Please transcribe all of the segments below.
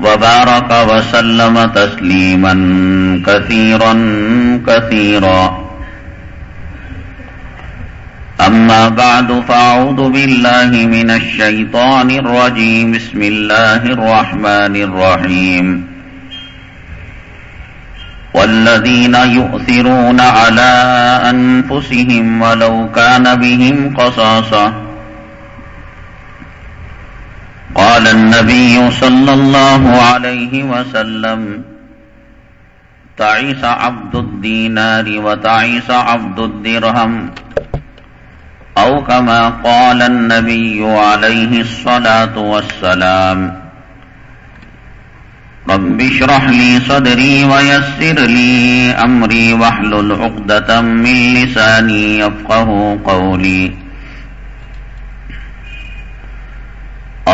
وبارك وسلم تسليما كثيرا كثيرا. أما بعد فأعوذ بالله من الشيطان الرجيم. بسم الله الرحمن الرحيم. والذين يؤثرون على أنفسهم ولو كان بهم قصاصة قال النبي صلى الله عليه وسلم تعيس عبد الدينار وتعيس عبد الدرهم. أو كما قال النبي عليه الصلاة والسلام رب اشرح لي صدري ويسر لي أمري واحلل عقدة من لساني يفقه قولي.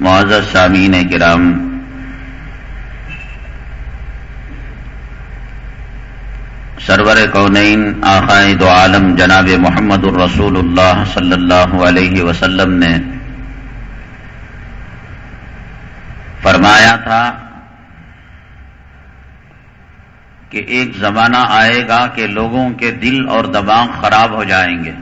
معزز سامعین کرام، سرور کونین آقائد دو عالم جناب محمد الرسول اللہ صلی اللہ علیہ وسلم نے فرمایا تھا کہ ایک زمانہ آئے گا کہ لوگوں کے دل اور دماغ خراب ہو جائیں گے۔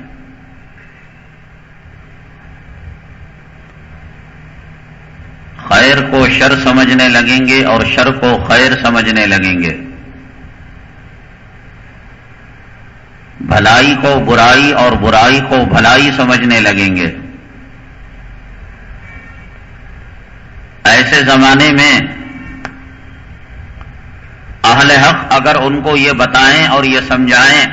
خیر کو شر سمجھنے لگیں گے اور شر کو خیر سمجھنے لگیں گے۔ بھلائی کو برائی اور برائی کو بھلائی سمجھنے لگیں گے۔ ایسے زمانے میں اہل حق اگر ان کو یہ بتائیں اور یہ سمجھائیں،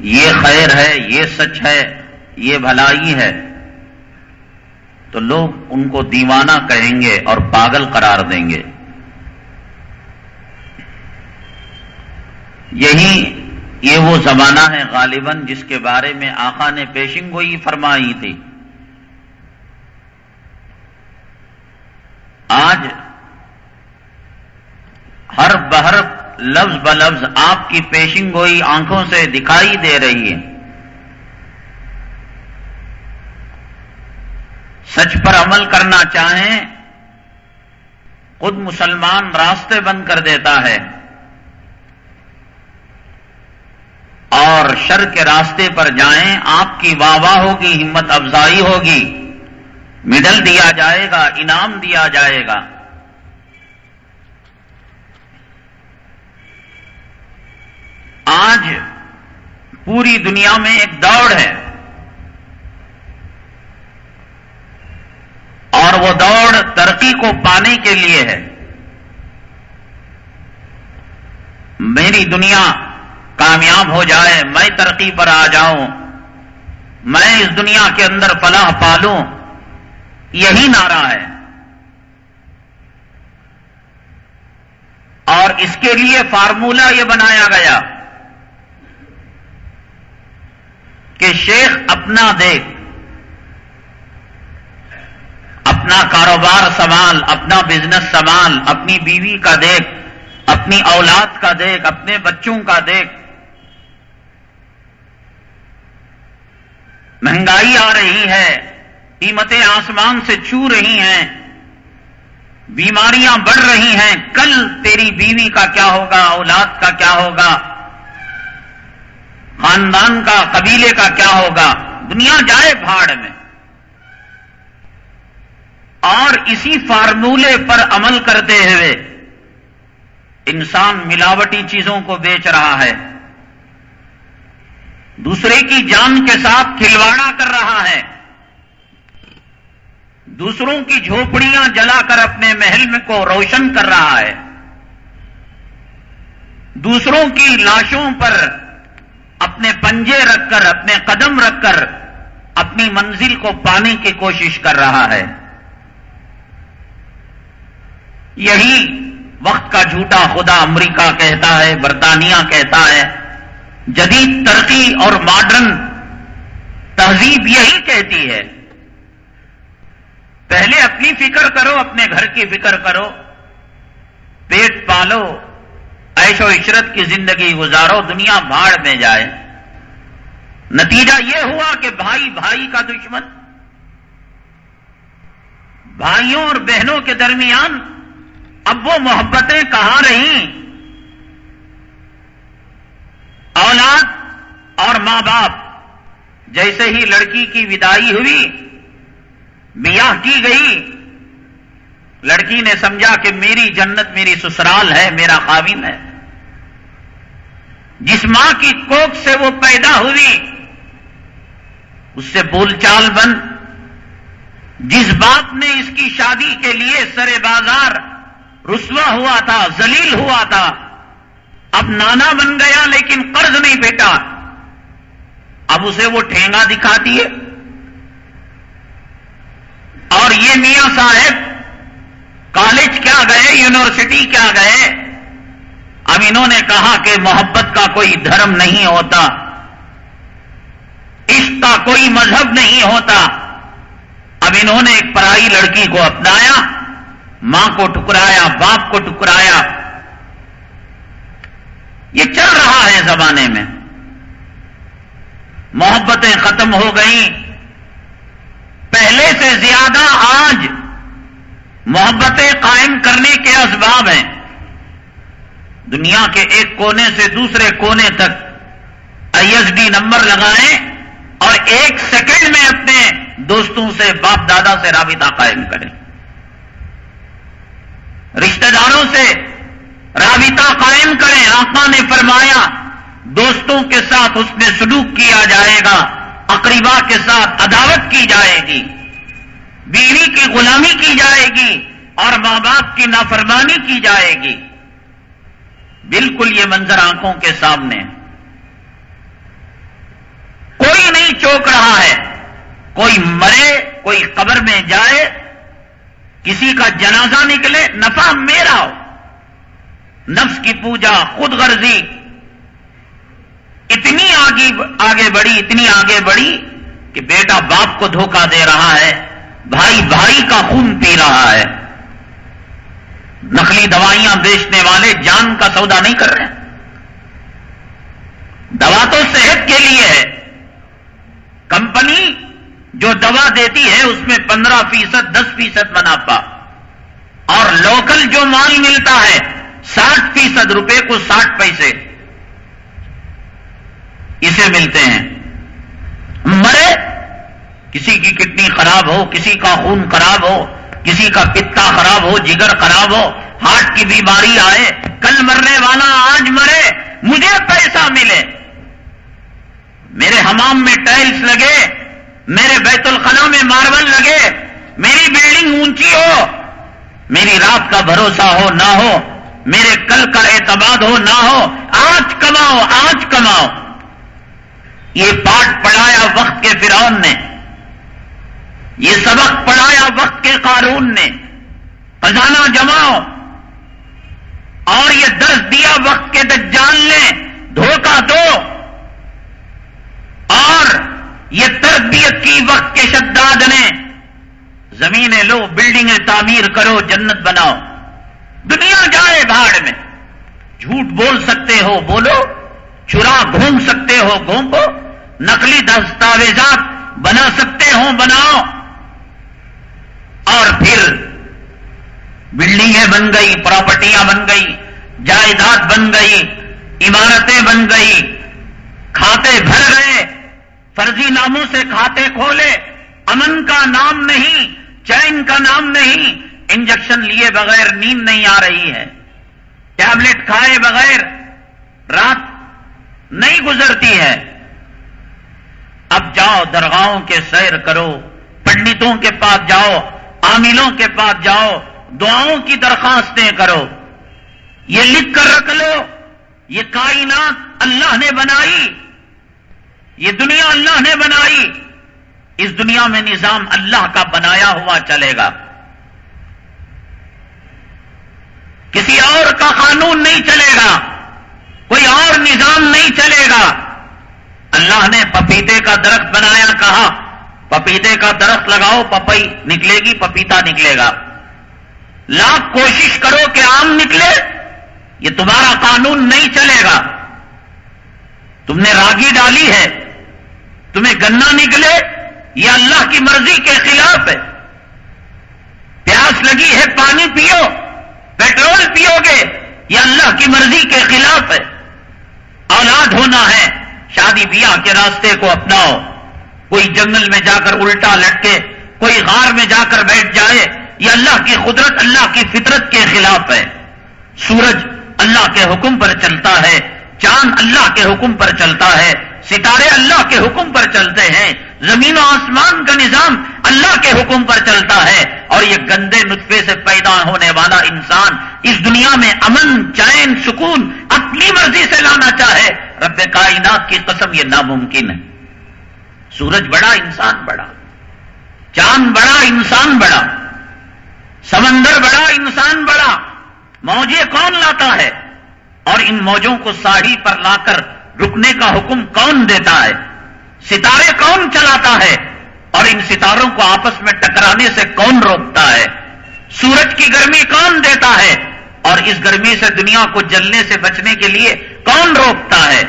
یہ خیر ہے، یہ سچ ہے، یہ بھلائی ہے تو لوگ ان کو دیوانہ کہیں گے اور پاگل قرار دیں گے۔ یہی یہ وہ زمانہ ہے غالباً جس کے بارے میں آقا نے پیشنگ گوئی فرمائی تھی۔ آج ہر بہر لفظ بلفظ آپ کی پیشنگ گوئی آنکھوں سے دکھائی دے رہی ہے۔ سچ پر عمل کرنا چاہیں، خود مسلمان راستے بند کر دیتا ہے۔ اور شر کے راستے پر جائیں، آپ کی واہ واہ ہوگی، ہمت افزائی ہوگی۔ مڈل دیا جائے گا، انعام دیا جائے گا۔ آج پوری دنیا میں ایک دوڑ ہے۔ اور وہ دوڑ ترقی کو پانے کے لیے ہے۔ میری دنیا کامیاب ہو جائے، میں ترقی پر آ جاؤں، میں اس دنیا کے اندر فلاح پالوں، یہی نعرہ ہے۔ اور اس کے لیے فارمولہ یہ بنایا گیا کہ شیخ اپنا دیکھ اپنا کاروبار سنبھال، اپنا بزنس سنبھال، اپنی بیوی کا دیکھ، اپنی اولاد کا دیکھ، اپنے بچوں کا دیکھ۔ مہنگائی آ رہی ہے، قیمتیں آسمان سے چھو رہی ہیں، بیماریاں بڑھ رہی ہیں۔ کل تیری بیوی کا کیا ہوگا؟ اولاد کا کیا ہوگا؟ خاندان کا، قبیلے کا کیا ہوگا؟ دنیا جائے بھاڑ میں۔ اور اسی فارمولے پر عمل کرتے ہوئے انسان ملاوٹی چیزوں کو بیچ رہا ہے۔ دوسرے کی جان کے ساتھ کھلواڑا کر رہا ہے۔ دوسروں کی جھوپڑیاں جلا کر اپنے محل میں کو روشن کر رہا ہے۔ دوسروں کی لاشوں پر اپنے پنجے رکھ کر، اپنے قدم رکھ کر اپنی منزل کو پانے کی کوشش کر رہا ہے۔ یہی وقت کا جھوٹا خدا امریکہ کہتا ہے، برطانیہ کہتا ہے۔ جدید ترقی اور ماڈرن تہذیب یہی کہتی ہے۔ پہلے اپنی فکر کرو، اپنے گھر کی فکر کرو۔ پیٹ پالو ایش و عشرت کی زندگی گزارو، دنیا بھاڑ میں جائے۔ نتیجہ یہ ہوا کہ بھائی بھائی کا دشمن۔ بھائیوں اور بہنوں کے درمیان اب وہ محبتیں کہاں رہیں؟ اولاد اور ماں باپ، جیسے ہی لڑکی کی ودائی ہوئی، بیاہ کی گئی، لڑکی نے سمجھا کہ میری جنت میری سسرال ہے، میرا خاوین ہے۔ جس ماں کی کوک سے وہ پیدا ہوئی، اس سے بول چال بند جس باپ نے اس کی شادی کے لیے سر بازار رسوا ہوا تھا زلیل ہوا تھا۔ اب نانا بن گیا، لیکن قرض نہیں بیٹا۔ اب اسے وہ ٹھینگا دکھاتی ہے۔ اور یہ میاں صاحب، کالج کیا گئے، یونیورسٹی کیا گئے؟ اب انہوں نے کہا کہ محبت کا کوئی دھرم نہیں ہوتا۔ عشق کا کوئی مذہب نہیں ہوتا۔ اب انہوں نے ایک پرائی لڑکی کو اپنایا۔ ماں کو ٹکرایا، باپ کو ٹکرایا۔ یہ چل رہا ہے زمانے میں۔ محبتیں ختم ہو گئیں۔ پہلے سے زیادہ آج محبتیں قائم کرنے کے اسباب ہیں۔ دنیا کے ایک کونے سے دوسرے کونے تک آئی ایس ڈی نمبر لگائیں اور ایک سیکنڈ میں اپنے دوستوں سے، باپ دادا سے رابطہ قائم کریں۔ رشتہ داروں سے رابطہ قائم کریں۔ آقا نے فرمایا، دوستوں کے ساتھ اس نے سلوک کیا جائے گا اقریبا کے ساتھ عداوت کی جائے گی، بیوی کی غلامی کی جائے گی اور ماں باپ کی نافرمانی کی جائے گی۔ بالکل یہ منظر آنکھوں کے سامنے۔ کوئی نہیں چوک رہا ہے۔ کوئی مرے، کوئی قبر میں جائے کسی کا جنازہ نکلے، نفع میرا ہو۔ نفس کی پوجا خود غرضی۔ اتنی آگے آگے بڑھی، اتنی آگے بڑھی کہ بیٹا باپ کو دھوکہ دے رہا ہے، بھائی بھائی کا خون پی رہا ہے۔ نقلی دوائیاں بیچنے والے جان کا سودا نہیں کر رہے۔ دوا تو صحت کے لیے ہے۔ کمپنی جو دوا دیتی ہے اس میں پندرہ فیصد، دس فیصد منافع اور لوکل جو مال ملتا ہے، ساٹھ فیصد روپے کو ساٹھ پیسے۔ اسے ملتے ہیں۔ مرے، کسی کی کڈنی خراب ہو، کسی کا خون خراب ہو، کسی کا پتا خراب ہو، جگر خراب ہو، ہارٹ کی بیماری آئے، کل مرنے والا آج مرے، مجھے پیسہ ملے۔ میرے حمام میں ٹائلز لگے میرے بیت الخلا میں ماربل لگے، میری بلڈنگ اونچی ہو، میری رات کا بھروسہ ہو نہ ہو، میرے کل کا اعتماد ہو نہ ہو، آج کماؤ آج کماؤ۔ یہ پاٹ پڑھایا وقت کے فرعون نے، یہ سبق پڑھایا وقت کے قانون نے۔ خزانہ جماؤ۔ اور یہ درس دیا وقت کے دجال نے، دھوکہ دو۔ اور یہ تربیت کی وقت کے شداد نے زمینیں لو، بلڈنگیں تعمیر کرو، جنت بناؤ۔ دنیا جائے بھاڑ میں۔ جھوٹ بول سکتے ہو، بولو۔ چرا گھوم سکتے ہو گھومو نقلی دستاویزات بنا سکتے ہو بناؤ۔ اور پھر بلڈنگیں بن گئی، پراپرٹیاں بن گئی، جائیداد بن گئی، عمارتیں بن گئی، کھاتے بھر گئے۔ فرضی ناموں سے کھاتے کھولے، امن کا نام نہیں، چین کا نام نہیں، انجیکشن لیے بغیر نیند نہیں آ رہی ہے۔ ٹیبلٹ کھائے بغیر رات نہیں گزرتی ہے۔ اب جاؤ، درگاہوں کے سیر کرو، پنڈتوں کے پاس جاؤ، عاملوں کے پاس جاؤ، دعاؤں کی درخواستیں کرو۔ یہ لکھ کر رکھ لو، یہ کائنات اللہ نے بنائی۔ یہ دنیا اللہ نے بنائی، اس دنیا میں نظام اللہ کا بنایا ہوا چلے گا۔ کسی اور کا قانون نہیں چلے گا، کوئی اور نظام نہیں چلے گا۔ اللہ نے پپیتے کا درخت بنایا، کہا، پپیتے کا درخت لگاؤ، پپئی نکلے گی، پپیتا نکلے گا۔ لاکھ کوشش کرو کہ آم نکلے، یہ تمہارا قانون نہیں چلے گا۔ تم نے راگی ڈالی ہے تمہیں گنا نکلے یہ اللہ کی مرضی کے خلاف ہے؟ پیاس لگی ہے، پانی پیو، پیٹرول پیو گے یہ اللہ کی مرضی کے خلاف ہے؟ اولاد ہونا ہے، شادی بیاہ کے راستے کو اپناؤ۔ کوئی جنگل میں جا کر الٹا لٹکے، کوئی غار میں جا کر بیٹھ جائے یہ اللہ کی قدرت، اللہ کی فطرت کے خلاف ہے۔ سورج اللہ کے حکم پر چلتا ہے، چاند اللہ کے حکم پر چلتا ہے۔ ستارے اللہ کے حکم پر چلتے ہیں، زمین و آسمان کا نظام اللہ کے حکم پر چلتا ہے، اور یہ گندے نطفے سے پیدا ہونے والا انسان اس دنیا میں امن، چین، سکون اپنی مرضی سے لانا چاہے۔ رب کائنات کی قسم یہ ناممکن ہے۔ سورج بڑا، انسان بڑا۔ چاند بڑا، انسان بڑا۔ سمندر بڑا، انسان بڑا۔ موجے کون لاتا ہے؟ اور ان موجوں کو ساڑی پر لا کر رکنے کا حکم کون دیتا ہے؟ ستارے کون چلاتا ہے؟ اور ان ستاروں کو آپس میں ٹکرانے سے کون روکتا ہے؟ سورج کی گرمی کون دیتا ہے؟ اور اس گرمی سے دنیا کو جلنے سے بچنے کے لیے کون روکتا ہے؟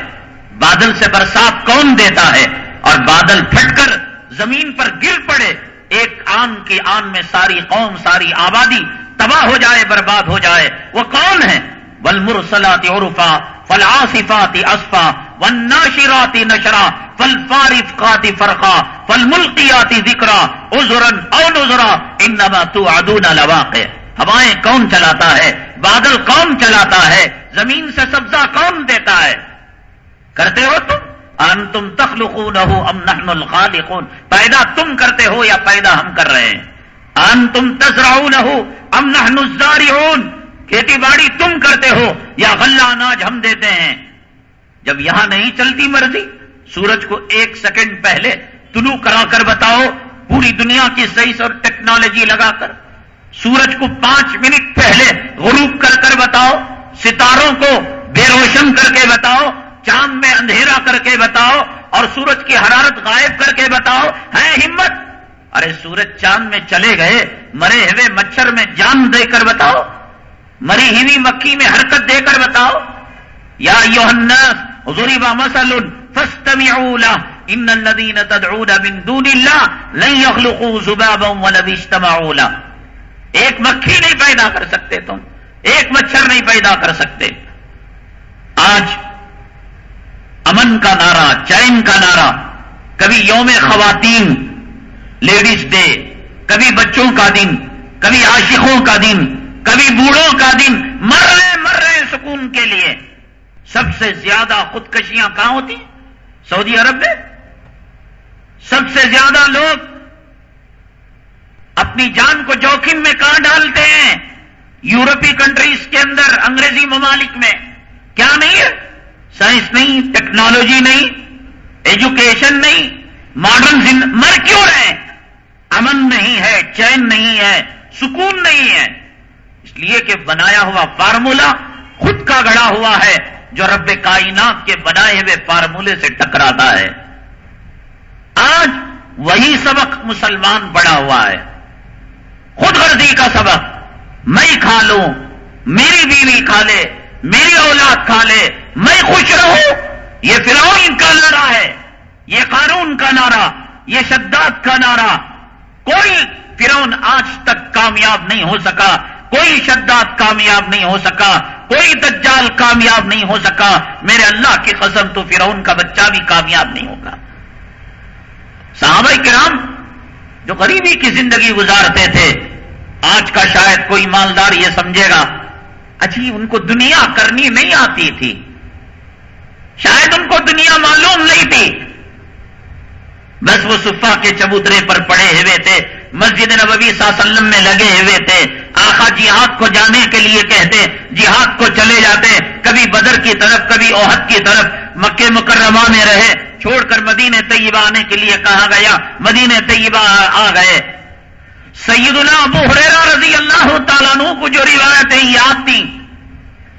بادل سے برسات کون دیتا ہے؟ اور بادل پھٹ کر زمین پر گر پڑے، ایک آن کی آن میں ساری قوم، ساری آبادی تباہ ہو جائے، برباد ہو جائے، وہ کون ہے؟ والمرسلات عرفا فالعاصفات اصفا والناشرات نشرا فالفارفقات فرقا فالملقیات ذکرا، عذرا او نذرا، انما توعدون لواقع۔ ہوائیں کون چلاتا ہے؟ بادل کون چلاتا ہے؟ زمین سے سبزہ کون دیتا ہے؟ کرتے ہو تم؟ ان تم تخلقون ام نحن الخالقون۔ پیدا تم کرتے ہو یا پیدا ہم کر رہے ہیں؟ ان تم تزرعون ام نحن الزارعون۔ کھیتی باڑی تم کرتے ہو یا غلہ اناج ہم دیتے ہیں۔ جب یہاں نہیں چلتی مرضی، سورج کو ایک سیکنڈ پہلے طلوع کرا کر بتاؤ، پوری دنیا کی صحیح اور ٹیکنالوجی لگا کر۔ سورج کو پانچ منٹ پہلے غروب کر کر بتاؤ، ستاروں کو بے روشن کر کے بتاؤ، چاند میں اندھیرا کر کے بتاؤ اور سورج کی حرارت غائب کر کے بتاؤ ہے ہمت؟ ارے سورج چاند میں چلے گئے، مرے ہوئے مچھر میں جان دے کر بتاؤ مری ہوئی مکھی میں حرکت دے کر بتاؤ۔ یا حضوری با مسل ان الذين تدعون من دون الله لن يخلقوا ذبابا ولو اجتمعوا له۔ ایک مکھی نہیں پیدا کر سکتے تم، ایک مچھر نہیں پیدا کر سکتے۔ آج امن کا نعرہ، چین کا نعرہ، کبھی یوم خواتین، لیڈیز ڈے، کبھی بچوں کا دن، کبھی عاشقوں کا دن۔ کبھی بوڑھوں کا دن مر رہے مر رہے سکون کے لیے سب سے زیادہ خودکشیاں کہاں ہوتی سعودی عرب میں۔ سب سے زیادہ لوگ اپنی جان کو جوخم میں کہاں ڈالتے ہیں؟ یورپی کنٹریز کے اندر، انگریزی ممالک میں۔ کیا نہیں ہے؟ سائنس نہیں، ٹیکنالوجی نہیں، ایجوکیشن نہیں، ماڈرن مر کیوں رہے امن نہیں ہے، چین نہیں ہے، سکون نہیں ہے۔ اس لیے کہ بنایا ہوا فارمولا خود کا گڑا ہوا ہے جو رب کائنات کے بنائے ہوئے فارمولے سے ٹکراتا ہے۔ آج وہی سبق مسلمان بڑا ہوا ہے۔ خود غرضی کا سبب میں کھا لوں، میری بیوی کھا لے، میری اولاد کھا لے، میں خوش رہوں۔ یہ فرعون کا نعرہ ہے، یہ قانون کا نعرہ، یہ شداد کا نعرہ۔ کوئی فرعون آج تک کامیاب نہیں ہو سکا۔ کوئی شداد کامیاب نہیں ہو سکا، کوئی دجال کامیاب نہیں ہو سکا۔ میرے اللہ کی قسم تو فرعون کا بچہ بھی کامیاب نہیں ہوگا۔ صحابہ کرام جو غریبی کی زندگی گزارتے تھے، آج کا شاید کوئی مالدار یہ سمجھے گا، اچھی ان کو دنیا کرنی نہیں آتی تھی۔ شاید ان کو دنیا معلوم نہیں تھی۔ بس وہ صفا کے چبوترے پر پڑے ہوئے تھے۔ مسجد نبوی صلی اللہ علیہ وسلم میں لگے ہوئے تھے۔ آخا جہاد جی کو جانے کے لیے کہتے، جہاد کو چلے جاتے۔ کبھی بدر کی طرف، کبھی اوہد کی طرف۔ مکے مکرمہ میں رہے۔ چھوڑ کر مدینہ طیبہ آنے کے لیے کہا گیا۔ مدینہ طیبہ آ گئے۔ سیدنا ابو حریرہ رضی اللہ تعالیٰ عنہ کو جو روایتیں یاد تھیں،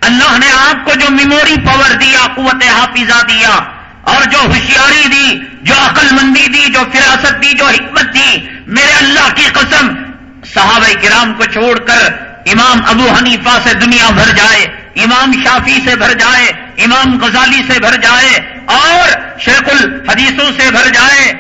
اللہ نے آپ کو جو میموری پاور دیا قوت حافظہ دیا اور جو ہوشیاری دی، جو عقل مندی دی، جو فراست دی، جو حکمت دی میرے اللہ کی قسم، صحابہ کرام کو چھوڑ کر امام ابو حنیفہ سے دنیا بھر جائے، امام شافی سے بھر جائے، امام غزالی سے بھر جائے، اور شیخ الحدیثوں سے بھر جائے،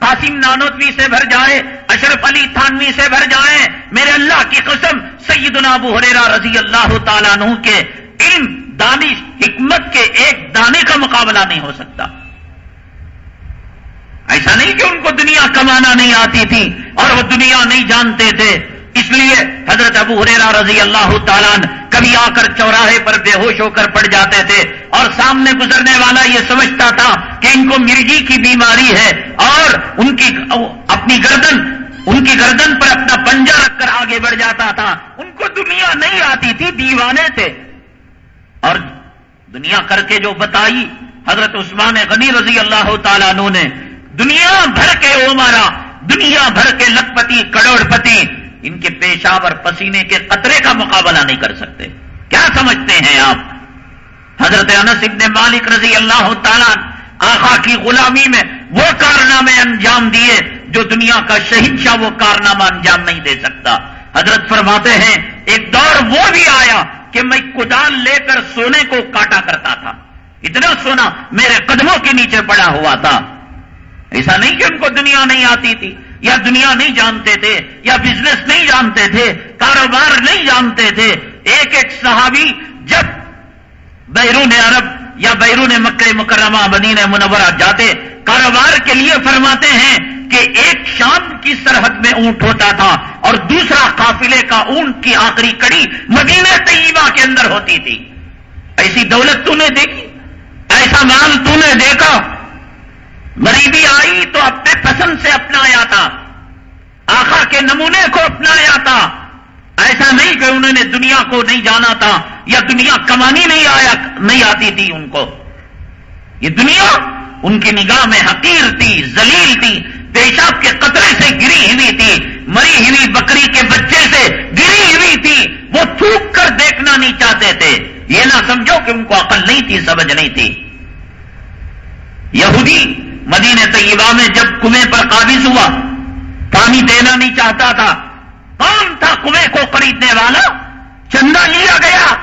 قاسم نانوتوی سے بھر جائے، اشرف علی تھانوی سے بھر جائیں میرے اللہ کی قسم، سیدنا ابو حریرا رضی اللہ تعالیٰ عنہ کے ان دانش حکمت کے ایک دانے کا مقابلہ نہیں ہو سکتا۔ ایسا نہیں کہ ان کو دنیا کمانا نہیں آتی تھی اور وہ دنیا نہیں جانتے تھے۔ اس لیے حضرت ابو حریرا رضی اللہ تعالیٰ کبھی آ کر چوراہے پر بے ہوش ہو کر پڑ جاتے تھے اور سامنے گزرنے والا یہ سمجھتا تھا کہ ان کو مرگی کی بیماری ہے اور ان کی اپنی گردن، ان کی گردن پر اپنا پنجا رکھ کر آگے بڑھ جاتا تھا۔ ان کو دنیا نہیں آتی تھی، دیوانے تھے۔ اور دنیا کر کے جو بتائی حضرت عثمان غنی رضی اللہ تعالیٰ عنہ نے دنیا بھر کے او دنیا بھر کے لکھپتی کروڑ پتی ان کے پیشاب اور پسینے کے قطرے کا مقابلہ نہیں کر سکتے۔ کیا سمجھتے ہیں آپ؟ حضرت انس ابن مالک رضی اللہ تعالیٰ آخا کی غلامی میں وہ کارنامے انجام دیے جو دنیا کا شہید شاہ وہ کارنامہ انجام نہیں دے سکتا۔ حضرت فرماتے ہیں، ایک دور وہ بھی آیا کہ میں کدال لے کر سونے کو کاٹا کرتا تھا۔ اتنا سونا میرے قدموں کے نیچے پڑا ہوا تھا۔ ایسا نہیں کہ ان کو دنیا نہیں آتی تھی، یا دنیا نہیں جانتے تھے، یا بزنس نہیں جانتے تھے، کاروبار نہیں جانتے تھے۔ ایک ایک صحابی جب بیرون عرب یا بیرون مکہ مکرمہ مدین منورہ جاتے، کاروبار کے لیے فرماتے ہیں کہ ایک شام کی سرحد میں اونٹ ہوتا تھا اور دوسرا قافلے کا اونٹ کی آخری کڑی مدینہ طیبہ کے اندر ہوتی تھی۔ ایسی دولت تو نے دیکھی؟ ایسا مال تو نے دیکھا؟ غریبی آئی تو اپنے پسند سے اپنایا تھا۔ آخا کے نمونے کو اپنایا تھا۔ ایسا نہیں کہ انہوں نے دنیا کو نہیں جانا تھا یا دنیا کمانی نہیں آیا، نہیں آتی تھی ان کو۔ یہ دنیا ان کی نگاہ میں حقیر تھی زلیل تھی، پیشاب کے قطرے سے گری ہوئی تھی، مری ہوئی بکری کے بچے سے گری ہوئی تھی۔ وہ تھوک کر دیکھنا نہیں چاہتے تھے۔ یہ نہ سمجھو کہ ان کو عقل نہیں تھی، سمجھ نہیں تھی۔ یہودی مدینہ طیبہ میں جب کنویں پر قابض ہوا، پانی دینا نہیں چاہتا تھا، کون تھا کنویں کو خریدنے والا؟ چندہ لیا گیا،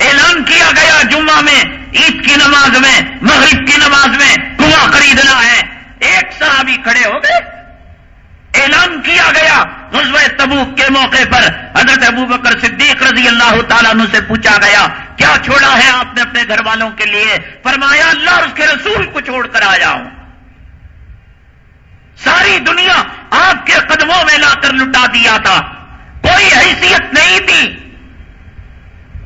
اعلان کیا گیا جمعہ میں، عید کی نماز میں، مغرب کی نماز میں، کنواں خریدنا ہے۔ ایک صحابی کھڑے ہو گئے۔ اعلان کیا گیا۔ غزوہ تبوک کے موقع پر حضرت ابو بکر صدیق رضی اللہ تعالیٰ عنہ سے پوچھا گیا، کیا چھوڑا ہے آپ نے اپنے گھر والوں کے لیے؟ فرمایا، اللہ اور اس کے رسول کو چھوڑ کر آ جاؤں ساری دنیا آپ کے قدموں میں لا کر لٹا دیا تھا۔ کوئی حیثیت نہیں تھی۔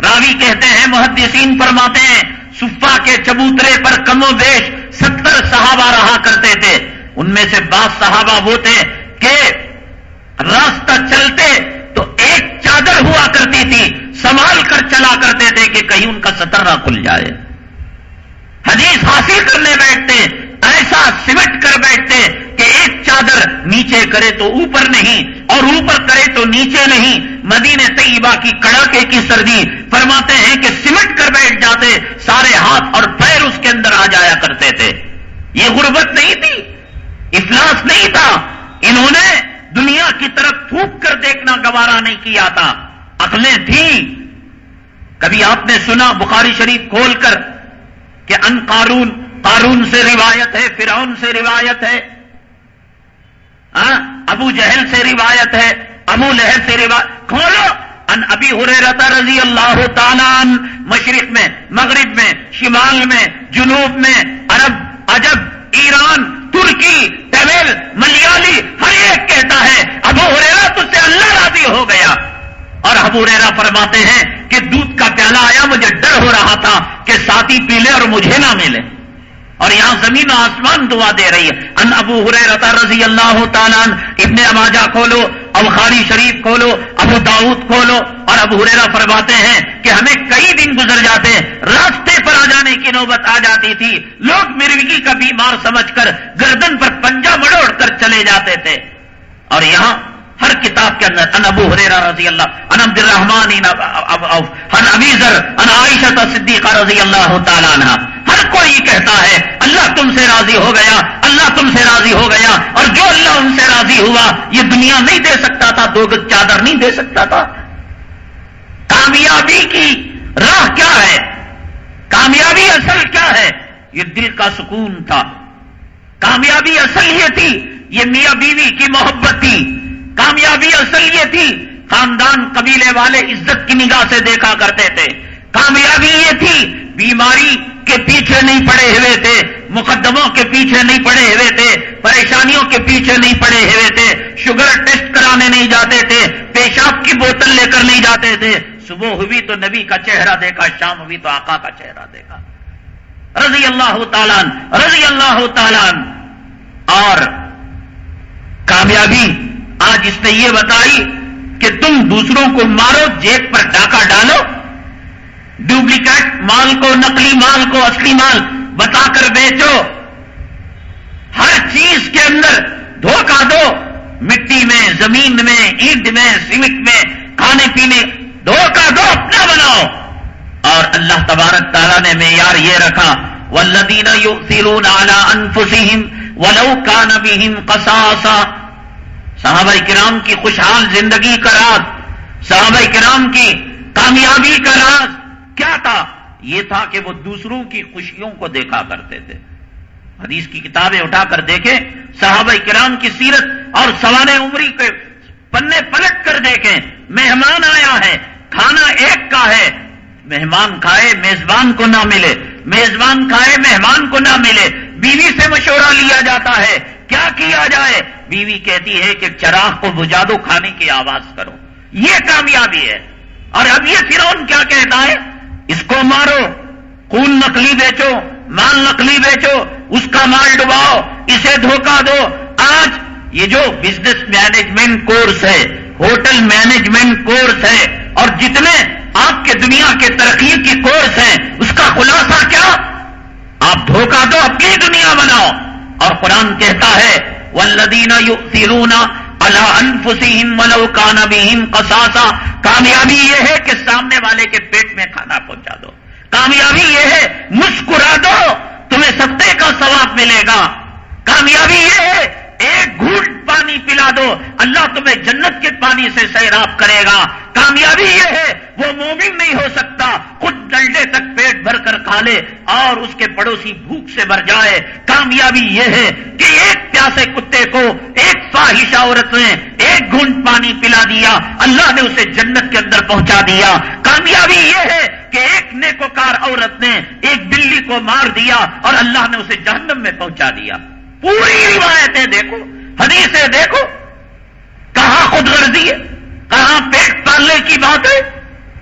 راوی کہتے ہیں، محدثین فرماتے ہیں، صفا کے چبوترے پر کم و بیش ستر صحابہ رہا کرتے تھے۔ ان میں سے بعض صحابہ وہ تھے کہ راستہ چلتے تو ایک چادر ہوا کرتی تھی، سنبھال کر چلا کرتے تھے کہ کہیں ان کا سطر نہ کھل جائے۔ حدیث حاصل کرنے بیٹھتے ایسا سمٹ کر بیٹھتے کہ ایک چادر نیچے کرے تو اوپر نہیں اور اوپر کرے تو نیچے نہیں۔ مدینے طیبہ کی کڑاکے کی سردی فرماتے ہیں کہ سمٹ کر بیٹھ جاتے، سارے ہاتھ اور پیر اس کے اندر آ جایا کرتے تھے۔ یہ غربت نہیں تھی، افلاس نہیں تھا۔ انہوں نے دنیا کی طرف تھوک کر دیکھنا گوارا نہیں کیا تھا۔ عقلیں تھیں۔ کبھی آپ نے سنا بخاری شریف کھول کر کہ ان قارون قارون سے روایت ہے، فرعون سے روایت ہے۔ ہاں؟ ابو جہل سے روایت ہے، ابو لہر سے روایت کھولو۔ ان ابھی ہو رہتا رضی اللہ تعالیٰ مشرق میں، مغرب میں، شمال میں، جنوب میں، عرب، عجب، ایران، ترکی تمل ملیالی، ہر ایک کہتا ہے، ابو ہریرا تج سے اللہ راضی ہو گیا۔ اور ابو ریرا فرماتے ہیں کہ دودھ کا پیالہ آیا، مجھے ڈر ہو رہا تھا کہ ساتھی پی لے اور مجھے نہ ملے۔ اور یہاں زمین و آسمان دعا دے رہی ہے۔ ان ابو ہرے رضی اللہ تعالیٰ ابن اماجا کھولو ابخاری شریف کھولو، ابو داؤد کھولو، اور ابو ہریرا فرماتے ہیں کہ ہمیں کئی دن گزر جاتے راستے پر آ جانے کی نوبت آ جاتی تھی۔ لوگ مرغی کا بیمار سمجھ کر گردن پر پنجا مڑوڑ کر چلے جاتے تھے۔ اور یہاں ہر کتاب کے اندر ان ابو حریرا رضی اللہ ان عبد الرحمان ان ابیزر ان عائشہ صدیقہ رضی اللہ تعالیٰ عنہ۔ ہر کوئی کہتا ہے، اللہ تم سے راضی ہو گیا، اللہ تم سے راضی ہو گیا، اور جو اللہ ان سے راضی ہوا، یہ دنیا نہیں دے سکتا تھا، دو گز چادر نہیں دے سکتا تھا۔ کامیابی کی راہ کیا ہے؟ کامیابی اصل کیا ہے؟ یہ دل کا سکون تھا۔ کامیابی اصل یہ تھی، یہ میاں بیوی کی محبت تھی۔ کامیابی اصل یہ تھی، خاندان قبیلے والے عزت کی نگاہ سے دیکھا کرتے تھے۔ کامیابی یہ تھی، بیماری کے پیچھے نہیں پڑے ہوئے تھے، مقدموں کے پیچھے نہیں پڑے ہوئے تھے، پریشانیوں کے پیچھے نہیں پڑے ہوئے تھے، شوگر ٹیسٹ کرانے نہیں جاتے تھے، پیشاب کی بوتل لے کر نہیں جاتے تھے۔ صبح ہوئی تو نبی کا چہرہ دیکھا، شام ہوئی تو آقا کا چہرہ دیکھا۔ رضی اللہ تعالیٰ رضی اللہ تعالیٰ اور کامیابی آج اس نے یہ بتائی کہ تم دوسروں کو مارو، جیب پر ڈاکہ ڈالو۔ ڈپلیکیٹ مال کو، نقلی مال کو، اصلی مال بتا کر بیچو۔ ہر چیز کے اندر دھوکہ دو۔ مٹی میں، زمین میں، اینٹ میں، سیمنٹ میں، کھانے پینے، دھوکہ دو، اپنا بناؤ۔ اور اللہ تبارک تعالیٰ نے معیار یہ رکھا ولدین یو سیرون اعلی ولو کا نبی قصاصا۔ صحابہ کرام کی خوشحال زندگی کا راز، صحابہ کرام کی کامیابی کا راز کیا تھا؟ یہ تھا کہ وہ دوسروں کی خوشیوں کو دیکھا کرتے تھے۔ حدیث کی کتابیں اٹھا کر دیکھیں، صحابہ کرام کی سیرت اور سوانح عمری کے پنے پلٹ کر دیکھیں۔ مہمان آیا ہے، کھانا ایک کا ہے۔ مہمان کھائے، میزبان کو نہ ملے۔ میزبان کھائے، مہمان کو نہ ملے۔ بیوی سے مشورہ لیا جاتا ہے، کیا کیا جائے؟ بیوی کہتی ہے کہ چراغ کو بجا دو کھانے کی آواز کرو۔ یہ کامیابی ہے۔ اور اب یہ فرون کیا کہتا ہے؟ اس کو مارو، خون نقلی بیچو، مال نقلی بیچو، اس کا مال ڈباؤ، اسے دھوکہ دو۔ آج یہ جو بزنس مینجمنٹ کورس ہے ہوٹل مینجمنٹ کورس ہے، اور جتنے آپ کے دنیا کے ترقی کی کورس ہیں، اس کا خلاصہ کیا؟ آپ دھوکہ دو، اپنی دنیا بناؤ۔ اور قرآن کہتا ہے والذین یؤثرون اللہ انفسیم ولو کان بہم قصاصا، کامیابی یہ ہے کہ سامنے والے کے پیٹ میں کھانا پہنچا دو۔ کامیابی یہ ہے، مسکرا دو، تمہیں ستے کا ثواب ملے گا۔ کامیابی یہ ہے ایک گھوٹ پانی پلا دو، اللہ تمہیں جنت کے پانی سے سیراب کرے گا۔ کامیابی یہ ہے، وہ مومن نہیں ہو سکتا۔ خود ڈلڈے تک پیٹ بھر کر کھا لے اور اس کے پڑوسی بھوک سے بھر جائے۔ کامیابی یہ ہے کہ ایک پیاسے کتے کو ایک فاہش عورت نے ایک گھونٹ پانی پلا دیا۔ اللہ نے اسے جنت کے اندر پہنچا دیا۔ کامیابی یہ ہے کہ ایک نیکوکار عورت نے ایک بلی کو مار دیا اور اللہ نے اسے جہنم میں پہنچا دیا۔ پوری روایتیں دیکھو، حدیثیں دیکھو، کہاں خود غرضی ہے، کہاں پیٹ پالنے کی بات ہے؟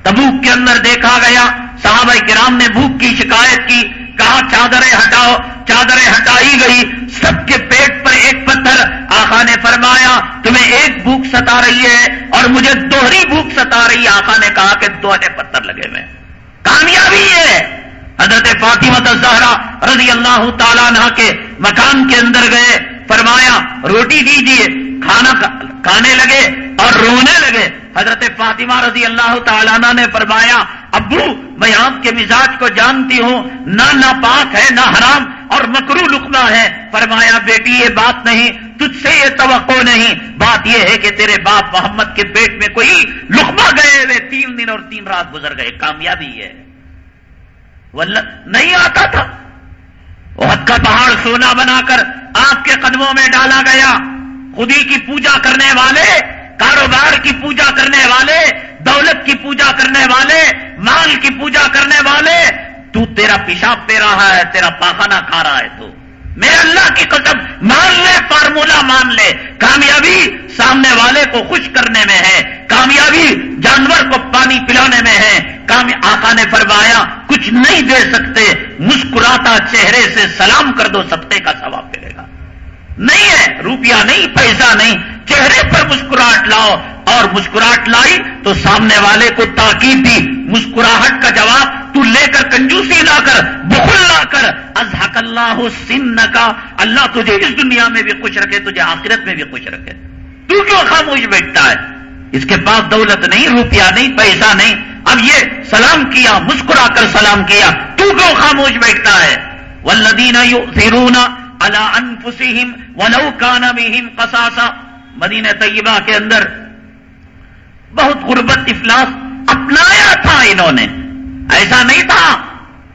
تبوک کے اندر دیکھا گیا، صحابہ کرام نے بھوک کی شکایت کی، کہا چادریں ہٹاؤ، چادریں ہٹائی گئی، سب کے پیٹ پر ایک پتھر آخا نے فرمایا، تمہیں ایک بھوک ستا رہی ہے اور مجھے دوہری بھوک ستا رہی ہے۔ آخا نے کہا کہ دوہرے پتھر لگے ہوئے کامیابی ہے۔ حضرت فاطمہ زہرا رضی اللہ تعالیٰ عنہ کے مکان کے اندر گئے، فرمایا، روٹی دیجیے کھانا کھانے لگے اور رونے لگے۔ حضرت فاطمہ رضی اللہ تعالیٰ عنہ نے فرمایا، ابو، میں آپ کے مزاج کو جانتی ہوں، نہ ناپاک ہے، نہ حرام اور مکرو لکما ہے۔ فرمایا، بیٹی، یہ بات نہیں، تجھ سے یہ توقع نہیں۔ بات یہ ہے کہ تیرے باپ محمد کے پیٹ میں کوئی لکما گئے ہوئے تین دن اور تین رات گزر گئے۔ کامیابی ہے۔ نہیں آتا تھا۔ وقت کا پہاڑ سونا بنا کر آپ کے قدموں میں ڈالا گیا۔ خودی کی پوجا کرنے والے، کاروبار کی پوجا کرنے والے، دولت کی پوجا کرنے والے، مال کی پوجا کرنے والے، تو تیرا پیشاب پی رہا ہے، تیرا پاخانہ کھا رہا ہے تو۔ میرے اللہ کی قسم مان لے، فارمولا مان لے۔ کامیابی سامنے والے کو خوش کرنے میں ہے۔ کامیابی جانور کو پانی پلانے میں ہے۔ آقا نے فرمایا کچھ نہیں دے سکتے، مسکراتا چہرے سے سلام کر دو سبتے کا ثواب ملے گا۔ نہیں ہے، روپیہ نہیں، پیسہ نہیں۔ چہرے پر مسکراہٹ لاؤ اور مسکراہٹ لائی تو سامنے والے کو تاکید دی۔ مسکراہٹ کا جواب تو لے کر کنجوسی لا کر، بخل لا کر۔ ازحق اللہ سن کا اللہ تجھے اس دنیا میں بھی خوش رکھے، تجھے آخرت میں بھی خوش رکھے۔ تو کیوں خاموش بیٹھتا ہے؟ اس کے پاس دولت نہیں، روپیہ نہیں، پیسہ نہیں۔ اب یہ سلام کیا، مسکرا کر سلام کیا۔ تو کیوں خاموش بیٹھتا ہے؟ ولدین سیرونا اللہ انفسم ولو کانا بہم قصاصا۔ مدینہ طیبہ کے اندر بہت غربت، افلاس اپنایا تھا انہوں نے۔ ایسا نہیں تھا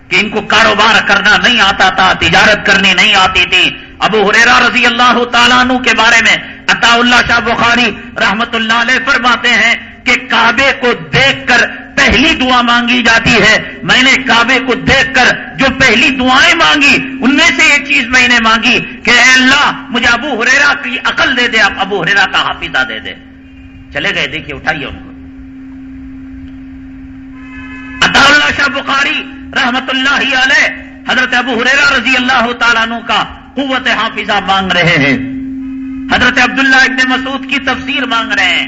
کہ ان کو کاروبار کرنا نہیں آتا تھا، تجارت کرنی نہیں آتی تھی۔ ابو حریرا رضی اللہ تعالیٰ عنہ کے بارے میں عطا اللہ شاہ بخاری رحمت اللہ علیہ فرماتے ہیں کہ کعبے کو دیکھ کر پہلی دعا مانگی جاتی ہے۔ میں نے کعبے کو دیکھ کر جو پہلی دعائیں مانگی، ان میں سے ایک چیز میں نے مانگی کہ اے اللہ، مجھے ابو ہریرا کی عقل دے دے آپ ابو ہریرا کا حافظہ دے دے۔ چلے گئے، دیکھیے، اٹھائیے ان کو۔ عطا اللہ شاہ بخاری رحمت اللہ علیہ حضرت ابو حریرا رضی اللہ تعالیٰ عنہ کا قوت حافظہ مانگ رہے ہیں۔ حضرت عبداللہ ابن مسعود کی تفسیر مانگ رہے ہیں۔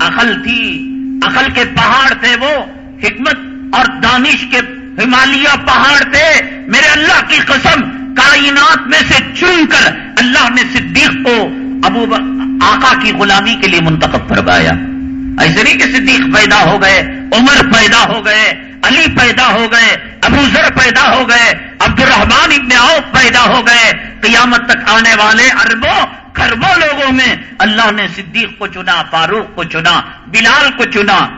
عقل تھی، عقل کے پہاڑ تھے وہ، حکمت اور دانش کے ہمالیہ پہاڑ تھے۔ میرے اللہ کی قسم، کائنات میں سے چن کر اللہ نے صدیق کو ابو آقا کی غلامی کے لیے منتخب فرمایا۔ ایسے نہیں کہ صدیق پیدا ہو گئے، عمر پیدا ہو گئے، علی پیدا ہو گئے، ابو ذر پیدا ہو گئے عبد الرحمان ابن عوف پیدا ہو گئے۔ قیامت تک آنے والے اربوں خربوں لوگوں میں اللہ نے صدیق کو چنا، فاروق کو چنا، بلال کو چنا۔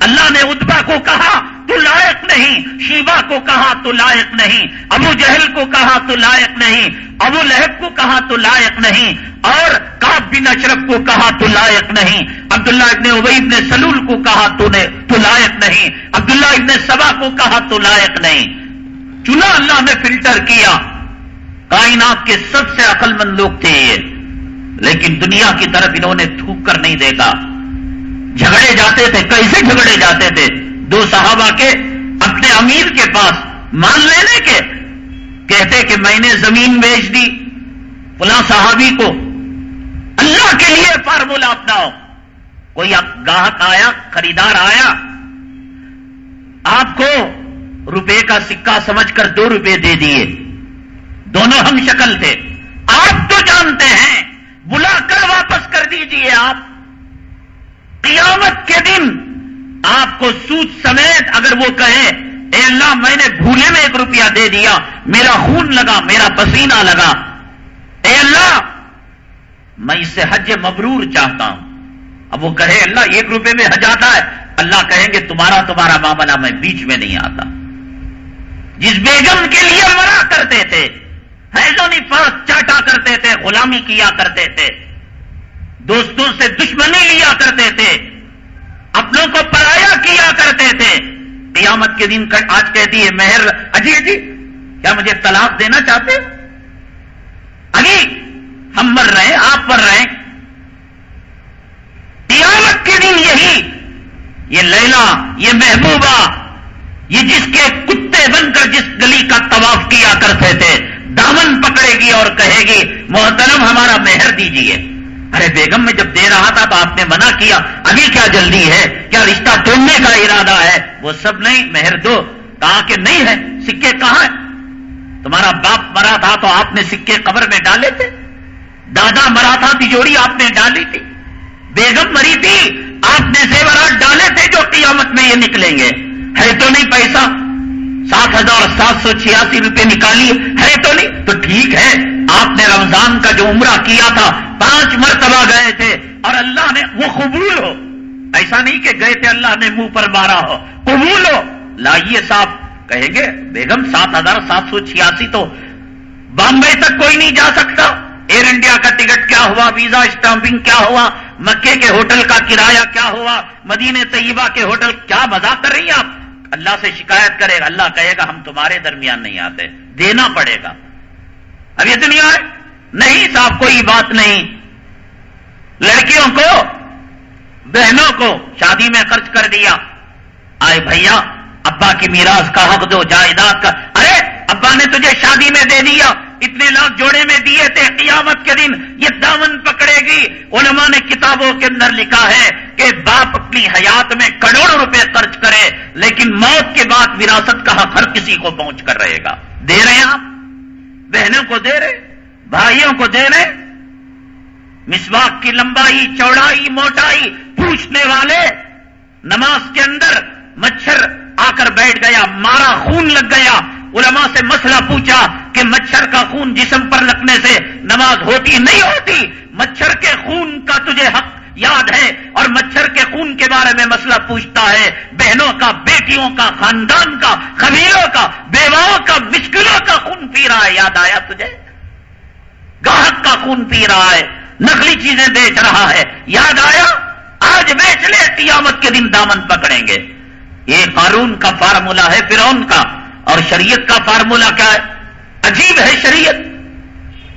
اللہ نے ادبا کو کہا، تو لائق نہیں۔ شیوا کو کہا، تو لائق نہیں۔ ابو جہل کو کہا، تو لائق نہیں۔ ابو لہب کو کہا، تو لائق نہیں۔ اور کاب بن اشرف کو کہا، تو لائق نہیں۔ عبداللہ ابن ابئی ابن سلول کو کہا، تو نے تو لائق نہیں۔ عبداللہ ابن سبا کو کہا، تو لائق نہیں۔ چنا اللہ نے فلٹر کیا۔ کائنات کے سب سے عقل مند لوگ تھے یہ۔ لیکن دنیا کی طرف انہوں نے تھوک کر نہیں دیکھا جھگڑے جاتے تھے، کیسے جھگڑے جاتے تھے؟ دو صحابہ کے اپنے امیر کے پاس مان لینے کے کہتے کہ میں نے زمین بیچ دی، فلاں صحابی کو اللہ کے لیے فارمولا اپناؤ۔ کوئی گاہک آیا، خریدار آیا، آپ کو روپے کا سکہ سمجھ کر دو روپے دے دیے۔ دونوں ہم شکل تھے۔ آپ تو جانتے ہیں بلا کر واپس کر دیجیے آپ۔ قیامت کے دن آپ کو سوچ سمیت اگر وہ کہے، اے اللہ، میں نے بھولے میں ایک روپیہ دے دیا، میرا خون لگا، میرا پسینہ لگا۔ اے اللہ، میں اس سے حج مبرور چاہتا ہوں۔ اب وہ کہے اللہ، ایک روپے میں حج آتا ہے۔ اللہ کہیں گے، تمہارا تمہارا معاملہ میں بیچ میں نہیں آتا۔ جس بیگم کے لیے مرا کرتے تھے حیضونی فرق چاٹا کرتے تھے، غلامی کیا کرتے تھے۔ دوستوں سے دشمنی لیا کرتے تھے۔ اپنوں کو پرایا کیا کرتے تھے۔ قیامت کے دن آج کہتی ہے مہر اجی جی کیا مجھے طلاق دینا چاہتے ابھی ہم مر رہے ہیں، آپ مر رہے ہیں۔ قیامت کے دن یہی، یہ لیلا یہ محبوبہ، یہ جس کے کتے بن کر جس گلی کا طواف کیا کرتے تھے۔ دامن پکڑے گی اور کہے گی، محترم، ہمارا مہر دیجیے ارے بیگم، میں جب دے رہا تھا تو آپ نے منع کیا، ابھی کیا جلدی ہے، کیا رشتہ توڑنے کا ارادہ ہے؟ وہ سب نہیں، مہر دو، کہا کہ نہیں ہے، سکے کہاں ہے تمہارا باپ مرا تھا تو آپ نے سکے قبر میں ڈالے تھے؟ دادا مرا تھا، تجوری آپ نے ڈالی تھی؟ بیگم مری تھی، آپ نے زیورات ڈالے تھے جو قیامت میں یہ نکلیں گے؟ ہے تو نہیں پیسہ؟ سات ہزار سات سو چھیاسی روپے نکالیے ہے۔ تو نہیں، تو ٹھیک ہے۔ آپ نے رمضان کا جو عمرہ کیا تھا، پانچ مرتبہ گئے تھے اور اللہ نے، وہ قبول ہو۔ ایسا نہیں کہ گئے تھے، اللہ نے منہ پر مارا ہو۔ قبول ہو۔ لائیے صاحب، کہیں گے، بیگم، سات ہزار سات سو چھیاسی تو بامبے تک کوئی نہیں جا سکتا۔ ایئر انڈیا کا ٹکٹ کیا ہوا؟ ویزا اسٹامپنگ کیا ہوا؟ مکے کے ہوٹل کا کرایہ کیا ہوا؟ مدینے طیبہ کے ہوٹل، کیا مزاق کر رہی ہیں آپ؟ اللہ سے شکایت کرے گا، اللہ کہے گا ہم تمہارے درمیان نہیں آتے، دینا پڑے گا۔ اب یہ دنیا ہے، نہیں صاحب کوئی بات نہیں۔ لڑکیوں کو، بہنوں کو شادی میں خرچ کر دیا۔ آئے بھیا، ابا کی میراث کا حق دو، جائیداد کا۔ ارے، ابا نے تجھے شادی میں دے دیا۔ اتنے لاکھ جوڑے میں دیے تھے، قیامت کے دن یہ دامن پکڑے گی۔ علماء نے کتابوں کے اندر لکھا ہے کہ باپ اپنی حیات میں کروڑوں روپے خرچ کرے، لیکن موت کے بعد وراثت کا حق ہر کسی کو پہنچ کر رہے گا؟ دے رہے ہیں آپ؟ بہنوں کو دے رہے؟ بھائیوں کو دے رہے؟ مسواک کی لمبائی، چوڑائی، موٹائی، پوچھنے والے نماز کے اندر مچھر آ کر بیٹھ گیا، مارا خون لگ گیا علماء سے مسئلہ پوچھا کہ مچھر کا خون جسم پر لگنے سے نماز ہوتی نہیں ہوتی؟ مچھر کے خون کا تجھے حق یاد ہے اور مچھر کے خون کے بارے میں مسئلہ پوچھتا ہے۔ بہنوں کا، بیٹیوں کا، خاندان کا قبیلوں کا، بیواؤں کا، مشکلوں کا خون پی رہا ہے۔ یاد آیا تجھے؟ گاہک کا خون پی رہا ہے۔ نقلی چیزیں بیچ رہا ہے۔ یاد آیا؟ آج بیچ لے، قیامت کے دن دامن پکڑیں گے۔ یہ قانون کا فارمولا ہے فرون کا۔ اور شریعت کا فارمولا کیا ہے؟ عجیب ہے شریعت۔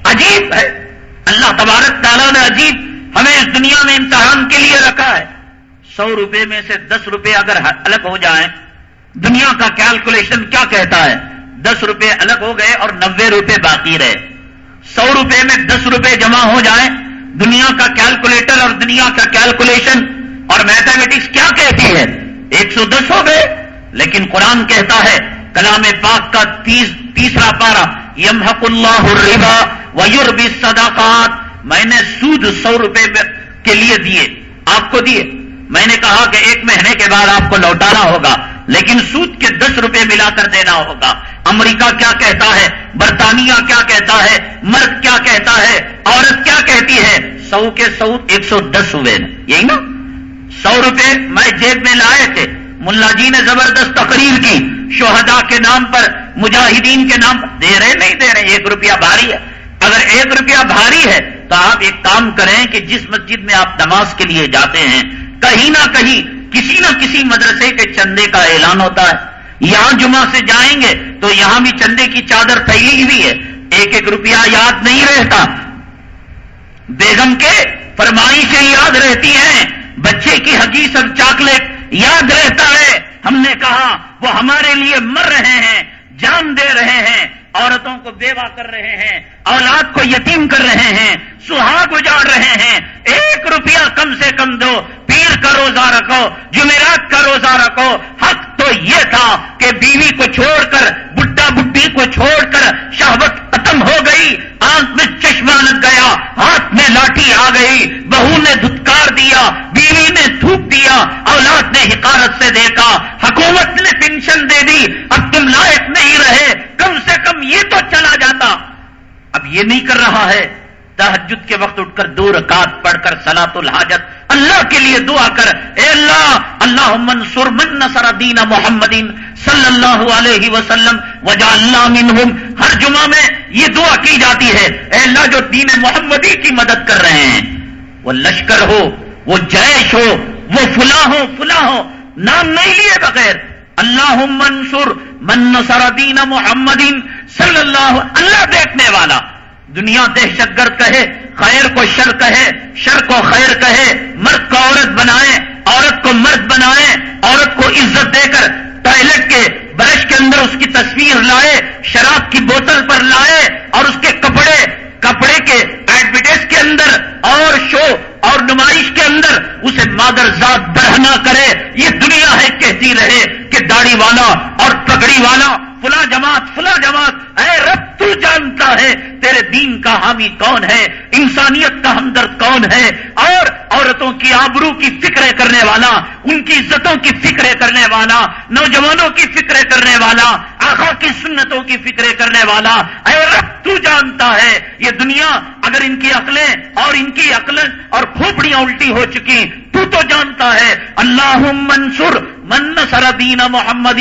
عجیب ہے۔ اللہ تبارک تعالیٰ نے عجیب ہمیں اس دنیا میں امتحان کے لیے رکھا ہے۔ سو روپے میں سے دس روپے اگر الگ ہو جائیں، دنیا کا کیلکولیشن کیا کہتا ہے؟ دس روپے الگ ہو گئے اور نبے روپے باقی رہے۔ سو روپے میں دس روپے جمع ہو جائیں، دنیا کا کیلکولیٹر اور دنیا کا کیلکولیشن۔ اور میتھمیٹکس کیا کہتی ہے؟ ایک سو دس ہو گئے، لیکن قرآن کہتا ہے کلام پاک کا تیس تیسرا پارا یمحق اللہ الربا ویوربی صداقات میں نے سود سو روپے کے لیے دیے، آپ کو دیے۔ میں نے کہا کہ ایک مہینے کے بعد آپ کو لوٹانا ہوگا، لیکن سود کے دس روپے ملا کر دینا ہوگا۔ امریکہ کیا کہتا ہے؟ برطانیہ کیا کہتا ہے؟ مرد کیا کہتا ہے؟ عورت کیا کہتی ہے؟ سو کے سو ایک سو دس ہوئے۔ یہی نا؟ سو روپے میں جیب میں لائے تھے۔ ملا جی نے زبردست تقریر کی شہدا کے نام پر، مجاہدین کے نام پر۔ دے رہے، نہیں دے رہے، ایک روپیہ بھاری ہے۔ اگر ایک روپیہ بھاری ہے، تو آپ ایک کام کریں کہ جس مسجد میں آپ نماز کے لیے جاتے ہیں، کہیں نہ کہیں کسی نہ کسی مدرسے کے چندے کا اعلان ہوتا ہے۔ یہاں جمعہ سے جائیں گے تو یہاں بھی چندے کی چادر پھیلی ہوئی ہے۔ ایک ایک روپیہ یاد نہیں رہتا۔ بیگم کے فرمائشیں یاد رہتی ہیں۔ بچے کی حقیقت چاکلیٹ یاد رہتا ہے۔ ہم نے کہا، وہ ہمارے لیے مر رہے ہیں، جان دے رہے ہیں، عورتوں کو بیوہ کر رہے ہیں، اولاد کو یتیم کر رہے ہیں، سہاگ اجاڑ رہے ہیں۔ ایک روپیہ کم سے کم دو، پیر کا روزہ رکھو، جمعرات کا روزہ رکھو۔ حق تو یہ تھا کہ بیوی کو چھوڑ کر بڈا بڈی کو چھوڑ کر شہبت ختم ہو گئی، آنکھ میں چشمہ لگ گیا، ہاتھ میں لاٹھی آ گئی، بہو نے دھتکار دیا، بیوی نے تھوک دیا، اولاد نے حکارت سے دیکھا، حکومت نے پینشن دے دی، اب تم لائق نہیں رہے، کم سے کم یہ تو چلا جاتا۔ اب یہ نہیں کر رہا ہے۔ تحجد کے وقت اٹھ کر دو رکعت پڑھ کر سلاۃ الحاجت۔ اللہ کے لیے دعا کر۔ اے اللہ اللہ منصور من نصر دین محمدین صلی اللہ علیہ وسلم وجا اللہ منہم۔ ہر جمعہ میں یہ دعا کی جاتی ہے۔ اے اللہ، جو دین محمدی کی مدد کر رہے ہیں۔ وہ لشکر ہو، وہ جیش ہو، وہ فلاں ہو فلاں ہو۔ نام نہیں لیے بغیر۔ اللہ منصور من نصر دین محمدین صلی اللہ اللہ دیکھنے والا۔ دنیا دہشت گرد کہے، خیر کو شر کہے، شر کو خیر کہے، مرد کو عورت بنائے، عورت کو مرد بنائے، عورت کو عزت دے کر ٹوائلٹ کے برش کے اندر اس کی تصویر لائے، شراب کی بوتل پر لائے اور اس کے کپڑے کپڑے کے ایڈورٹائز کے اندر اور شو اور نمائش کے اندر اسے مادر ذات برہنا کرے۔ یہ دنیا ہے کہتی رہے کہ داڑھی والا اور پگڑی والا فلا جماعت فلا جماعت، اے رب تو جانتا ہے تیرے دین کا حامی کون ہے؟ انسانیت کا ہمدرد کون ہے؟ اور عورتوں کی آبرو کی فکریں کرنے والا، ان کی عزتوں کی فکریں کرنے والا، نوجوانوں کی فکریں کرنے والا آخا کی سنتوں کی فکریں کرنے والا، اے رب تو جانتا ہے، یہ دنیا اگر ان کی عقلیں اور ان کی عقلیں اور کھوپڑیاں الٹی ہو چکی، تو تو جانتا ہے۔ اللہ منصور من نصر دین محمد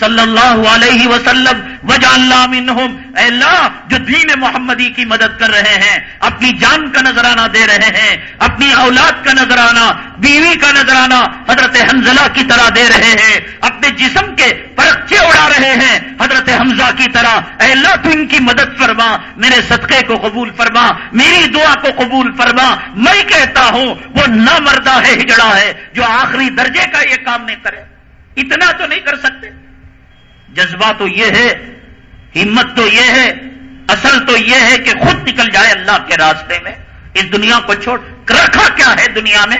صلی اللہ علیہ وسلم وجہ اللہ منہم اے اللہ، جو دین محمدی کی مدد کر رہے ہیں، اپنی جان کا نذرانہ دے رہے ہیں، اپنی اولاد کا نذرانہ، بیوی کا نذرانہ حضرت حنزلہ کی طرح دے رہے ہیں، اپنے جسم کے پرچے اڑا رہے ہیں، حضرت حمزہ کی طرح۔ اے اللہ، تو ان کی مدد فرما، میرے صدقے کو قبول فرما، میری دعا کو قبول فرما۔ میں کہتا ہوں، وہ نہ مردہ ہے، ہجڑا ہے، جو آخری درجے کا یہ کام نہیں کرے۔ اتنا تو نہیں کر سکتے۔ جذبہ تو یہ ہے، ہمت تو یہ ہے، اصل تو یہ ہے کہ خود نکل جائے اللہ کے راستے میں۔ اس دنیا کو چھوڑ، رکھا کیا ہے دنیا میں؟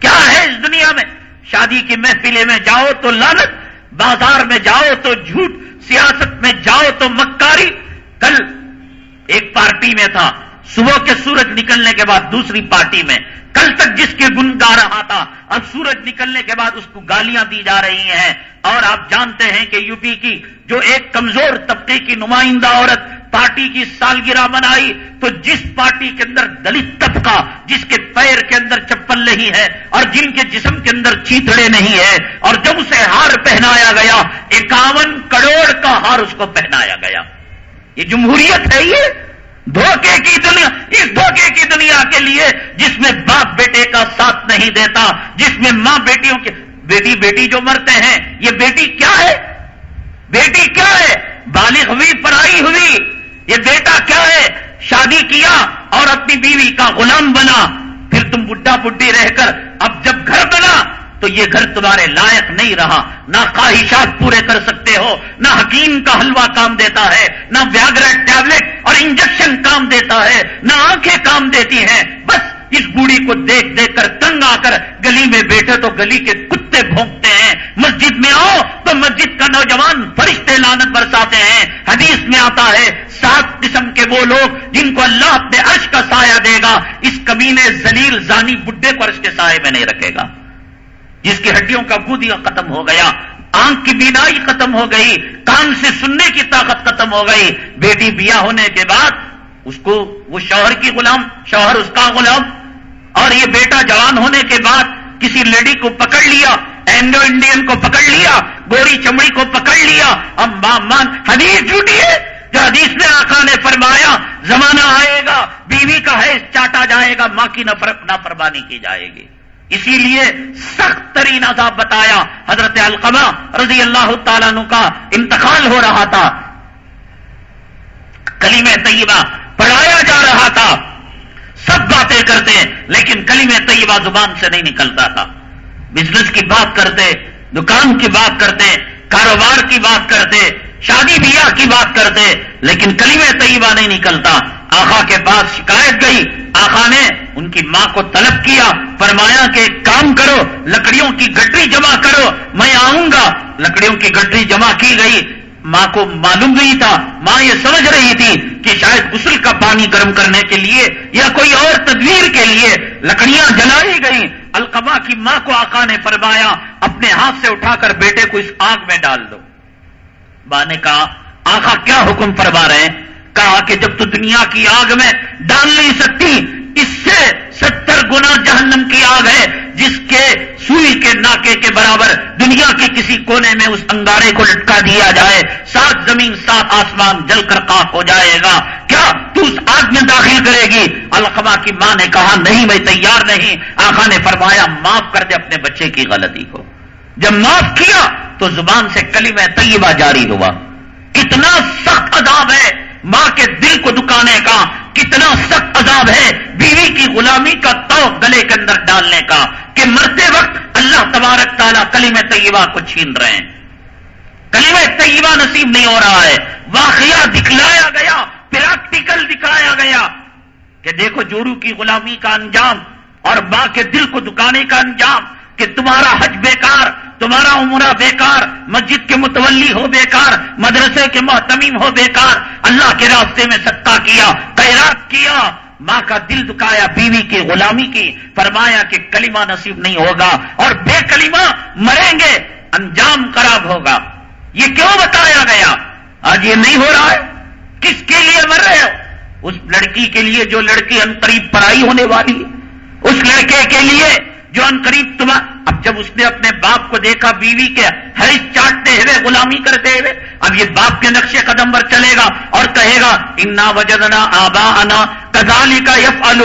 کیا ہے اس دنیا میں؟ شادی کی محفلے میں جاؤ تو لالت بازار میں جاؤ تو جھوٹ، سیاست میں جاؤ تو مکاری۔ کل ایک پارٹی میں تھا صبح کے سورج نکلنے کے بعد دوسری پارٹی میں، کل تک جس کے گن گا رہا تھا، اب سورج نکلنے کے بعد اس کو گالیاں دی جا رہی ہیں۔ اور آپ جانتے ہیں کہ یو پی کی جو ایک کمزور طبقے کی نمائندہ عورت پارٹی کی سالگرہ منائی تو جس پارٹی کے اندر دلت طبقہ، جس کے پیر کے اندر چپل نہیں ہے، اور جن کے جسم کے اندر چیتڑے نہیں ہے اور جب اسے ہار پہنایا گیا، اکاون کروڑ کا ہار اس کو پہنایا گیا۔ یہ جمہوریت ہے یہ؟ دھوکے کی دنیا، اس دھوکے کی دنیا کے لیے جس میں باپ بیٹے کا ساتھ نہیں دیتا، جس میں ماں بیٹیوں کے، بیٹی بیٹی جو مرتے ہیں، یہ بیٹی کیا ہے؟ بیٹی کیا ہے؟ بالغ ہوئی، پڑھائی ہوئی، یہ بیٹا کیا ہے؟ شادی کیا اور اپنی بیوی کا غلام بنا، پھر تم بڈھا بڈھی رہ کر اب جب گھر بنا تو یہ گھر تمہارے لائق نہیں رہا۔ نہ خواہشات پورے کر سکتے ہو، نہ حکیم کا حلوہ کام دیتا ہے، نہ ویاگر ٹیبلٹ اور انجیکشن کام دیتا ہے، نہ آنکھیں کام دیتی ہیں۔ بس اس بوڑھی کو دیکھ دیکھ کر تنگ آ کر گلی میں بیٹھے تو گلی کے کتے بھونکتے ہیں۔ مسجد میں آؤ تو مسجد کا نوجوان فرشتے لانت برساتے ہیں۔ حدیث میں آتا ہے، سات قسم کے وہ لوگ جن کو اللہ اپنے عرش کا سایہ دے گا، اس کمینے زلیل زانی بڈھے کو عرش کے سائے میں نہیں رکھے گا۔ جس کی ہڈیوں کا گودیا ختم ہو گیا، آنکھ کی بینائی ختم ہو گئی، کان سے سننے کی طاقت ختم ہو گئی۔ بیٹی بیا ہونے کے بعد اس کو وہ شوہر کی غلام، شوہر اس کا غلام۔ اور یہ بیٹا جوان ہونے کے بعد کسی لیڈی کو پکڑ لیا، اینڈو انڈین کو پکڑ لیا، گوری چمڑی کو پکڑ لیا۔ اب ماں مان حدیث جھوٹی ہے۔ جو حدیث نے آقا نے فرمایا، زمانہ آئے گا، بیوی کا ہے چاٹا جائے گا، ماں کی نافرمانی کی جائے گی۔ اسی لیے سخت ترین عذاب بتایا حضرت القمہ رضی اللہ تعالیٰ کا انتقال ہو رہا تھا۔ کلیم طیبہ پڑھایا جا رہا تھا۔ سب باتیں کرتے لیکن کلیم طیبہ زبان سے نہیں نکلتا تھا۔ بزنس کی بات کرتے، دکان کی بات کرتے، کاروبار کی بات کرتے، شادی بیاہ کی بات کرتے، لیکن کلیم طیبہ نہیں نکلتا۔ آخا کے پاس شکایت گئی۔ آخا نے ان کی ماں کو طلب کیا، فرمایا کہ کام کرو، لکڑیوں کی گٹری جمع کرو۔ میں آؤں گا۔ لکڑیوں کی گٹری جمع کی گئی۔ ماں کو معلوم نہیں تھا۔ ماں یہ سمجھ رہی تھی کہ شاید غسل کا پانی گرم کرنے کے لیے یا کوئی اور تدبیر کے لیے لکڑیاں جلائی گئی القبا کی ماں کو آقا نے فرمایا، اپنے ہاتھ سے اٹھا کر بیٹے کو اس آگ میں ڈال دو۔ ماں نے کہا، آقا کیا حکم فرما رہے ہیں؟ کہا کہ جب تو دنیا کی آگ میں ڈال نہیں سکتی، اس سے ستر گنا جہنم کی آگ ہے، جس کے سوئی کے ناکے کے برابر دنیا کے کسی کونے میں اس انگارے کو لٹکا دیا جائے سات زمین سات آسمان جل کر کاف ہو جائے گا۔ کیا تو اس آگ میں داخل کرے گی؟ القبا کی ماں نے کہا، نہیں میں تیار نہیں۔ آخا نے فرمایا، معاف کر دے اپنے بچے کی غلطی کو۔ جب معاف کیا تو زبان سے کلی میں طیبہ جاری ہوا۔ کتنا سخت عذاب ہے۔ ماں کے دل کو دکانے کا کتنا سخت عذاب ہے، بیوی کی غلامی کا تو گلے کے اندر ڈالنے کا کہ مرتے وقت اللہ تبارک تعالیٰ کلیم طیبہ کو چھین رہے ہیں۔ کلیم طیبہ نصیب نہیں ہو رہا ہے۔ واقعہ دکھلایا گیا پریکٹیکل دکھایا گیا کہ دیکھو جورو کی غلامی کا انجام اور ماں کے دل کو دکانے کا انجام۔ کہ تمہارا حج بیکار، تمہارا عمرہ بیکار، مسجد کے متولی ہو بیکار، مدرسے کے محتمیم ہو بیکار، اللہ کے راستے میں سکتا کیا تیراک کیا، ماں کا دل دکایا بیوی کی، غلامی کی، فرمایا کہ کلمہ نصیب نہیں ہوگا اور بے کلمہ مریں گے، انجام خراب ہوگا۔ یہ کیوں بتایا گیا؟ آج یہ نہیں ہو رہا ہے۔ کس کے لیے مر رہے ہو؟ اس لڑکی کے لیے جو لڑکی ان قریب پڑھائی ہونے والی، اس لڑکے کے لیے جو ان قریب تم اب جب اس نے اپنے باپ کو دیکھا، بیوی کے ہر چاٹتے ہوئے، غلامی کرتے ہوئے، اب یہ باپ کے نقشے قدم پر چلے گا اور کہے گا، انا وجدنا آبا انا کدالی کا یف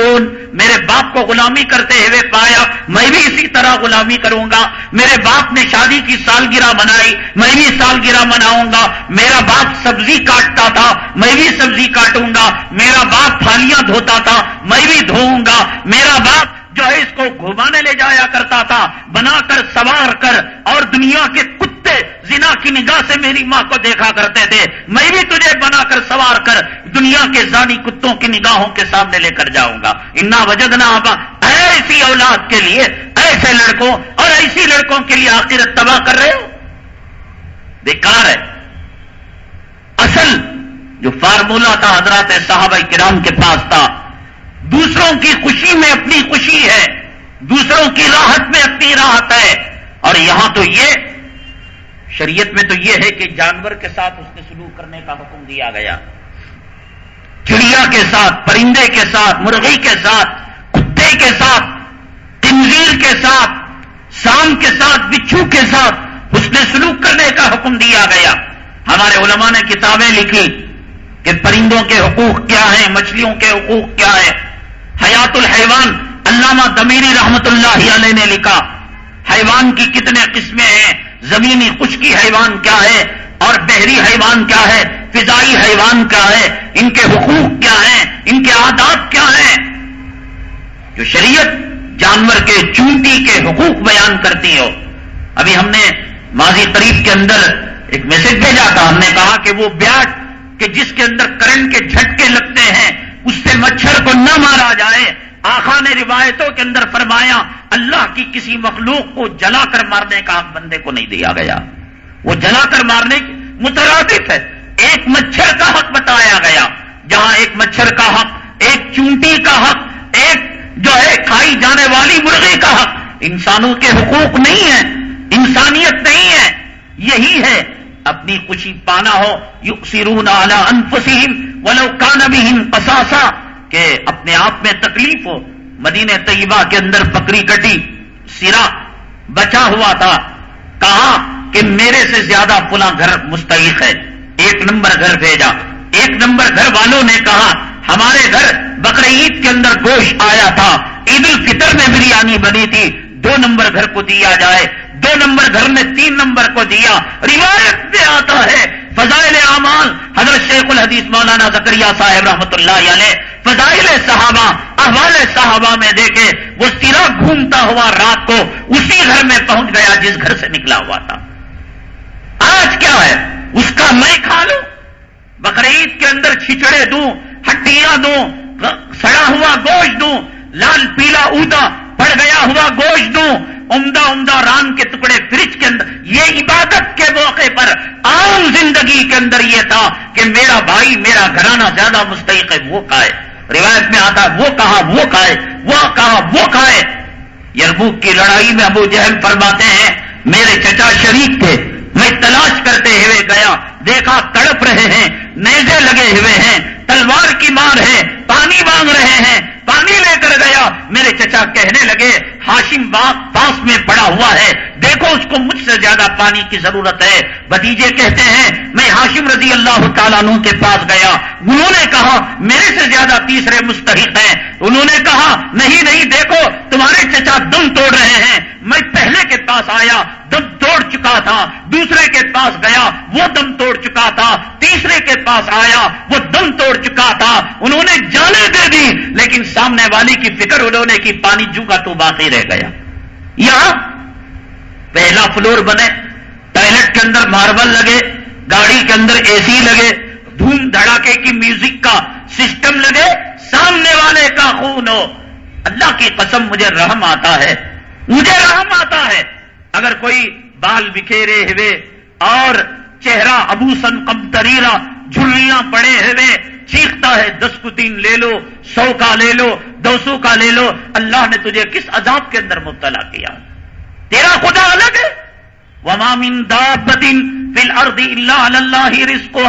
میرے باپ کو غلامی کرتے ہوئے پایا، میں بھی اسی طرح غلامی کروں گا۔ میرے باپ نے شادی کی سالگرہ منائی، میں بھی سالگرہ مناؤں گا۔ میرا باپ سبزی کاٹتا تھا، میں بھی سبزی کاٹوں گا۔ میرا باپ تھالیاں دھوتا تھا، میں بھی دھوؤں گا۔ میرا باپ جو ہے اس کو گھمانے لے جایا کرتا تھا، بنا کر سوار کر اور دنیا کے کتے زنا کی نگاہ سے میری ماں کو دیکھا کرتے تھے۔ میں بھی تجھے بنا کر سوار کر دنیا کے زانی کتوں کی نگاہوں کے سامنے لے کر جاؤں گا۔ انا وجد نہ آبا ایسی اولاد کے لیے، ایسے لڑکوں اور ایسی لڑکوں کے لیے آخرت تباہ کر رہے ہو؟ بیکار ہے۔ اصل جو فارمولہ تھا حضرات صحابہ کرام کے پاس تھا دوسروں کی خوشی میں اپنی خوشی ہے، دوسروں کی راحت میں اپنی راحت ہے۔ اور یہاں تو یہ، شریعت میں تو یہ ہے کہ جانور کے ساتھ اس نے سلوک کرنے کا حکم دیا گیا۔ چڑیا کے ساتھ، پرندے کے ساتھ، مرغی کے ساتھ، کتے کے ساتھ تنظیر کے ساتھ، سام کے ساتھ، بچھو کے ساتھ اس نے سلوک کرنے کا حکم دیا گیا۔ ہمارے علماء نے کتابیں لکھی کہ پرندوں کے حقوق کیا ہیں، مچھلیوں کے حقوق کیا ہے حیات الحیوان، علامہ دمیری رحمت اللہ علیہ نے لکھا، حیوان کی کتنے قسمیں ہیں؟ زمینی خشکی حیوان کیا ہے؟ اور بحری حیوان کیا ہے؟ فضائی حیوان کیا ہے؟ ان کے حقوق کیا ہیں؟ ان کے آداب کیا ہیں؟ جو شریعت جانور کے چونٹی کے حقوق بیان کرتی ہو۔ ابھی ہم نے ماضی قریب کے اندر ایک میسج بھیجا تھا، ہم نے کہا کہ وہ بیاٹ کہ جس کے اندر کرنٹ کے جھٹکے لگتے ہیں اس سے مچھر کو نہ مارا جائے۔ آخا نے روایتوں کے اندر فرمایا، اللہ کی کسی مخلوق کو جلا کر مارنے کا حق بندے کو نہیں دیا گیا۔ وہ جلا کر مارنے کی مترادف ہے۔ ایک مچھر کا حق بتایا گیا۔ جہاں ایک مچھر کا حق، ایک چونٹی کا حق، ایک جو ہے کھائی جانے والی مرغی کا حق۔ انسانوں کے حقوق نہیں ہے انسانیت نہیں ہے۔ یہی ہے، اپنی خوشی پانا ہو یو سرون اعلی انفسیم ولو کان پساسا کہ اپنے آپ میں تکلیف ہو مدین طیبہ کے اندر بکری کٹی، سرا بچا ہوا تھا۔ کہا کہ میرے سے زیادہ پلا گھر مستحق ہے، ایک نمبر گھر بھیجا۔ ایک نمبر گھر والوں نے کہا، ہمارے گھر بکر عید کے اندر گوشت آیا تھا۔ عید الفطر میں بریانی بنی تھی۔ دو نمبر گھر کو دیا جائے۔ دو نمبر گھر نے تین نمبر کو دیا۔ روایت میں آتا ہے، فضائل اعمال حضرت شیخ الحدیث مولانا زکریہ صاحب رحمۃ اللہ علیہ فضائل صحابہ، احوال صحابہ میں دیکھے، وہ سرا گھومتا ہوا رات کو اسی گھر میں پہنچ گیا جس گھر سے نکلا ہوا تھا۔ آج کیا ہے؟ اس کا میں کھا لوں؟ بقرعید کے اندر چھچڑے دوں، ہڈیاں دوں، سڑا ہوا گوشت دوں، لال پیلا اودا پڑ گیا ہوا گوشت دوں عمدہ عمدہ ران کے ٹکڑے فریج کے اندر، یہ عبادت کے موقع پر عام زندگی کے اندر یہ تھا کہ میرا بھائی، میرا گھرانہ زیادہ مستحق ہے، وہ کھائے۔ روایت میں آتا ہے، وہ کہا، وہ کھائے، وہ کہا، وہ کھائے۔ یربوک کی لڑائی میں ابو جہل فرماتے ہیں، میرے چچا شریک تھے، میں تلاش کرتے ہوئے گیا، دیکھا تڑپ رہے ہیں، نیزے لگے ہوئے ہیں، تلوار کی مار ہے، پانی مانگ رہے ہیں۔ پانی لے کر گیا۔ میرے چچا کہنے لگے، ہاشم باغ پاس میں پڑا ہوا ہے۔ دیکھو، اس کو مجھ سے زیادہ پانی کی ضرورت ہے۔ بتیجے کہتے ہیں، میں ہاشم رضی اللہ تعالیٰ عنہ کے پاس گیا۔ انہوں نے کہا، میرے سے زیادہ تیسرے مستحق ہیں۔ انہوں نے کہا، نہیں نہیں، دیکھو، تمہارے چچا دم توڑ رہے ہیں۔ میں پہلے کے پاس آیا۔ دم توڑ چکا تھا، دوسرے کے پاس گیا، وہ دم توڑ چکا تھا، تیسرے کے پاس آیا، وہ دم توڑ چکا تھا، انہوں نے جانے دے دی، لیکن سامنے والی کی فکر، انہوں نے کی پانی جھوکا تو باقی رہ گیا۔ یہاں پہلا فلور بنے، ٹوائلٹ کے اندر ماربل لگے، گاڑی کے اندر اے سی لگے، دھوم دھڑاکے کی میوزک کا سسٹم لگے، سامنے والے کا خون ہو۔ اللہ کی قسم، مجھے رحم آتا ہے۔ مجھے رحم آتا ہے۔ اگر کوئی بال بکھیرے ہوئے اور چہرہ ابو سن کم تریرا جھلیاں پڑے ہوئے چیختا ہے، دس کو تین لے لو، سو کا لے لو، دو سو کا لے لو، اللہ نے تجھے کس عذاب کے اندر مبتلا کیا؟ تیرا خدا الگ ہے۔ ومامن دا بدین فل اردی اللہ اللہ رسکو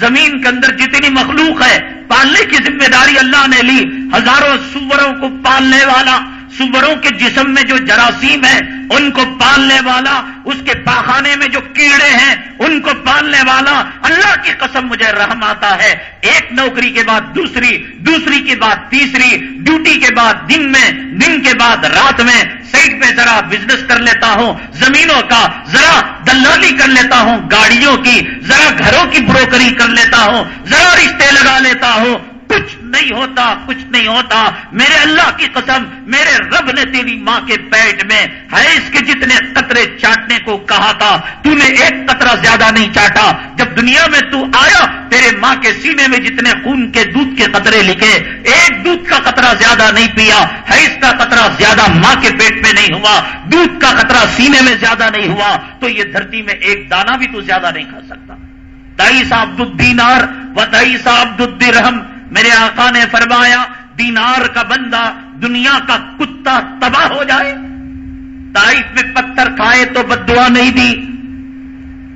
زمین کے اندر جتنی مخلوق ہے، پالنے کی ذمہ داری اللہ نے لی۔ ہزاروں سوروں کو پالنے والا سوروں کے جسم میں جو جراثیم ہے ان کو پالنے والا، اس کے پاخانے میں جو کیڑے ہیں، ان کو پالنے والا اللہ کی قسم مجھے رحم آتا ہے۔ ایک نوکری کے بعد دوسری دوسری کے بعد تیسری، ڈیوٹی کے بعد دن میں، دن کے بعد رات میں۔ سائڈ پہ ذرا بزنس کر لیتا ہوں، زمینوں کا ذرا دلالی کر لیتا ہوں، گاڑیوں کی، ذرا گھروں کی بروکری کر لیتا ہوں، ذرا رشتے لگا لیتا ہوں۔ کچھ نہیں ہوتا، کچھ نہیں ہوتا۔ میرے اللہ کی قسم، میرے رب نے تیری ماں کے پیٹ میں ہے اس کے جتنے قطرے چاٹنے کو کہا تھا تو نے ایک قطرہ زیادہ نہیں چاٹا۔ جب دنیا میں تو آیا، تیرے ماں کے سینے میں جتنے خون کے دودھ کے قطرے لکھے، ایک دودھ کا قطرہ زیادہ نہیں پیا ہے اس کا قطرہ زیادہ ماں کے پیٹ میں نہیں ہوا، دودھ کا قطرہ سینے میں زیادہ نہیں ہوا۔ تو یہ دھرتی میں ایک دانہ بھی تو زیادہ نہیں کھا سکتا۔ تئی صاحب الدینار و تئی صاحب الدرہم میرے آقا نے فرمایا، دینار کا بندہ دنیا کا کتا تباہ ہو جائے۔ تائف میں پتھر کھائے تو بد دعا نہیں دی۔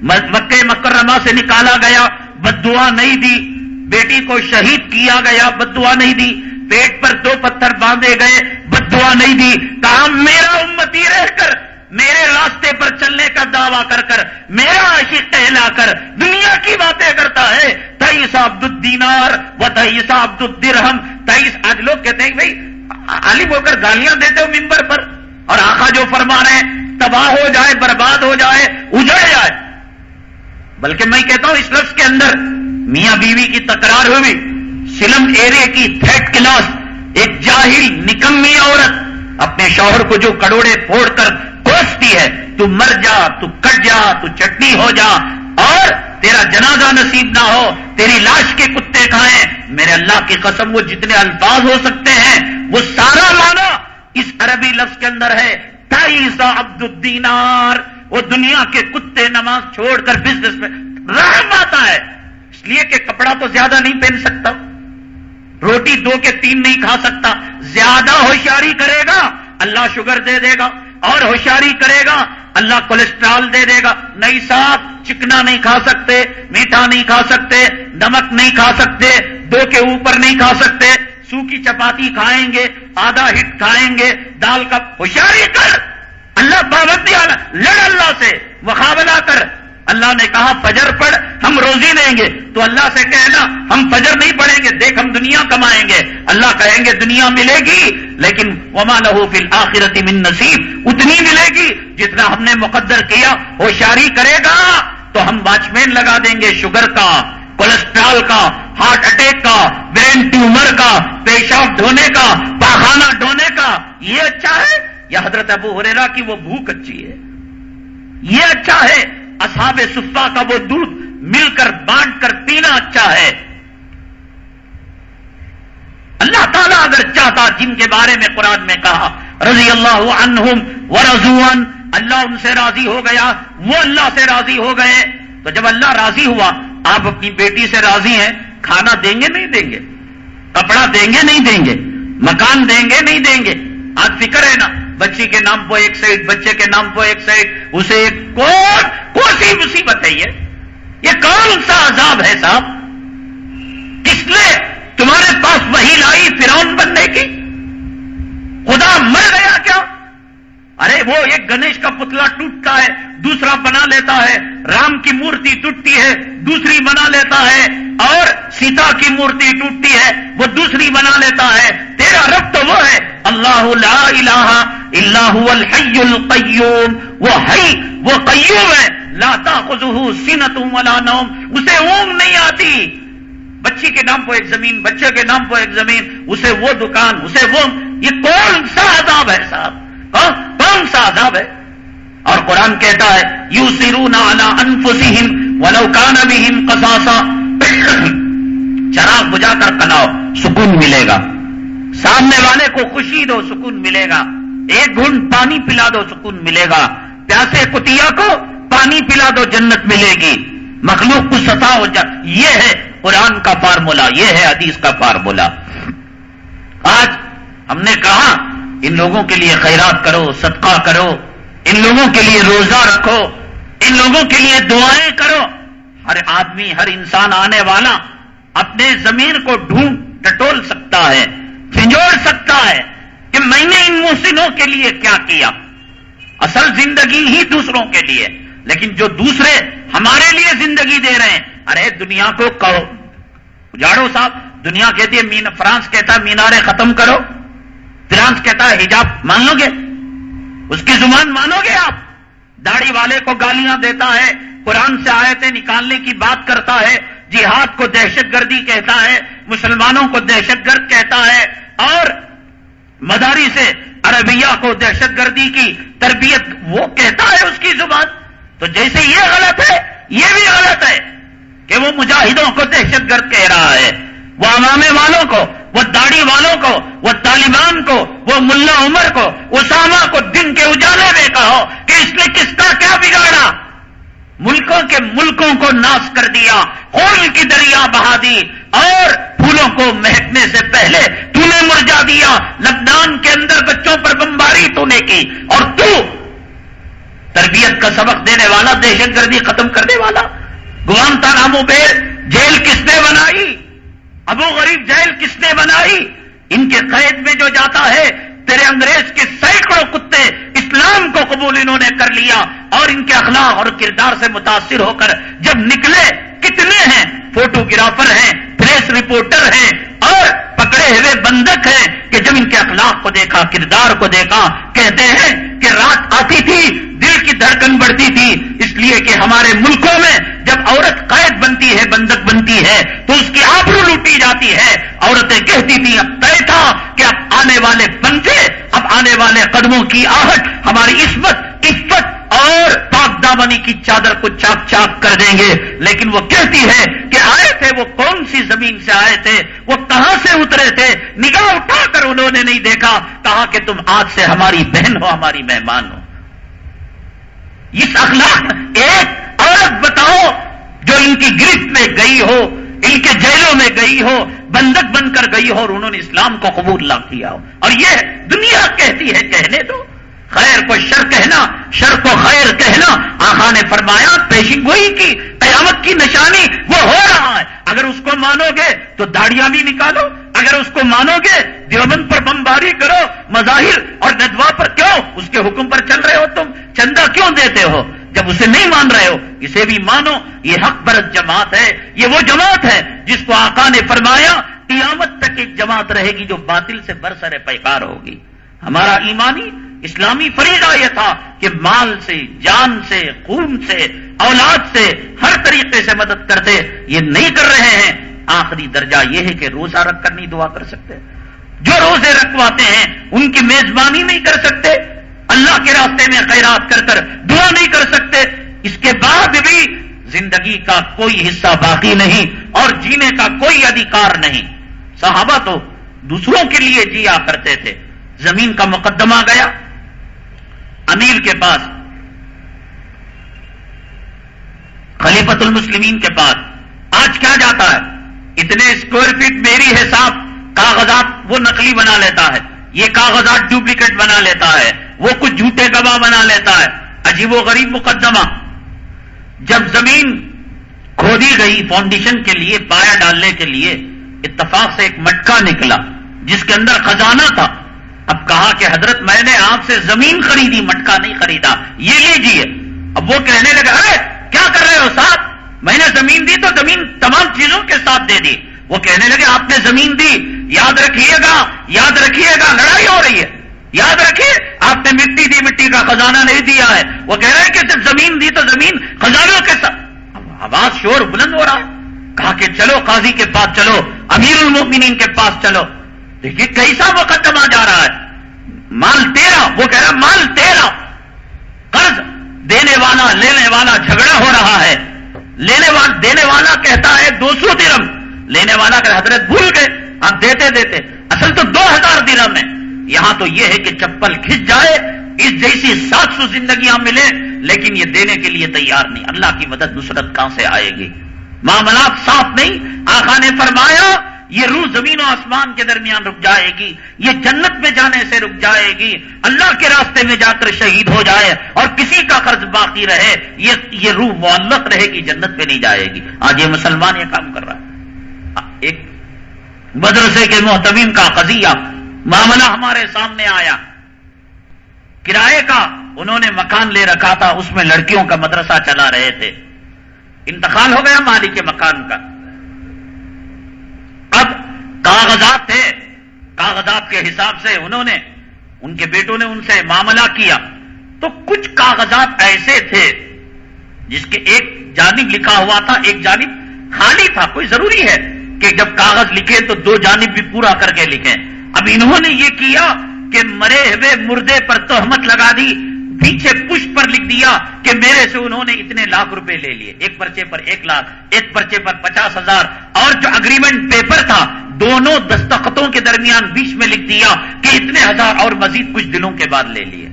مکہ مکرمہ سے نکالا گیا بد دعا نہیں دی۔ بیٹی کو شہید کیا گیا بد دعا نہیں دی۔ پیٹ پر دو پتھر باندھے گئے بد دعا نہیں دی۔ کام میرا امتی رہ کر میرے راستے پر چلنے کا دعویٰ کر کر، میرا عشق کہلا کر دنیا کی باتیں کرتا ہے۔ تئیس عبد الدینار و تئیس عبد الدرہم۔ تئیس آج لوگ کہتے ہیں بھائی، عالم ہو کر گالیاں دیتے ہو ممبر پر اور آخا جو فرما رہے ہیں، تباہ ہو جائے، برباد ہو جائے، اجڑ جائے۔ بلکہ میں کہتا ہوں اس لفظ کے اندر میاں بیوی کی تکرار ہوئی۔ سلم ایرے کی تھرڈ کلاس، ایک جاہل نکمی عورت اپنے شوہر کو جو کڑوڑے پھوڑ کر کوستی ہے، تو مر جا، تو کٹ جا، تو چٹنی ہو جا۔ اور تیرا جنازہ نصیب نہ ہو، تیری لاش کے کتے کھائیں۔ میرے اللہ کی قسم، وہ جتنے الفاظ ہو سکتے ہیں، وہ سارا مانا اس عربی لفظ کے اندر ہے۔ تائیسا عبد الدینار، وہ دنیا کے کتے نماز چھوڑ کر بزنس میں رحم آتا ہے۔ اس لیے کہ کپڑا تو زیادہ نہیں پہن سکتا، روٹی دو کے تین نہیں کھا سکتا، زیادہ ہوشیاری کرے گا، اللہ شوگر دے دے گا۔ اور ہوشیاری کرے گا، اللہ کولیسٹرال دے دے گا۔ نہیں صاف، چکنا نہیں کھا سکتے، میٹھا نہیں کھا سکتے، نمک نہیں کھا سکتے، دو کے اوپر نہیں کھا سکتے۔ سوکھی چپاتی کھائیں گے، آدھا ہٹ کھائیں گے، دال کا ہوشیاری کر۔ اللہ پابندی لڑ اللہ سے مقابلہ کر۔ اللہ نے کہا فجر پڑھ ہم روزی لیں گے۔ تو اللہ سے کہنا ہم فجر نہیں پڑھیں گے، دیکھ ہم دنیا کمائیں گے۔ اللہ کہیں گے، دنیا ملے گی، لیکن وما لہو فی الآخرت من نصیب اتنی ملے گی جتنا ہم نے مقدر کیا، ہوشیاری کرے گا۔ تو ہم واچ مین لگا دیں گے شوگر کا کولیسٹرال کا ہارٹ اٹیک کا برین ٹیومر کا، پیشاب دھونے کا پاخانہ ڈھونے کا۔ یہ اچھا ہے؟ یا حضرت ابو ہریرا کی وہ بھوک اچھی ہے۔ یہ اچھا ہے۔ اصحاب صفا کا وہ دودھ مل کر بانٹ کر پینا اچھا ہے۔ اللہ تعالیٰ اگر چاہتا جن کے بارے میں قرآن میں کہا، رضی اللہ عنہم و رضوان اللہ ان سے راضی ہو گیا، وہ اللہ سے راضی ہو گئے۔ تو جب اللہ راضی ہوا، آپ اپنی بیٹی سے راضی ہیں، کھانا دیں گے نہیں دیں گے؟ کپڑا دیں گے نہیں دیں گے؟ مکان دیں گے نہیں دیں گے؟ آج فکر ہے نا۔ بچی کے نام پہ ایک سائڈ، بچے کے نام پہ ایک سائڈ، اسے ایک کون کون سی مصیبت ہے یہ۔ یہ کون سا عذاب ہے صاحب؟ کس نے تمہارے پاس وہی لائی فرون بننے کی؟ خدا مر گیا کیا؟ ارے وہ ایک گنیش کا پتلا ٹوٹتا ہے، دوسرا بنا لیتا ہے، رام کی مورتی ٹوٹتی ہے، دوسری بنا لیتا ہے اور سیتا کی مورتی ٹوٹتی ہے، وہ دوسری بنا لیتا ہے، تیرا رب تو وہ ہے۔ اللہ لا الہ اللہ الحی القیوم۔ وہ ہے وہ قیوم ہے۔ لاتا خزو سینت ولا نوم۔ اسے اونگ نہیں آتی۔ بچی کے نام پر ایک زمین، بچے کے نام پر ایک زمین۔ اسے وہ دکان، اسے وہ۔ یہ کون سا عذاب ہے صاحب؟ ہاں، کون سا عذاب ہے؟ اور قرآن کہتا ہے یو سیرو نانا انفسم ولوکان بھی چراغ بجا کر کلاؤ سکون ملے گا۔ سامنے والے کو خوشی دو، سکون ملے گا۔ ایک گھنٹ پانی پلا دو، سکون ملے گا۔ پیاسے کتیا کو پانی پلا دو، جنت ملے گی۔ مخلوق کو ستا ہو جا۔ یہ ہے قرآن کا فارمولا، یہ ہے حدیث کا فارمولا۔ آج ہم نے کہا، ان لوگوں کے لیے خیرات کرو، صدقہ کرو۔ ان لوگوں کے لیے روزہ رکھو۔ ان لوگوں کے لیے دعائیں کرو۔ ہر آدمی، ہر انسان آنے والا اپنے زمین کو ڈھونڈ ٹٹول سکتا ہے جھنجھوڑ سکتا ہے کہ میں نے ان محسنوں کے لیے کیا کیا۔ اصل زندگی ہی دوسروں کے لیے۔ لیکن جو دوسرے ہمارے لیے زندگی دے رہے ہیں، ارے دنیا کو کہو۔ اجاڑو صاحب، دنیا کہتی ہے فرانس کہتا ہے، مینارے ختم کرو۔ فرانس کہتا ہے، حجاب مان لو گے؟ اس کی زبان مانو گے آپ؟ داڑھی والے کو گالیاں دیتا ہے قرآن سے آیتیں نکالنے کی بات کرتا ہے، جہاد کو دہشت گردی کہتا ہے، مسلمانوں کو دہشت گرد کہتا ہے، اور مداری سے عربیہ کو دہشت گردی کی تربیت وہ کہتا ہے اس کی زبان۔ تو جیسے یہ غلط ہے، یہ بھی غلط ہے کہ وہ مجاہدوں کو دہشت گرد کہہ رہا ہے، وہ امامے والوں کو، وہ داڑھی والوں کو، وہ طالبان کو، وہ ملا عمر کو، اسامہ کو دن کے اجالے میں کہو کہ اس نے کس کا کیا بگاڑا۔ ملکوں کے ملکوں کو ناش کر دیا، خون کی دریا بہا دی اور پھولوں کو مہکنے سے پہلے تو نے مرجا دیا۔ لکڈاؤن کے اندر بچوں پر بمباری تو نے کی اور تو تربیت کا سبق دینے والا، دہشت گردی ختم کرنے والا۔ گوام تانامو بیر جیل کس نے بنائی؟ ابو غریب جیل کس نے بنائی؟ ان کے قید میں جو جاتا ہے تیرے انگریز کے سینکڑوں کتے اسلام کو قبول انہوں نے کر لیا اور ان کے اخلاق اور کردار سے متاثر ہو کر جب نکلے، کتنے ہیں؟ فوٹوگرافر ہیں، پریس رپورٹر ہیں اور پکڑے ہوئے بندک ہیں کہ جب ان کے اخلاق کو دیکھا، کردار کو دیکھا، کہتے ہیں کہ رات آتی تھی، دل کی دھڑکن بڑھتی تھی، اس لیے کہ ہمارے ملکوں میں جب عورت قید بنتی ہے بندک بنتی ہے، تو اس کی آبرو لوٹی جاتی ہے۔ عورتیں کہتی تھی اب طے تھا کہ اب آنے والے بنتے اب آنے والے قدموں کی آہٹ ہماری عصمت، عفت اور پاک دامنی کی چادر کو چاک چاک کر دیں گے۔ لیکن وہ کہتی ہے کہ آئے تھے، وہ کون سی زمین سے آئے تھے؟ وہ کہاں سے اترے تھے؟ نگاہ اٹھا کر انہوں نے نہیں دیکھا۔ کہا کہ تم آج سے ہماری بہن ہو، ہماری مہمان ہو۔ اس اخلاق ایک عورت بتاؤ جو ان کی گرفت میں گئی ہو، ان کے جیلوں میں گئی ہو، بندک بن کر گئی ہو اور انہوں نے اسلام کو قبول لا کیا ہو۔ اور یہ دنیا کہتی ہے کہنے دو۔ خیر کو شر کہنا، شر کو خیر کہنا۔ آخا نے فرمایا پیشن گوئی کی، قیامت کی نشانی وہ ہو رہا ہے۔ اگر اس کو مانو گے تو داڑیاں بھی نکالو۔ اگر اس کو مانو گے، دیوبند پر بمباری کرو۔ مظاہر اور ندوا پر کیوں؟ اس کے حکم پر چل رہے ہو تم۔ چندہ کیوں دیتے ہو؟ جب اسے نہیں مان رہے ہو، اسے بھی مانو۔ یہ حق برت جماعت ہے۔ یہ وہ جماعت ہے جس کو آقا نے فرمایا، قیامت تک ایک جماعت رہے گی جو باطل سے برسر پیکار ہوگی۔ ہمارا ایمانی اسلامی فریضہ یہ تھا کہ مال سے، جان سے، خون سے، اولاد سے ہر طریقے سے مدد کرتے، یہ نہیں کر رہے ہیں۔ آخری درجہ یہ ہے کہ روزہ رکھ کر نہیں دعا کر سکتے۔ جو روزے رکھواتے ہیں، ان کی میزبانی نہیں کر سکتے۔ اللہ کے راستے میں خیرات کر کر دعا نہیں کر سکتے۔ اس کے بعد بھی زندگی کا کوئی حصہ باقی نہیں اور جینے کا کوئی ادھیکار نہیں۔ صحابہ تو دوسروں کے لیے جیا کرتے تھے۔ زمین کا مقدمہ گیا۔ امیر کے پاس خلیفت المسلمین کے پاس۔ آج کیا جاتا ہے؟ اتنے اسکوائر فٹ میری حساب کاغذات وہ نقلی بنا لیتا ہے، یہ کاغذات ڈپلیکیٹ بنا لیتا ہے، وہ کچھ جھوٹے گواہ بنا لیتا ہے۔ عجیب و غریب مقدمہ۔ جب زمین کھودی گئی فاؤنڈیشن کے لیے، پایا ڈالنے کے لیے، اتفاق سے ایک مٹکا نکلا، جس کے اندر خزانہ تھا۔ اب کہا کہ حضرت میں نے آپ سے زمین خریدی، مٹکا نہیں خریدا۔ یہ لیجیے اب وہ کہنے لگے، ارے، کیا کر رہے ہو صاحب میں نے زمین دی تو زمین تمام چیزوں کے ساتھ دے دی۔ وہ کہنے لگے، آپ نے زمین دی۔ یاد رکھیے گا، یاد رکھیے گا، لڑائی ہو رہی ہے۔ یاد رکھیے، آپ نے مٹی دی، مٹی کا خزانہ نہیں دیا ہے۔ وہ کہہ رہے ہیں کہ جب زمین دی تو زمین خزانوں کے ساتھ۔ آواز شور بلند ہو رہا ہے۔ کہا کہ چلو، قاضی کے پاس چلو، امیر المومنین کے پاس چلو۔ دیکھیے کیسا مقدمہ جا رہا ہے۔ مال تیرا، وہ کہہ رہا مال تیرا۔ قرض دینے والا، لینے والا جھگڑا ہو رہا ہے۔ لینے والا دینے والا کہتا ہے دو سو درم۔ لینے والا کہ حضرت بھول گئے، آپ دیتے دیتے۔ اصل تو دو ہزار درم ہے۔ یہاں تو یہ ہے کہ چپل کھچ جائے، اس جیسی سات سو زندگیاں ملے لیکن یہ دینے کے لیے تیار نہیں۔ اللہ کی مدد نصرت کہاں سے آئے گی؟ معاملات صاف نہیں۔ آخا نے فرمایا یہ روح زمین و آسمان کے درمیان رک جائے گی، یہ جنت میں جانے سے رک جائے گی، اللہ کے راستے میں جا کر شہید ہو جائے اور کسی کا قرض باقی رہے، یہ روح معلق رہے گی، جنت پہ نہیں جائے گی۔ آج یہ مسلمان یہ کام کر رہا ہے۔ ایک مدرسے کے محتمین کا قضیہ، معاملہ ہمارے سامنے آیا۔ کرائے کا انہوں نے مکان لے رکھا تھا، اس میں لڑکیوں کا مدرسہ چلا رہے تھے۔ انتقال ہو گیا مالک کے مکان کا۔ کاغذات تھے۔ کاغذات کے حساب سے انہوں نے، ان کے بیٹوں نے ان سے معاملہ کیا۔ تو کچھ کاغذات ایسے تھے جس کے ایک جانب لکھا ہوا تھا، ایک جانب خالی تھا۔ کوئی ضروری ہے کہ جب کاغذ لکھے تو دو جانب بھی پورا کر کے لکھیں۔ اب انہوں نے یہ کیا کہ مرے ہوئے مردے پر تہمت لگا دی، پیچھے پش پر لکھ دیا کہ میرے سے انہوں نے اتنے لاکھ روپے لے لیے۔ ایک پرچے پر ایک لاکھ، ایک پرچے پر پچاس ہزار۔ اور جو اگریمنٹ پیپر تھا دونوں دستخطوں کے درمیان بیچ میں لکھ دیا کہ اتنے ہزار اور مزید کچھ دنوں کے بعد لے لیے۔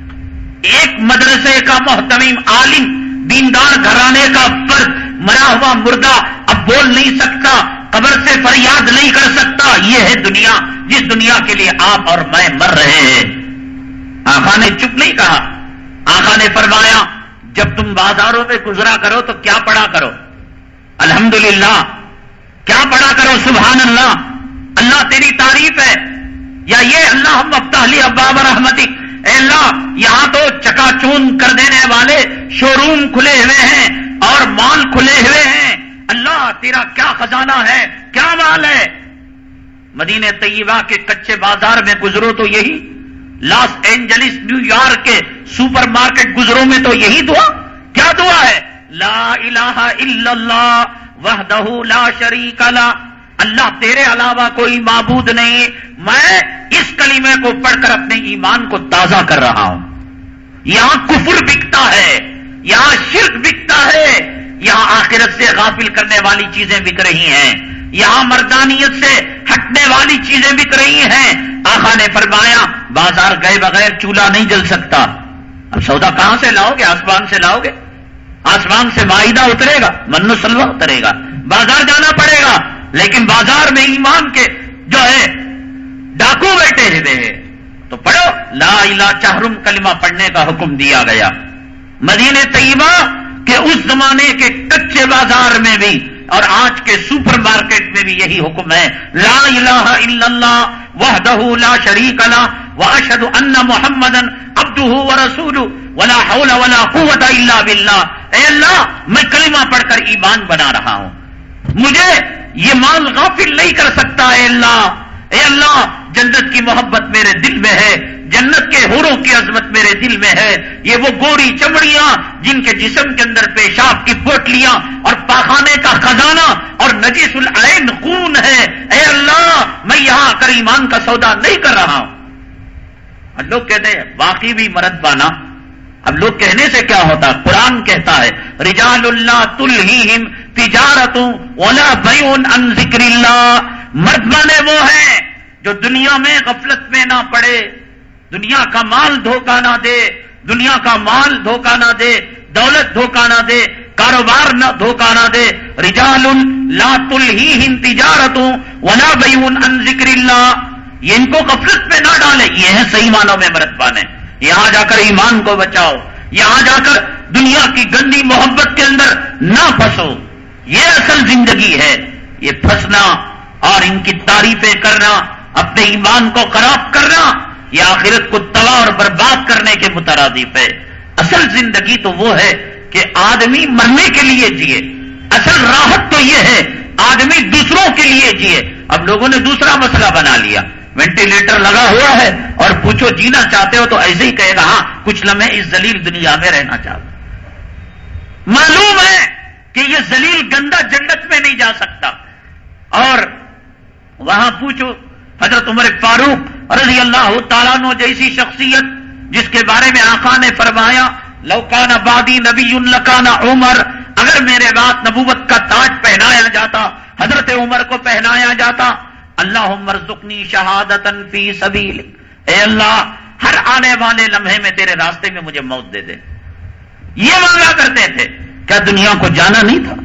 ایک مدرسے کا محتمیم عالم، دیندار گھرانے کا فرد، مرا ہوا مردہ اب بول نہیں سکتا، قبر سے فریاد نہیں کر سکتا۔ یہ ہے دنیا، جس دنیا کے لیے آپ اور میں مر رہے ہیں۔ آخا نے چپ نہیں کہا۔ آخا نے فرمایا، جب تم بازاروں میں گزرا کرو تو کیا پڑھا کرو؟ الحمدللہ۔ کیا پڑھا کرو؟ سبحان اللہ۔ اللہ تیری تعریف ہے یا یہ اللہ ہم ابتالی اباب رحمتی اے اللہ یہاں تو چکا چون کر دینے والے شو روم کھلے ہوئے ہیں اور مال کھلے ہوئے ہیں۔ اللہ تیرا کیا خزانہ ہے؟ کیا مال ہے؟ مدینہ طیبہ کے کچے بازار میں گزرو تو یہی۔ لاس اینجلس، نیو یارک کے سپر مارکیٹ گزروں میں تو یہی دعا۔ کیا دعا ہے؟ لا الہ الا اللہ وحدہ لا شریک لا۔ اللہ تیرے علاوہ کوئی معبود نہیں، میں اس کلیمے کو پڑھ کر اپنے ایمان کو تازہ کر رہا ہوں۔ یہاں کفر بکتا ہے، یہاں شرک بکتا ہے، یہاں آخرت سے غافل کرنے والی چیزیں بک رہی ہیں۔ یہاں مردانیت سے ہٹنے والی چیزیں بک رہی ہیں۔ آخا نے فرمایا، بازار گئے بغیر چولہا نہیں جل سکتا۔ اب سودا کہاں سے لاؤ گے؟ آسمان سے لاؤ گے؟ آسمان سے معاہدہ اترے گا من سلوا اترے گا۔ بازار جانا پڑے گا۔ لیکن بازار میں ایمان کے جو ہے، ڈاکو بیٹھے ہوئے ہیں۔ تو پڑھو، لا الہ چہرم کلمہ پڑھنے کا حکم دیا گیا۔ مدینہ طیبہ کے اس زمانے کے کچے بازار میں بھی اور آج کے سپر مارکیٹ میں بھی یہی حکم ہے۔ لا الہ الا اللہ، وحدہ لا شریک لا واشهد ان محمدا عبده ورسوله ولا حول ولا قوت الا بالله اے اللہ، میں کلمہ پڑھ کر ایمان بنا رہا ہوں۔ مجھے یہ مال غافل نہیں کر سکتا اے اللہ۔ اے اللہ، جنت کی محبت میرے دل میں ہے، جنت کے ہوروں کی عظمت میرے دل میں ہے۔ یہ وہ گوری چمڑیاں جن کے جسم کے اندر پیشاب کی پوٹلیاں اور پاخانے کا خزانہ اور نجیس العین خون ہے۔ اے اللہ، میں یہاں آ کر ایمان کا سودا نہیں کر رہا ہوں۔ اور لوگ کہتے ہیں باقی بھی مرد بانا۔ اب لوگ کہنے سے کیا ہوتا؟ قرآن کہتا ہے، رجال اللہ تلہیم تجارتوں اولا بیون ان ذکر اللہ۔ مرد بانے وہ ہیں جو دنیا میں غفلت میں نہ پڑے، دنیا کا مال دھوکہ نہ دے، دنیا کا مال دھوکہ نہ دے، دولت دھوکہ نہ دے، کاروبار نہ دھوکہ نہ دے۔ رجال لا تل ہی ہن تجارتوں، ولا بیون ان ذکر اللہ۔ یہ ان کو غفلت میں نہ ڈالے۔ یہ ہے صحیح معنوں میں مردبانے یہاں جا کر ایمان کو بچاؤ۔ یہاں جا کر دنیا کی گندی محبت کے اندر نہ پھنسو۔ یہ اصل زندگی ہے۔ یہ پھنسنا اور ان کی تعریفیں کرنا، اپنے ایمان کو خراب کرنا، یہ آخرت کو تباہ اور برباد کرنے کے مترادف ہے۔ اصل زندگی تو وہ ہے کہ آدمی مرنے کے لیے جیے۔ اصل راحت تو یہ ہے، آدمی دوسروں کے لیے جیے۔ اب لوگوں نے دوسرا مسئلہ بنا لیا۔ وینٹیلیٹر لگا ہوا ہے اور پوچھو جینا چاہتے ہو تو ایسے ہی کہے گا ہاں کچھ لمحے اس زلیل دنیا میں رہنا چاہتا معلوم ہے کہ یہ زلیل گندا جنت میں نہیں جا سکتا۔ اور وہاں پوچھو، حضرت عمر فاروق رضی اللہ تعالیٰ نو جیسی شخصیت جس کے بارے میں آقا نے فرمایا لوکان بادی نبی الکان عمر، اگر میرے بات نبوت کا تاج پہنایا جاتا، حضرت عمر کو پہنایا جاتا اللہ عمر زکنی شہادت فی سبیل اے اللہ، ہر آنے والے لمحے میں تیرے راستے میں مجھے موت دے دے۔ یہ مانگا کرتے تھے۔ کیا دنیا کو جانا نہیں تھا؟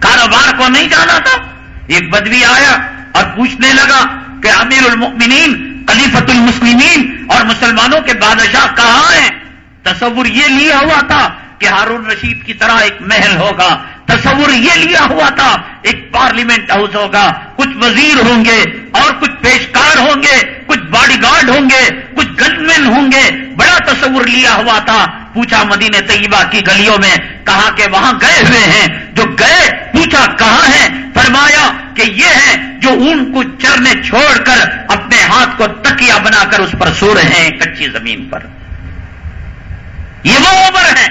کاروبار کو نہیں جانا تھا؟ ایک بدوی آیا اور پوچھنے لگا کہ امیر المؤمنین خلیفت المسلمین اور مسلمانوں کے بادشاہ کہاں ہیں؟ تصور یہ لیا ہوا تھا کہ ہارون رشید کی طرح ایک محل ہوگا۔ تصور یہ لیا ہوا تھا ایک پارلیمنٹ ہاؤس ہوگا۔ کچھ وزیر ہوں گے اور کچھ پیشکار ہوں گے، کچھ باڈی گارڈ ہوں گے۔ گنمین ہوں گے۔ بڑا تصور لیا ہوا تھا۔ پوچھا مدینہ طیبہ کی گلیوں میں کہا کہ وہاں گئے ہوئے ہیں۔ جو گئے، پوچھا کہاں ہیں؟ فرمایا کہ یہ ہے جو اون کو چرنے چھوڑ کر اپنے ہاتھ کو تکیا بنا کر اس پر سو رہے ہیں کچی زمین پر۔ یہ وہ عمر ہے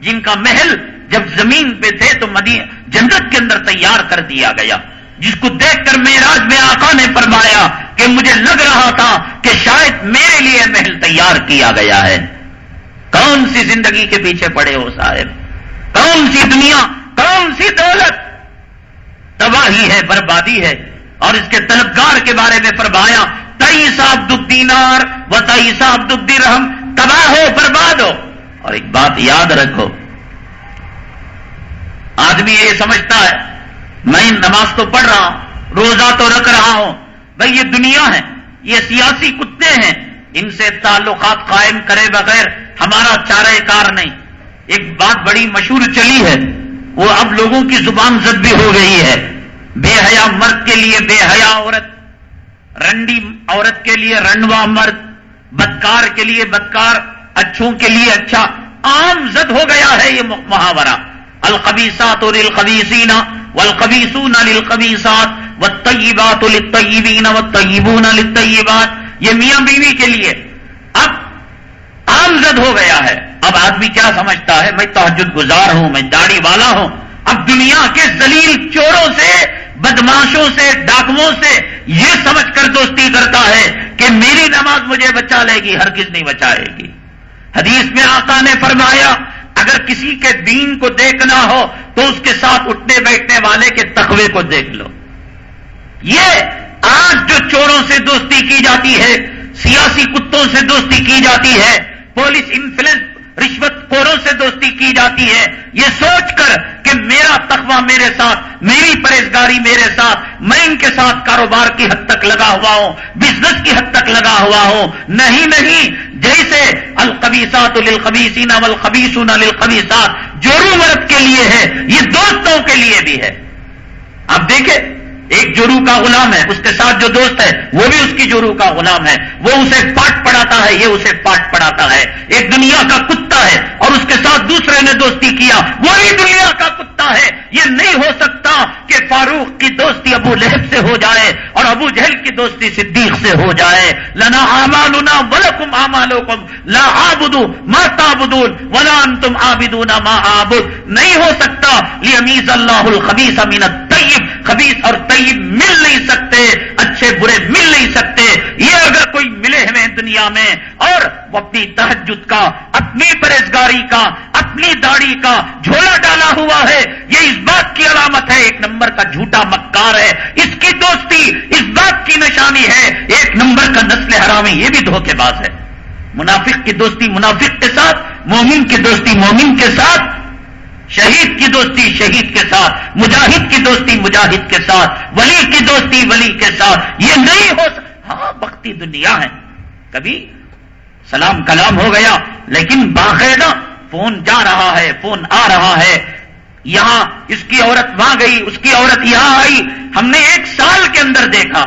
جن کا محل جب زمین پہ تھے تو مدی جنت کے اندر تیار کر دیا گیا۔ جس کو دیکھ کر میراج میں آقا نے فرمایا کہ مجھے لگ رہا تھا کہ شاید میرے لیے محل تیار کیا گیا ہے۔ کون سی زندگی کے پیچھے پڑے ہو صاحب؟ کون سی دنیا؟ کون سی دولت؟ تباہی ہے، بربادی ہے۔ اور اس کے طلبگار کے بارے میں فرمایا، تئی صاحب دینار و تئی صاحب رحم، تباہ ہو، برباد ہو۔ اور ایک بات یاد رکھو، آدمی یہ سمجھتا ہے میں نماز تو پڑھ رہا ہوں، روزہ تو رکھ رہا ہوں۔ بھائی، یہ دنیا ہے، یہ سیاسی کتے ہیں۔ ان سے تعلقات قائم کرے بغیر ہمارا چارہ کار نہیں۔ ایک بات بڑی مشہور چلی ہے، وہ اب لوگوں کی زبان زد بھی ہو گئی ہے۔ بے حیا مرد کے لیے بے حیا عورت، رنڈی عورت کے لیے رنڈوا مرد، بدکار کے لیے بدکار، اچھوں کے لیے اچھا۔ عام زد ہو گیا ہے یہ محاورہ۔ القبیسات للقبیسین والقبیسون للقبیسات والطیبات للطیبین والطیبون للطیبات یہ میاں بیوی کے لیے اب آمزد ہو گیا ہے۔ اب آدمی کیا سمجھتا ہے؟ میں تحجد گزار ہوں، میں داڑھی والا ہوں۔ اب دنیا کے زلیل چوروں سے بدماشوں سے ڈاکووں سے یہ سمجھ کر دوستی کرتا ہے کہ میری نماز مجھے بچا لے گی ہر نہیں بچائے گی۔ حدیث میں آقا نے فرمایا، اگر کسی کے دین کو دیکھنا ہو تو اس کے ساتھ اٹھنے بیٹھنے والے کے تخوے کو دیکھ لو۔ یہ آج جو چوروں سے دوستی کی جاتی ہے، سیاسی کتوں سے دوستی کی جاتی ہے، پولیس انفلوئنس رشوت خوروں سے دوستی کی جاتی ہے۔ یہ سوچ کر کہ میرا تخوہ میرے ساتھ، میری پرہیزگاری میرے ساتھ، میں ان کے ساتھ کاروبار کی حد تک لگا ہوا ہوں، بزنس کی حد تک لگا ہوا ہوں۔ نہیں نہیں، جیسے القبیسات للقبیسین والخبیسون للقبیسات جورو مرد کے لیے ہے، یہ دوستوں کے لیے بھی ہے۔ اب دیکھیں۔ ایک جورو کا غلام ہے، اس کے ساتھ جو دوست ہے، وہ بھی اس کی جورو کا غلام ہے۔ وہ اسے پاٹ پڑاتا ہے، یہ اسے پاٹ پڑاتا ہے۔ ایک دنیا کا کتا ہے اور اس کے ساتھ دوسرے نے دوستی کیا۔ وہ بھی دنیا کا کتا ہے۔ یہ نہیں ہو سکتا کہ فاروق کی دوستی ابو لہب سے ہو جائے اور ابو جہل کی دوستی صدیق سے ہو جائے۔ لنا آمالنا ولکم آمالکم لا آبدو ما تابدون ولا انتم آبدون ما آبد نہیں ہو سکتا۔ لیمیز اللہ الخبیث من الطیب خبیث اور طیب مل نہیں سکتے، اچھے برے مل نہیں سکتے۔ یہ اگر کوئی ملے ہمیں دنیا میں اور وہ اپنی تحجد کا، اپنی پرہزگاری کا، اپنی داڑھی کا جھولا ڈالا ہوا ہے، یہ اس بات کی علامت ہے، ایک نمبر کا جھوٹا مکار ہے۔ اس کی دوستی، اس بات کی نشانی ہے۔ ایک نمبر کا نسل حرامی، یہ بھی دھوکے باز ہے۔ منافق کی دوستی منافق کے ساتھ، مومن کی دوستی مومن کے ساتھ۔ شہید کی دوستی شہید کے ساتھ، مجاہد کی دوستی مجاہد کے ساتھ، ولی کی دوستی ولی کے ساتھ، یہ نہیں ہو سکتا ہاں بختی دنیا ہے۔ کبھی سلام کلام ہو گیا، لیکن باقاعدہ فون جا رہا ہے، فون آ رہا ہے۔ یہاں اس کی عورت وہاں گئی، اس کی عورت یہاں آئی۔ ہم نے ایک سال کے اندر دیکھا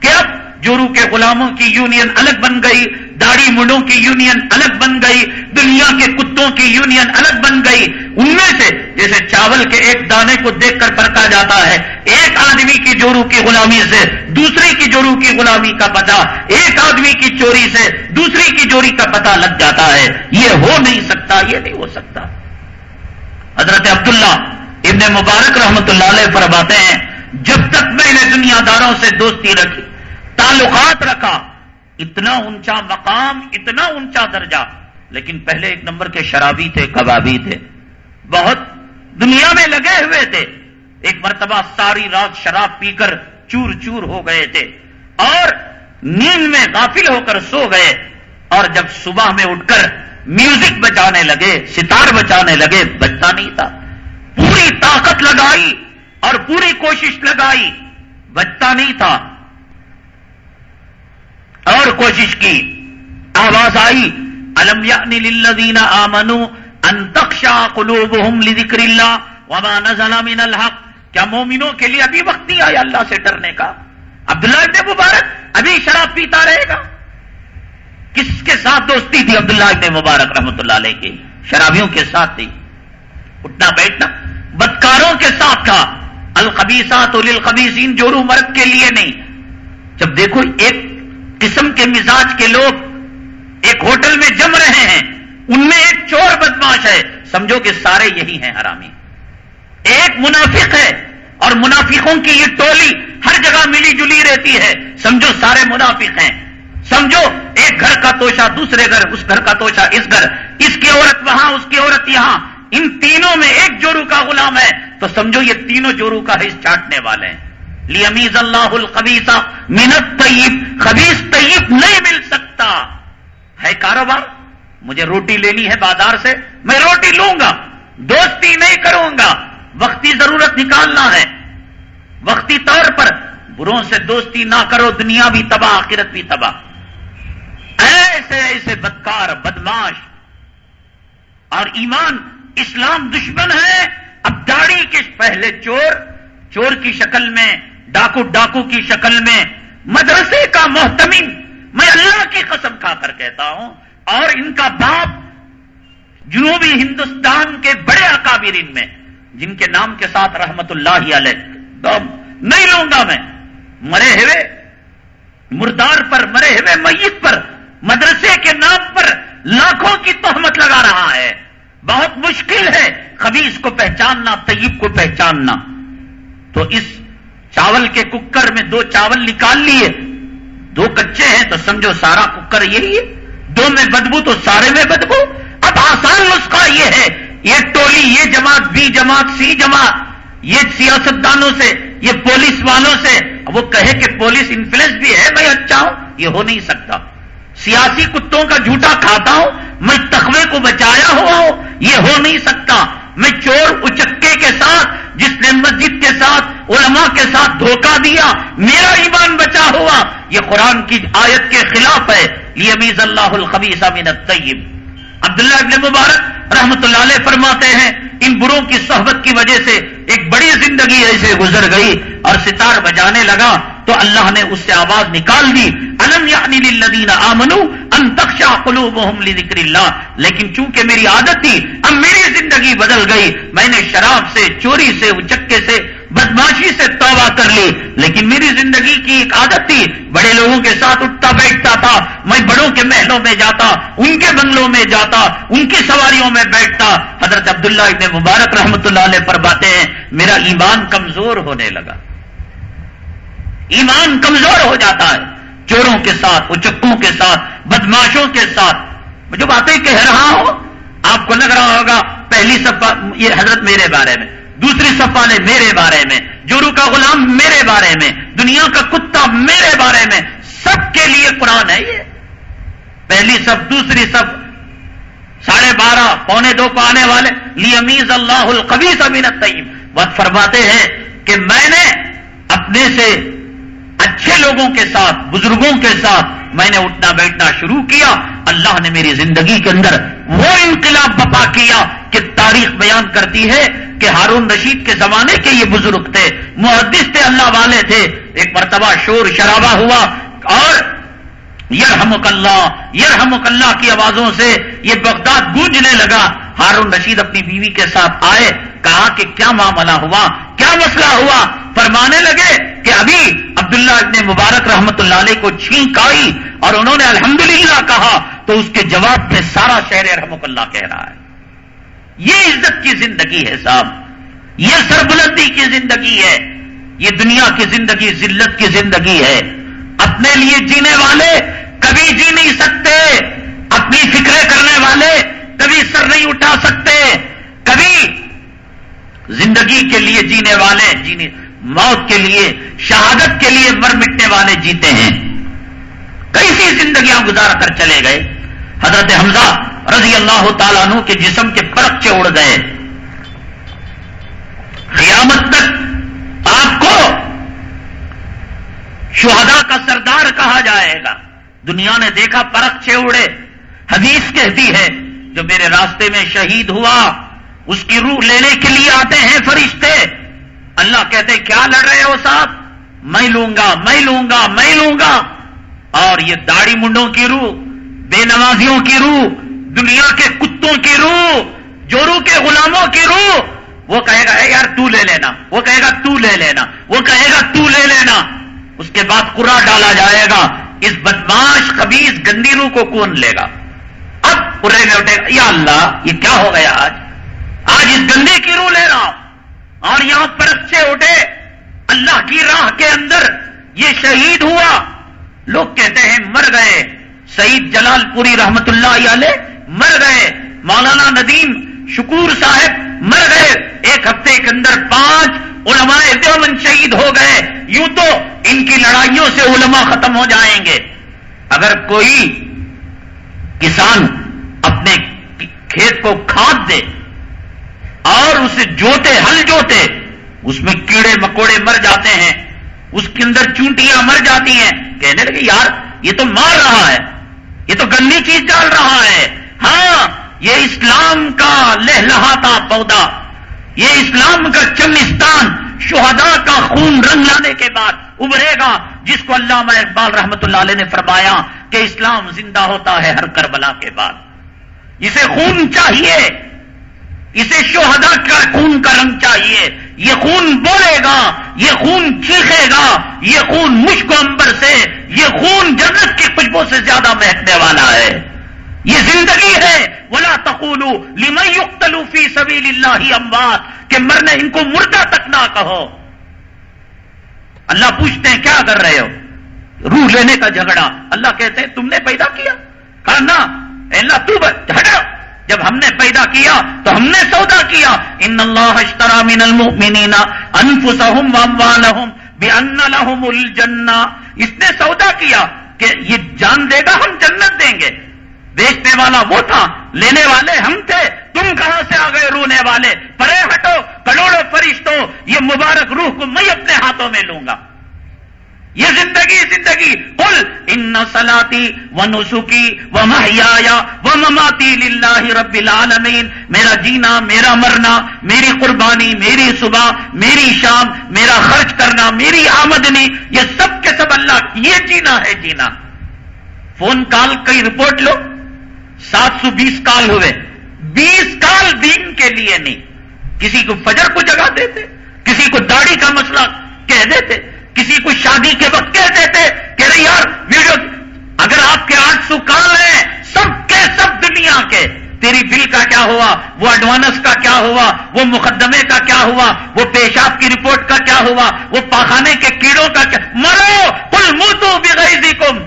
کہ اب جورو کے غلاموں کی یونین الگ بن گئی، داڑھی مڈوں کی یونین الگ بن گئی۔ دنیا کے کتوں کی یونین الگ بن گئی۔ ان میں سے جیسے چاول کے ایک دانے کو دیکھ کر پرکھا جاتا ہے۔ ایک آدمی کی جورو کی غلامی سے، دوسری کی جورو کی غلامی کا پتا ایک آدمی کی چوری سے، دوسری کی چوری کا پتا لگ جاتا ہے۔ یہ ہو نہیں سکتا، یہ نہیں ہو سکتا۔ حضرت عبداللہ ابن مبارک رحمت اللہ علیہ فرماتے ہیں، جب تک میں نے دنیا داروں سے دوستی رکھی، تعلقات رکھا، اتنا اونچا مقام، اتنا اونچا درجہ۔ لیکن پہلے ایک نمبر کے شرابی تھے، کبابی تھے۔ بہت دنیا میں لگے ہوئے تھے۔ ایک مرتبہ ساری رات شراب پی کر چور چور ہو گئے تھے۔ اور نیند میں غافل ہو کر سو گئے۔ اور جب صبح میں اٹھ کر میوزک بچانے لگے، ستار بچانے لگے بچتا نہیں تھا۔ پوری طاقت لگائی اور پوری کوشش لگائی بچتا نہیں تھا۔ اور کوشش کی۔ آواز آئی۔ الم للذین آمنوا ان تخشا قلوبهم لذکر اللہ وما نزل من الحق؟ کیا مومنوں کے لیے ابھی وقت نہیں آیا اللہ سے ڈرنے کا؟ عبداللہ ابن مبارک ابھی شراب پیتا رہے گا۔ کس کے ساتھ دوستی تھی عبداللہ ابن مبارک رحمت اللہ علیہ کی؟ شرابیوں کے ساتھ تھی۔ اٹھنا بیٹھنا۔ بدکاروں کے ساتھ تھا۔ القبیسات للقبیسین جورو مرد کے لیے نہیں۔ جب دیکھو ایک قسم کے مزاج کے لوگ ایک ہوٹل میں جم رہے ہیں، ان میں ایک چور بدماش ہے۔ سمجھو کہ سارے یہی ہیں حرامی۔ ایک منافق ہے اور منافقوں کی یہ ٹولی ہر جگہ ملی جلی رہتی ہے۔ سمجھو سارے منافق ہیں۔ سمجھو، ایک گھر کا توشا دوسرے گھر، اس گھر کا توشا اس گھر۔ اس کی عورت وہاں، اس کی عورت یہاں۔ ان تینوں میں ایک جورو کا غلام ہے۔ تو سمجھو یہ تینوں جورو کا حص چاٹنے والے ہیں۔ لیمیز اللہ القبیسا منت طیب خبیص طیب نہیں مل سکتا۔ ہے کاروبار، مجھے روٹی لینی ہے بازار سے، میں روٹی لوں گا، دوستی نہیں کروں گا، وقتی ضرورت نکالنا ہے۔ وقتی طور پر بروں سے دوستی نہ کرو، دنیا بھی تباہ، آخرت بھی تباہ۔ ایسے ایسے بدکار، بدماش اور ایمان، اسلام دشمن ہے۔ اب داڑھی کے پہلے چور چور کی شکل میں، ڈاکو ڈاکو کی شکل میں، مدرسے کا محتمین میں اللہ کی قسم کھا کر کہتا ہوں، اور ان کا باپ جنوبی ہندوستان کے بڑے اکابرین میں، جن کے نام کے ساتھ رحمت اللہ علیہ نہیں لوں گا میں۔ مرے ہوئے، مردار پر، مرے ہوئے میت پر، مدرسے کے نام پر لاکھوں کی تہمت لگا رہا ہے۔ بہت مشکل ہے خبیص کو پہچاننا، طیب کو پہچاننا۔ تو اس چاول کے ککر میں دو چاول نکال لیے۔ دو کچے ہیں تو سمجھو سارا ککر یہی ہے۔ دو میں بدبو تو سارے میں بدبو۔ اب آسان نسخہ یہ ہے۔ یہ ٹولی، یہ جماعت، بی جماعت، سی جماعت۔ یہ سیاست دانوں سے، یہ پولیس والوں سے۔ وہ کہے کہ پولیس انفلوئنس بھی ہے، میں اچھا ہوں۔ یہ ہو نہیں سکتا۔ سیاسی کتوں کا جھوٹا کھاتا ہوں میں تخوے کو بچایا ہوا ہوں۔ یہ ہو نہیں سکتا۔ میں چور اچکے کے ساتھ، جس نے مسجد کے ساتھ، علماء کے ساتھ دھوکہ دیا، میرا ایمان بچا ہوا۔ یہ قرآن کی آیت کے خلاف ہے۔ یہ میز اللہ الخبیث من الطیب۔ عبداللہ ابن مبارک رحمت اللہ علیہ فرماتے ہیں، ان بروں کی صحبت کی وجہ سے ایک بڑی زندگی ایسے گزر گئی اور ستار بجانے لگا۔ تو اللہ نے اس سے آواز نکال دی۔ الم یعنی للذین آمنوا ان تخشع قلوبهم لذکر اللہ۔ لیکن چونکہ میری عادت تھی، اب میری زندگی بدل گئی۔ میں نے شراب سے، چوری سے چکے سے، بدماشی سے توبہ کر لی۔ لیکن میری زندگی کی ایک عادت تھی۔ بڑے لوگوں کے ساتھ اٹھتا بیٹھتا تھا۔ میں بڑوں کے محلوں میں جاتا، ان کے بنگلوں میں جاتا، ان کی سواریوں میں بیٹھتا۔ حضرت عبداللہ ابن مبارک رحمت اللہ علیہ پر باتیں ہیں، میرا ایمان کمزور ہونے لگا۔ ایمان کمزور ہو جاتا ہے۔ چوروں کے ساتھ، اچکوں کے ساتھ بدماشوں کے ساتھ۔ جو باتیں کہہ رہا ہوں، آپ کو لگ رہا ہوگا، پہلی سب یہ حضرت میرے بارے میں، دوسری صفا نے میرے بارے میں، جورو کا غلام میرے بارے میں، دنیا کا کتا میرے بارے میں، سب کے لیے قرآن ہے یہ۔ پہلی سب دوسری سب ساڑھے بارہ، پونے دو کو آنے والے۔ لیمیز اللہ القبی سبین طیم بہت فرماتے ہیں کہ میں نے اپنے سے اچھے لوگوں کے ساتھ، بزرگوں کے ساتھ میں نے اٹھنا بیٹھنا شروع کیا۔ اللہ نے میری زندگی کے اندر وہ انقلاب بپا کیا کہ تاریخ بیان کرتی ہے کہ ہارون رشید کے زمانے کے یہ بزرگ تھے، محدث تھے، اللہ والے تھے۔ ایک مرتبہ شور شرابہ ہوا اور یرحمک اللہ یرحمک اللہ کی آوازوں سے یہ بغداد گونجنے لگا۔ ہارون رشید اپنی بیوی کے ساتھ آئے، کہا کہ کیا معاملہ ہوا؟ کیا مسئلہ ہوا؟ فرمانے لگے کہ ابھی عبداللہ ابن مبارک رحمت اللہ علیہ کو چھینک آئی اور انہوں نے الحمدللہ کہا تو اس کے جواب میں سارا شہر رحمت اللہ کہہ رہا ہے۔ یہ عزت کی زندگی ہے صاحب۔ یہ سربلندی کی زندگی ہے۔ یہ دنیا کی زندگی، ذلت کی زندگی ہے۔ اپنے لیے جینے والے کبھی جی نہیں سکتے۔ اپنی فکریں کرنے والے کبھی سر نہیں اٹھا سکتے۔ کبھی زندگی کے لیے جینے والے جینے موت کے لیے، شہادت کے لیے مر مٹنے والے جیتے ہیں۔ کیسی زندگیاں گزارا کر چلے گئے؟ حضرت حمزہ رضی اللہ تعالیٰ عنہ کے جسم کے پرچے اڑ گئے۔ قیامت تک آپ کو شہدا کا سردار کہا جائے گا۔ دنیا نے دیکھا پرکھ اڑے۔ حدیث کہتی ہے، جو میرے راستے میں شہید ہوا، اس کی روح لینے کے لیے آتے ہیں فرشتے۔ اللہ کہتے کیا لڑ رہے ہو صاحب? میں لوں گا، میں لوں گا، میں لوں گا. اور یہ داڑھی منڈوں کی روح، بے نمازیوں کی روح، دنیا کے کتوں کی روح جورو کے غلاموں کی روح، وہ کہے گا یار تو لے لینا. وہ کہے گا، تو لے لینا. وہ کہے گا، تو لے لینا. اس کے بعد قرا ڈالا جائے گا، اس بدماش خبیز گندی روح کو کون لے گا؟ اب پورے میں اٹھے گا، یا اللہ، یہ کیا ہو گیا آج؟ آج اس گندے کی روح لے رہا ہوں. اور یہاں پر اچھے اٹھے، اللہ کی راہ کے اندر یہ شہید ہوا۔ لوگ کہتے ہیں، مر گئے۔ سعید جلال پوری رحمت اللہ علیہ مر گئے۔ مولانا ندیم شکور صاحب مر گئے۔ ایک ہفتے کے اندر پانچ علماء دیومن شہید ہو گئے۔ یوں تو ان کی لڑائیوں سے علماء ختم ہو جائیں گے۔ اگر کوئی کسان اپنے کھیت کو کھاد دے اور اسے جوتے، ہل جوتے، اس میں کیڑے مکوڑے مر جاتے ہیں، اس کے اندر چونٹیاں مر جاتی ہیں۔ کہنے لگے، یار، یہ تو مار رہا ہے، یہ تو گندی چیز ڈال رہا ہے۔ ہاں یہ اسلام کا لہلہاتا پودا، یہ اسلام کا چمستان شہدا کا خون رنگ لانے کے بعد ابھرے گا، جس کو اللہ اقبال رحمت اللہ علیہ نے فرمایا کہ اسلام زندہ ہوتا ہے ہر کربلا کے بعد۔ اسے خون چاہیے۔ اسے شہدا کا خون کا رنگ چاہیے۔ یہ خون بولے گا، یہ خون چیخے گا، یہ خون مشک امبر سے، یہ خون جنت کی خوشبو سے زیادہ مہکنے والا ہے۔ یہ زندگی ہے۔ ولا تقولو لمن يقتلوا فی سبیل اللہ اموات کہ مرنے ان کو مردہ تک نہ کہو۔ اللہ پوچھتے ہیں، کیا کر رہے ہو؟ روح لینے کا جھگڑا۔ اللہ کہتے ہیں، تم نے پیدا کیا۔ کہا نا اللہ، تو ہٹا جب ہم نے پیدا کیا تو ہم نے سودا کیا۔ ان اللہ اشترا من المؤمنین انفسهم واموالهم بان لهم الجنہ۔ اس نے سودا کیا کہ یہ جان دے گا، ہم جنت دیں گے۔ بیچنے والا وہ تھا، لینے والے ہم تھے۔ تم کہاں سے آ گئے رونے والے؟ پرے ہٹو، کروڑوں فرشتوں، یہ مبارک روح کو میں اپنے ہاتھوں میں لوں گا۔ یہ زندگی زندگی۔ کل ان سلاتی و نسخی و محیا و مماتی لاہ رب العالمین۔ میرا جینا، میرا مرنا، میری قربانی، میری صبح، میری شام، میرا خرچ کرنا، میری آمدنی، یہ سب کے سب اللہ یہ جینا ہے جینا۔ فون کال کی رپورٹ لو۔ سات سو بیس کال ہوئے۔ بیس کال دین کے لیے نہیں۔ کسی کو فجر کو جگہ دیتے، کسی کو داڑھی کا مسئلہ کہہ دیتے۔ کسی کو شادی کے وقت کہہ دیتے کہ رہی یار، ویڈیو اگر آپ کے آٹھ سو کال ہیں، سب کے سب دنیا کے، تیری بل کا کیا ہوا؟ وہ ایڈوانس کا کیا ہوا؟ وہ مقدمے کا کیا ہوا؟ وہ پیشاب کی رپورٹ کا کیا ہوا؟ وہ پاخانے کے کیڑوں کا کیا مرو! کل منہ تو کم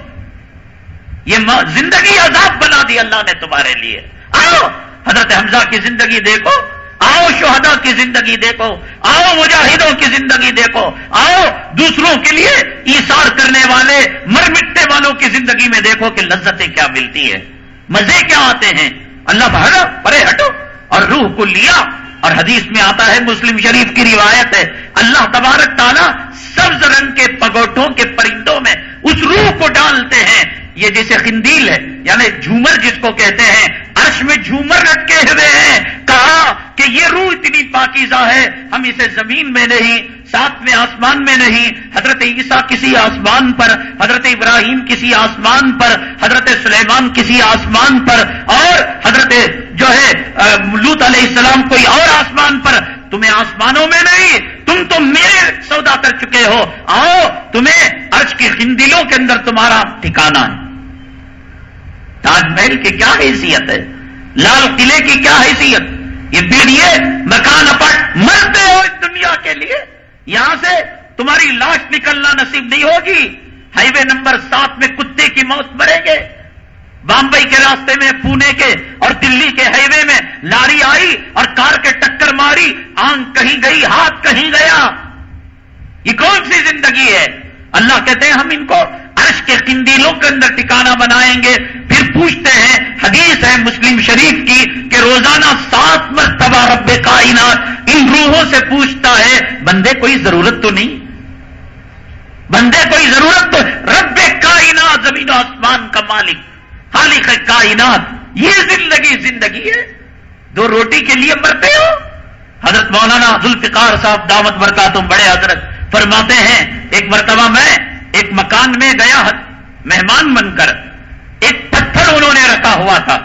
یہ زندگی عذاب بنا دی اللہ نے تمہارے لیے۔ آؤ، حضرت حمزہ کی زندگی دیکھو۔ آؤ شہدا کی زندگی دیکھو، آؤ مجاہدوں کی زندگی دیکھو، آؤ دوسروں کے لیے ایسار کرنے والے، مر مٹنے والوں کی زندگی میں دیکھو کہ لذتیں کیا ملتی ہے مزے کیا آتے ہیں؟ اللہ بھر پرے ہٹو اور روح کو لیا۔ اور حدیث میں آتا ہے، مسلم شریف کی روایت ہے، اللہ تبارک تعالیٰ سبز رنگ کے پگوٹوں کے پرندوں میں اس روح کو ڈالتے ہیں۔ یہ جیسے خندیل ہے یعنی جھومر جس کو کہتے ہیں عرش میں جھومر لٹکے ہوئے ہیں۔ کہا کہ یہ روح اتنی پاکیزہ ہے، ہم اسے زمین میں نہیں، ساتھ میں آسمان میں نہیں۔ حضرت عیسیٰ کسی آسمان پر، حضرت ابراہیم کسی آسمان پر، حضرت سلیمان کسی آسمان پر، اور حضرت جو ہے لوت علیہ السلام کوئی اور آسمان پر۔ تمہیں آسمانوں میں نہیں، تم تو میرے سودا کر چکے ہو۔ آؤ، تمہیں عرش کی خندلوں کے اندر تمہارا ٹھکانا ہے۔ تاج محل کی کیا حیثیت ہے؟ لال قلعے کی کیا حیثیت؟ یہ بیڑیے، مکان اپٹ، مرتے ہو اس دنیا کے لیے، یہاں سے تمہاری لاش نکلنا نصیب نہیں ہوگی۔ ہائی وے نمبر سات میں کتے کی موت مریں گے۔ بامبئی کے راستے میں، پونے کے اور دلی کے ہائی وے میں لاری آئی اور کار کے ٹکر ماری، آنکھ کہیں گئی، ہاتھ کہیں گیا۔ یہ کون سی زندگی ہے؟ اللہ کہتے ہیں ہم ان کو عرش کے قندیلوں کے اندر ٹکانا بنائیں گے، پھر پوچھتے ہیں، حدیث ہے مسلم شریف کی کہ روزانہ سات مرتبہ رب کائنات ان روحوں سے پوچھتا ہے، بندے کوئی ضرورت تو نہیں؟ بندے کوئی ضرورت تو رب کائنات، زمین و آسمان کا مالک، خالق کائنات، یہ زندگی زندگی ہے؟ دو روٹی کے لیے مرتے ہو؟ حضرت مولانا ذوالفقار صاحب دعوت برکا تم بڑے حضرت فرماتے ہیں، ایک مرتبہ میں ایک مکان میں گیا، مہمان بن کر، ایک پتھر انہوں نے رکھا ہوا تھا۔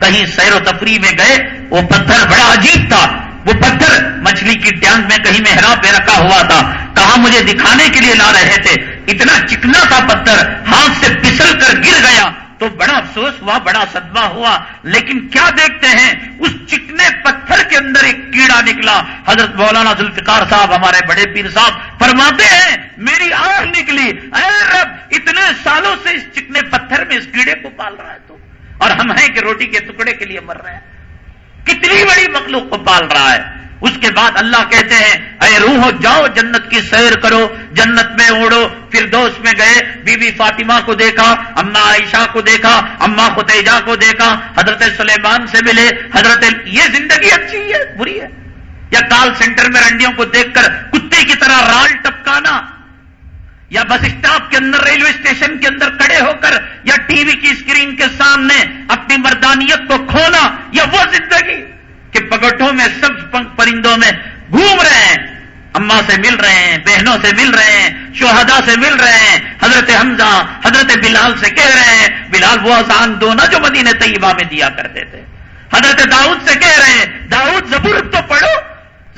کہیں سیر و تفریح میں گئے، وہ پتھر بڑا عجیب تھا۔ وہ پتھر مچھلی کی ٹینک میں کہیں محراب پہ رکھا ہوا تھا۔ کہاں مجھے دکھانے کے لیے لا رہے تھے؟ اتنا چکنا تھا پتھر، ہاتھ سے پسل کر گر گیا۔ تو بڑا افسوس ہوا، بڑا صدمہ ہوا۔ لیکن کیا دیکھتے ہیں؟ اس چکنے پتھر کے اندر ایک کیڑا نکلا۔ حضرت مولانا ذوالفقار صاحب ہمارے بڑے پیر صاحب فرماتے ہیں، میری آگ نکلی۔ اے رب، اتنے سالوں سے اس چکنے پتھر میں اس کیڑے کو پال رہا ہے۔ اور ہم ہیں کہ روٹی کے ٹکڑے کے لیے مر رہے ہیں۔ کتنی بڑی مخلوق کو پال رہا ہے۔ اس کے بعد اللہ کہتے ہیں، اے روح جاؤ جنت کی سیر کرو، جنت میں اوڑو پھر دوست میں گئے بی بی فاطمہ کو دیکھا، اما عائشہ کو دیکھا، اما خطیجہ کو دیکھا۔ حضرت سلیمان سے ملے۔ حضرت، یہ زندگی اچھی ہے، بری ہے۔ یا کال سینٹر میں رنڈیوں کو دیکھ کر کتے کی طرح رال ٹپکانا۔ یا بس اسٹاپ کے اندر ریلوے اسٹیشن کے اندر کڑے ہو کر یا ٹی وی کی اسکرین کے سامنے اپنی مردانیت کو کھونا یا وہ زندگی کہ پگٹوں میں سب پرندوں میں گھوم رہے ہیں اما سے مل رہے ہیں، بہنوں سے مل رہے ہیں، شہدا سے مل رہے ہیں، حضرت حمزہ، حضرت بلال سے کہہ رہے ہیں، بلال وہ آسان دونوں جو مدینہ طیبہ میں دیا کرتے تھے۔ حضرت داؤد سے کہہ رہے ہیں، داؤد زبور تو پڑھو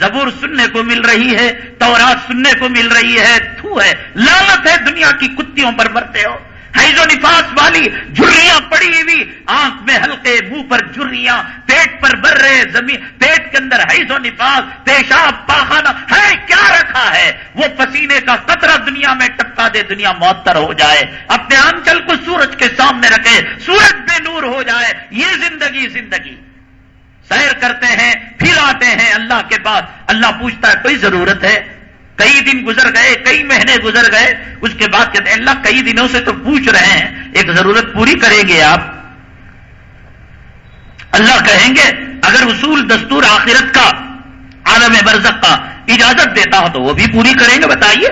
زبور سننے کو مل رہی ہے، تورات سننے کو مل رہی ہے، تھو ہے، لالت ہے دنیا کی کتوں پر مرتے ہو۔ حیض و نفاس والی جھریاں پڑی ہوئی، آنکھ میں ہلکے منہ پر جھریاں، پیٹ پر بر رہے زمین، پیٹ کے اندر حیض و نفاس، پیشاب، پاخانہ، ہے کیا رکھا ہے؟ وہ پسینے کا قطرہ دنیا میں ٹپکا دے، دنیا معطر ہو جائے۔ اپنے آنچل کو سورج کے سامنے رکھے، سورج بے نور ہو جائے۔ یہ زندگی زندگی۔ سیر کرتے ہیں، پھر آتے ہیں اللہ کے بعد اللہ پوچھتا ہے، کوئی ضرورت ہے؟ کئی دن گزر گئے، کئی مہینے گزر گئے، اس کے بعد کہتے ہیں، اللہ کئی دنوں سے تو پوچھ رہے ہیں، ایک ضرورت پوری کریں گے آپ؟ اللہ کہیں گے، اگر اصول دستور آخرت کا، عالم برزق کا اجازت دیتا ہو تو وہ بھی پوری کریں گے، بتائیے۔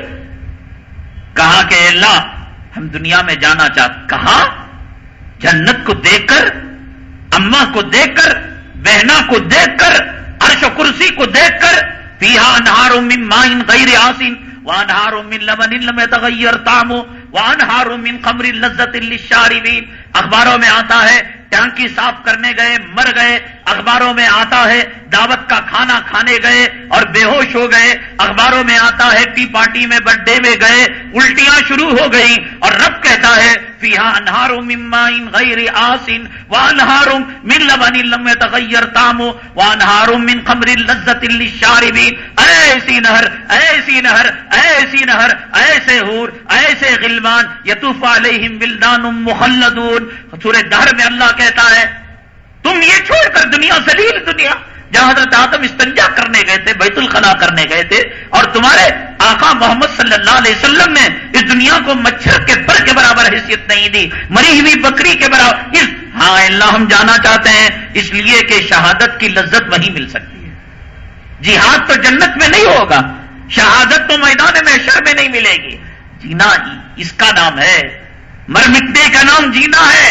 کہا کہ اللہ، ہم دنیا میں جانا چاہتے کہا جنت کو دیکھ کر اما کو دیکھ کر بہنا کو دیکھ کر، عرش و کرسی کو دیکھ کر پیہا انہار من ماء غیر آسین وانہار من لبن لم يتغير تامو وانہار من خمر لذت للشاربین۔ اخباروں میں آتا ہے، ٹانکی صاف کرنے گئے، مر گئے اخباروں میں آتا ہے، دعوت کا کھانا کھانے گئے اور بے ہوش ہو گئے۔ اخباروں میں آتا ہے، ٹی پارٹی میں برتھ ڈے میں گئے، الٹیاں شروع ہو گئی اور رب کہتا ہے فیحا انہار ممائن غیر آسن و انہار من لبن لم تغیر تامو و انہار من خمر لذت للشاربین۔ ایسی نہر ایسی نہر ایسی نہر، ایسے ہور ایسے غلمان یطوف علیہم ولدان مخلدون۔ سورہ دہر میں اللہ کہتا ہے تم یہ چھوڑ کر دنیا زلیل دنیا جہاں حضرت آدم استنجا کرنے گئے تھے، بیت الخلا کرنے گئے تھے، اور تمہارے آقا محمد صلی اللہ علیہ وسلم نے اس دنیا کو مچھر کے پر کے برابر حیثیت نہیں دی، مری ہوئی بکری کے برابر اس ہاں اللہ ہم جانا چاہتے ہیں، اس لیے کہ شہادت کی لذت وہی مل سکتی ہے۔ جہاد تو جنت میں نہیں ہوگا، شہادت تو میدان میں شر میں نہیں ملے گی۔ جینا اس کا نام ہے مر مٹنے کا نام جینا ہے۔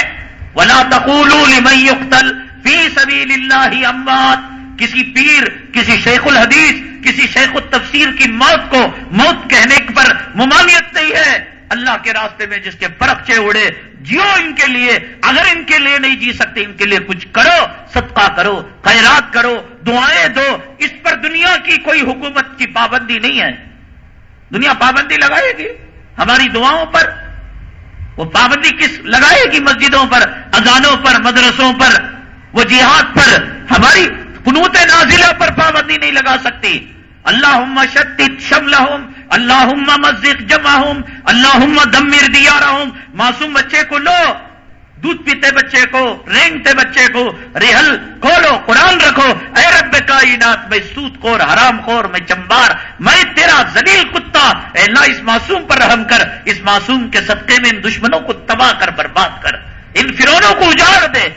ولا لمن يقتل فی سبیل اللہ اموات. کسی پیر، کسی شیخ الحدیث، کسی شیخ التفسیر کی موت کو، موت کہنے پر ممانعت نہیں ہے. اللہ کے راستے میں جس کے پرخچے اڑے جیو ان کے لیے، اگر ان کے لیے نہیں جی سکتے، ان کے لیے کچھ کرو، صدقہ کرو، خیرات کرو، دعائیں دو، اس پر دنیا کی کوئی حکومت کی پابندی نہیں ہے. دنیا پابندی لگائے گی ہماری دعاؤں پر وہ پابندی کس لگائے گی مسجدوں پر، اذانوں پر، مدرسوں پر؟ وہ جہاد پر، ہماری قنوت نازلہ پر پابندی نہیں لگا سکتی۔ اللہ شدید شملہم اللہ مسجد جمع ہوں اللہ دمیر دیا رہوں معصوم بچے کو لو۔ دودھ پیتے بچے کو، رینگتے بچے کو، ریحل کھولو، قرآن رکھو، اے رب کائنات، میں سوت خور، حرام خور، میں چمبار میں تیرا زلیل کتا، اے اللہ اس معصوم پر رحم کر، اس معصوم کے صدقے میں ان دشمنوں کو تباہ کر، برباد کر، ان فرونوں کو اجاڑ دے۔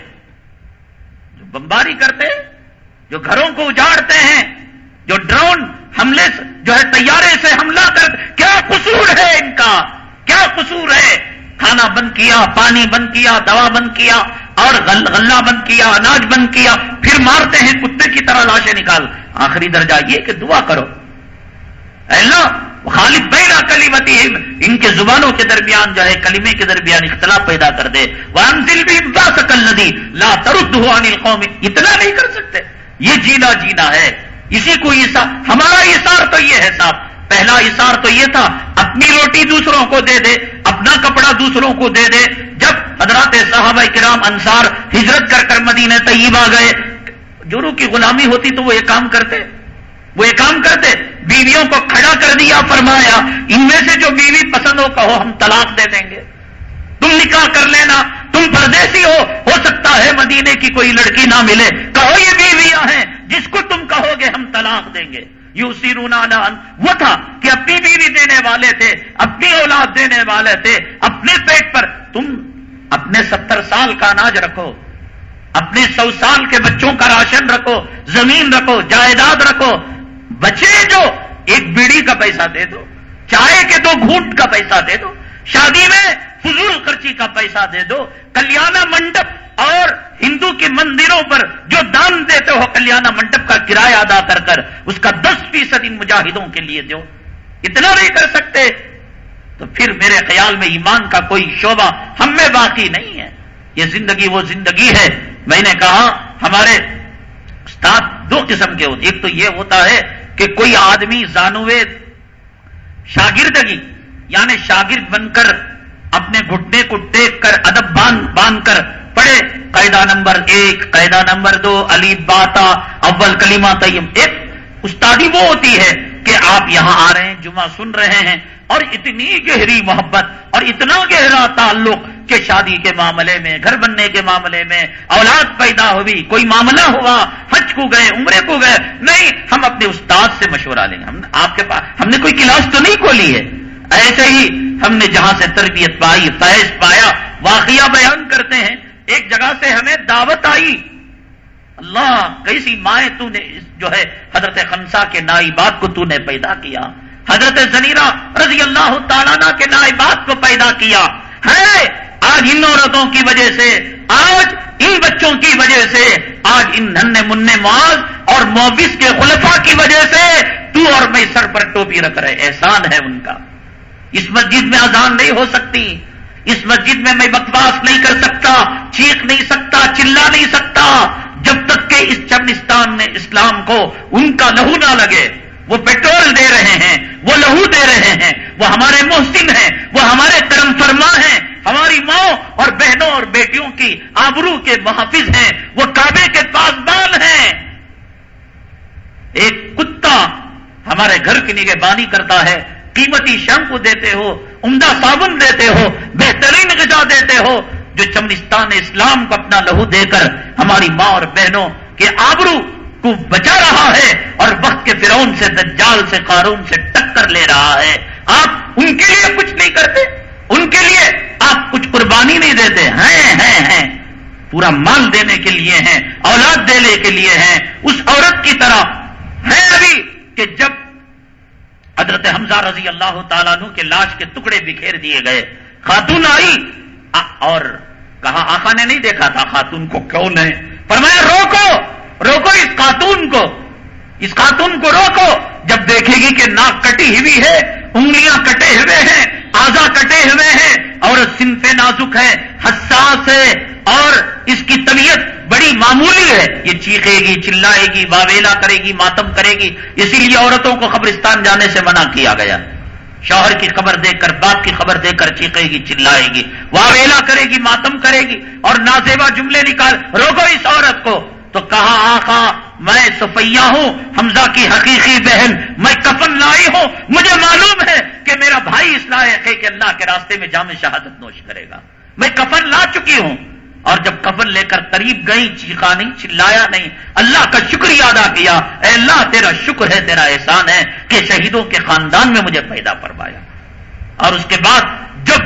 بمباری کرتے، جو گھروں کو اجاڑتے ہیں، جو ڈرون حملے جو ہے طیارے سے حملہ کر، کیا قصور ہے ان کا؟ کیا قصور ہے؟ کھانا بند کیا، پانی بند کیا، دوا بند کیا، اور غلہ بند کیا، اناج بند کیا، پھر مارتے ہیں، کتے کی طرح لاشیں نکال۔ آخری درجہ یہ کہ دعا کرو۔ اللہ خالد بینا کلیمتی ان کے زبانوں کے درمیان جو ہے کلیمے کے درمیان اختلاف پیدا کر دے۔ وہ انزل بھی سکل ندی لا ترد قوم اتنا نہیں کر سکتے۔ یہ جینا جینا ہے۔ اسی کو ہمارا اشار تو یہ ہے صاحب پہلا اشار تو یہ تھا، اپنی روٹی دوسروں کو دے دے، اپنا کپڑا دوسروں کو دے دے۔ جب حضرات صحابہ کرام انصار ہجرت کر کر مدینہ طیبہ گئے جورو کی غلامی ہوتی تو وہ یہ کام کرتے۔ وہ یہ کام کرتے، بیویوں کو کھڑا کر دیا، فرمایا، ان میں سے جو بیوی پسند ہو کہو ہم طلاق دے دیں گے۔ تم نکاح کر لینا، تم پردیسی ہو ہو سکتا ہے مدینے کی کوئی لڑکی نہ ملے۔ کہو، یہ بیویاں ہیں، جس کو تم کہو گے، ہم طلاق دیں گے۔ یو سی رونا وہ تھا کہ اپنی بیوی دینے والے تھے، اپنی اولاد دینے والے تھے، اپنے پیٹ پر۔ تم اپنے ستر سال کا اناج رکھو، اپنے سو سال کے بچوں کا راشن رکھو، زمین رکھو، جائیداد رکھو۔ بچے جو، ایک بیڑی کا پیسہ دے دو، چائے کے دو گھونٹ کا پیسہ دے دو۔ شادی میں فضول خرچی کا پیسہ دے دو، کلیانہ منڈپ اور ہندو کے مندروں پر جو دان دیتے ہو، کلیانہ منڈپ کا کرایہ ادا کر کر اس کا دس فیصد ان مجاہدوں کے لیے دو۔ اتنا نہیں کر سکتے۔ تو پھر میرے خیال میں ایمان کا کوئی شعبہ ہم میں باقی نہیں ہے۔ یہ زندگی وہ زندگی ہے۔ میں نے کہا، ہمارے استاد دو قسم کے ہوتے ایک تو یہ ہوتا ہے کہ کوئی آدمی زانوے، شاگردگی یعنی شاگرد بن کر اپنے گھٹنے کو ٹیک کر ادب باندھ باندھ کر پڑھے۔ قاعدہ نمبر ایک، قاعدہ نمبر دو، علی باتا، اول کلیمہ تیم ایک استادی وہ ہوتی ہے کہ آپ یہاں آ رہے ہیں، جمعہ سن رہے ہیں اور اتنی گہری محبت اور اتنا گہرا تعلق کہ شادی کے معاملے میں، گھر بننے کے معاملے میں اولاد پیدا ہوئی، کوئی معاملہ ہوا، حج کو گئے، عمرے کو گئے، نہیں، ہم اپنے استاد سے مشورہ لیں۔ گے ہم، آپ کے پاس ہم نے کوئی کلاس تو نہیں کھولی ہے۔ ایسے ہی ہم نے جہاں سے تربیت پائی، فیض پایا، واقعہ بیان کرتے ہیں۔ ایک جگہ سے ہمیں دعوت آئی۔ اللہ، کیسی مائیں تو نے جو ہے حضرت خنسا کے نائبات کو تو نے پیدا کیا۔ حضرت زنیرہ رضی اللہ تعالیٰ کے نائبات کو پیدا کیا۔ ہے، آج ان عورتوں کی وجہ سے، آج ان بچوں کی وجہ سے، آج ان نن من معاذ اور موبس کے خلفا کی وجہ سے تو اور میں سر پر ٹوپی رکھ رہے، احسان ہے ان کا۔ اس مسجد میں اذان نہیں ہو سکتی، اس مسجد میں میں بکواس نہیں کر سکتا، چیخ نہیں سکتا، چلا نہیں سکتا۔ جب تک کہ اس چمنستان میں اسلام کو ان کا لہو نہ لگے، وہ پیٹرول دے رہے ہیں، وہ لہو دے رہے ہیں، وہ ہمارے محسن ہیں، وہ ہمارے کرم فرما ہیں۔ ہماری ماں اور بہنوں اور بیٹیوں کی آبرو کے محافظ ہیں، وہ کعبے کے پاسبان ہیں۔ ایک کتا ہمارے گھر کی نگہ بانی کرتا ہے قیمتی شیمپو دیتے ہو، عمدہ صابن دیتے ہو، بہترین غذا دیتے ہو، جو چمنستان اسلام کو اپنا لہو دے کر ہماری ماں اور بہنوں کے آبرو کو بچا رہا ہے اور وقت کے فرون سے، دجال سے، قارون سے ٹکر لے رہا ہے۔ آپ ان کے لیے کچھ نہیں کرتے، ان کے لیے آپ کچھ قربانی نہیں دیتے۔ ہیں ہیں ہیں۔ پورا مال دینے کے لیے ہیں، اولاد دینے کے لیے ہیں۔ اس عورت کی طرح ہے ابھی کہ جب حضرت حمزہ رضی اللہ تعالیٰ عنہ کے لاش کے ٹکڑے بکھیر دیے گئے۔ خاتون آئی۔ اور کہا آخا نے نہیں دیکھا تھا خاتون کو کیوں نہیں فرمایا، روکو روکو اس خاتون کو۔ اس خاتون کو روکو۔ جب دیکھے گی کہ ناک کٹی ہوئی ہے، انگلیاں کٹے ہوئے ہیں، آزا کٹے ہوئے ہیں اور صنف نازک ہے، حساس ہے۔ اور اس کی طبیعت بڑی معمولی ہے۔ یہ چیخے گی، چلائے گی، واویلا کرے گی، ماتم کرے گی۔ اسی لیے عورتوں کو قبرستان جانے سے منع کیا گیا۔ شوہر کی خبر دے کر، باپ کی خبر دے کر چیخے گی، چلائے گی۔ واویلا کرے گی، ماتم کرے گی۔ اور نازیبا جملے نکال، روکو اس عورت کو۔ تو کہا آخا میں سفیا ہوں، حمزہ کی حقیقی بہن میں کفن لائی ہوں۔ مجھے معلوم ہے کہ میرا بھائی اس لائق ہے کہ اللہ کے راستے میں جامع شہادت نوش کرے گا۔ میں کفن لا چکی ہوں۔ اور جب کفن لے کر قریب گئی چیخا نہیں، چلایا نہیں، اللہ کا شکریہ ادا کیا، اے اللہ، تیرا شکر ہے، تیرا احسان ہے کہ شہیدوں کے خاندان میں مجھے پیدا فرمایا۔ اور اس کے بعد جب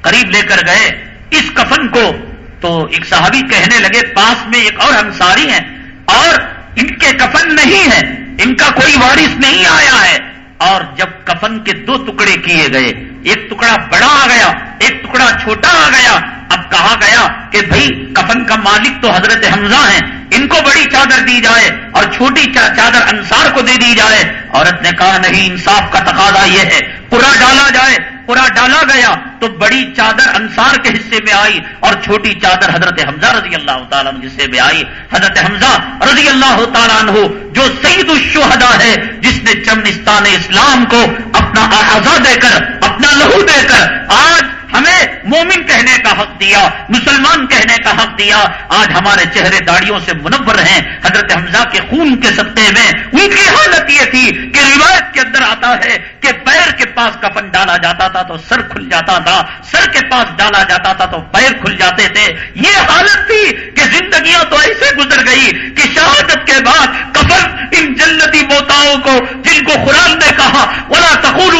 قریب لے کر گئے اس کفن کو، تو ایک صحابی کہنے لگے، پاس میں ایک اور انصاری ہیں اور ان کے کفن نہیں ہے ان کا کوئی وارث نہیں آیا ہے۔ اور جب کفن کے دو ٹکڑے کیے گئے، ایک ٹکڑا بڑا آ گیا، ایک ٹکڑا چھوٹا آ گیا اب کہا گیا کہ بھائی کفن کا مالک تو حضرت حمزہ ہیں، ان کو بڑی چادر دی جائے اور چھوٹی چادر انصار کو دے دی جائے۔ عورت نے کہا، نہیں، انصاف کا تقاضا یہ ہے، پورا ڈالا جائے، پورا ڈالا گیا تو بڑی چادر انصار کے حصے میں آئی اور چھوٹی چادر حضرت حمزہ رضی اللہ تعالیٰ حصے میں آئی۔ حضرت حمزہ رضی اللہ تعالیٰ عنہ جو سعید الشہدا ہے، جس نے چمنستان اسلام کو اپنا اعضا دے کر، اپنا لہو دے کر، آج ہمیں مومن کہنے کا حق دیا، مسلمان کہنے کا حق دیا۔ آج ہمارے چہرے داڑیوں سے منور ہیں۔ حضرت حمزہ کے خون کے سطح میں ان کی حالت یہ تھی کہ روایت کے اندر آتا ہے کہ پیر کے پاس کفن ڈالا جاتا تھا تو سر کھل جاتا تھا، سر کے پاس ڈالا جاتا تھا تو پیر کھل جاتے تھے۔ یہ حالت تھی کہ زندگیاں تو ایسے گزر گئی کہ شہادت کے بعد کفن ان جنتی موتاؤں کو، جن کو قرآن نے کہا، ولا تقول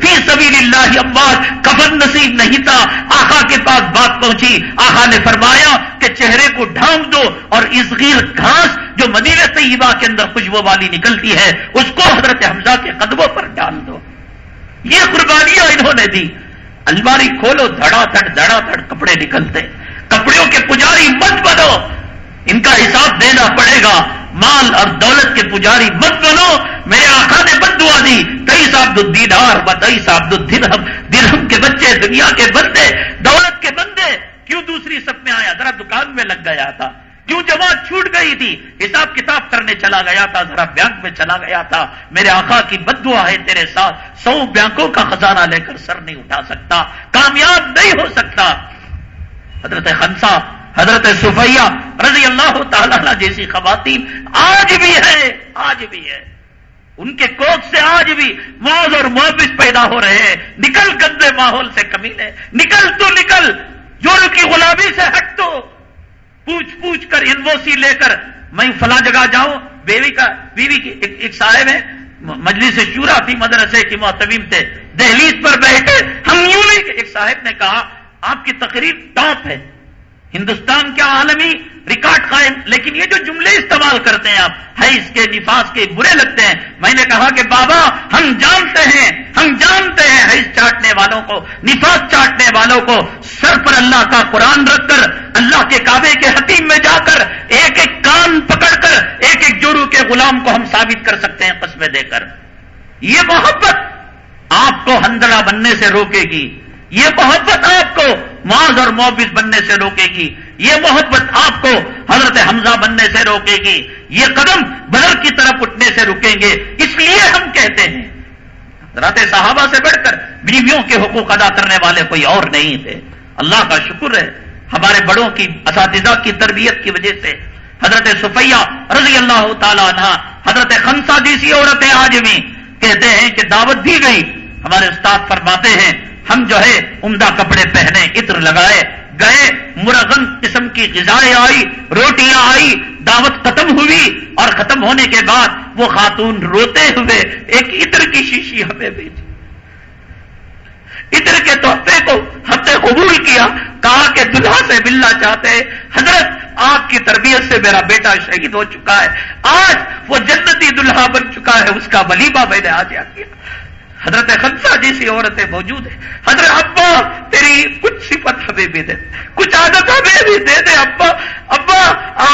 فی سبیل اللہ امباد کفن نصیب نہیں تھا آخا کے پاس بات پہنچی۔ آخا نے فرمایا کہ چہرے کو ڈھانپ دو اور اس گھاس جو مدینہ طیبہ کے اندر خوشبو والی نکلتی ہے، اس کو حضرت حمزہ کے قدموں پر ڈال دو۔ یہ قربانیاں انہوں نے دی۔ الماری کھولو دھڑا دھڑ دھڑا دھڑ کپڑے نکلتے۔ کپڑوں کے پجاری مت بنو۔ ان کا حساب دینا پڑے گا۔ مال اور دولت کے پجاری مت بنو۔ میرے آخا نے بد دعا دی۔ کئی صاحب الدینار و کئی صاحب الدرہم درہم کے بچے، دنیا کے بندے، دولت کے بندے۔ کیوں دوسری سب میں آیا؟ ذرا دکان میں لگ گیا تھا۔ کیوں جماعت چھوٹ گئی تھی؟ حساب کتاب کرنے چلا گیا تھا، ذرا بینک میں چلا گیا تھا۔ میرے آقا کی بد دعا ہے تیرے ساتھ۔ سو بینکوں کا خزانہ لے کر سر نہیں اٹھا سکتا۔ کامیاب نہیں ہو سکتا۔ حضرت خنسا حضرت صفیہ رضی اللہ تعالی جیسی خواتین آج بھی ہے آج بھی ہے ان کے کوچ سے آج بھی موز اور محبت پیدا ہو رہے ہیں۔ نکل گندے ماحول سے کمی ہے۔ نکل تو نکل جو کی غلامی سے ہٹ تو۔ پوچھ پوچھ کر انووسی لے کر میں فلاں جگہ جاؤں۔ بیوی کا، بیوی کی ایک صاحب ہے مجلس چورا تھی، مدرسے کی محتمیم تھے۔ دہلیز پر بیٹھے۔ ہم یوں نہیں ایک صاحب نے کہا، آپ کی تقریر ٹاپ ہے۔ ہندوستان کیا عالمی ریکارڈ قائم، لیکن یہ جو جملے استعمال کرتے ہیں آپ، ہے اس کے نفاذ کے برے لگتے ہیں۔ میں نے کہا کہ بابا، ہم جانتے ہیں، ہم جانتے ہیں حیض چاٹنے والوں کو، نفاذ چاٹنے والوں کو۔ سر پر اللہ کا قرآن رکھ کر، اللہ کے کعبے کے حتیم میں جا کر، ایک ایک کان پکڑ کر، ایک ایک جورو کے غلام کو ہم ثابت کر سکتے ہیں قسمیں دے کر۔ یہ محبت آپ کو ہندڑا بننے سے روکے گی۔ یہ محبت آپ کو معاذ اور معاوض بننے سے روکے گی۔ یہ محبت آپ کو حضرت حمزہ بننے سے روکے گی۔ یہ قدم بدر کی طرف اٹھنے سے رکیں گے۔ اس لیے ہم کہتے ہیں، حضرت صحابہ سے بڑھ کر بیویوں کے حقوق ادا کرنے والے کوئی اور نہیں تھے۔ اللہ کا شکر ہے، ہمارے بڑوں کی اساتذہ کی تربیت کی وجہ سے۔ حضرت صفیہ رضی اللہ تعالیٰ عنہ، حضرت خنسا جیسی عورتیں آج بھی کہتے ہیں کہ دعوت دی گئی۔ ہمارے استاد فرماتے ہیں ہم جو ہے عمدہ کپڑے پہنے، عطر لگائے، گئے، مرغن قسم کی غذائیں آئی، روٹیاں آئی، دعوت ختم ہوئی اور ختم ہونے کے بعد وہ خاتون روتے ہوئے ایک عطر کی شیشی ہمیں بھیجی۔ عطر کے تحفے کو ہم نے قبول کیا، کہا کہ دلہا سے ملنا چاہتے ہیں۔ حضرت، آپ کی تربیت سے میرا بیٹا شہید ہو چکا ہے۔ آج وہ جنتی دلہا بن چکا ہے، اس کا ولیمہ میں نے آج یاد کیا۔ حضرت خنسا جیسی عورتیں موجود ہیں۔ حضرت ابا تیری کچھ صفت ہمیں بھی دے کچھ عادت ہمیں بھی دے دے۔ ابا ابا،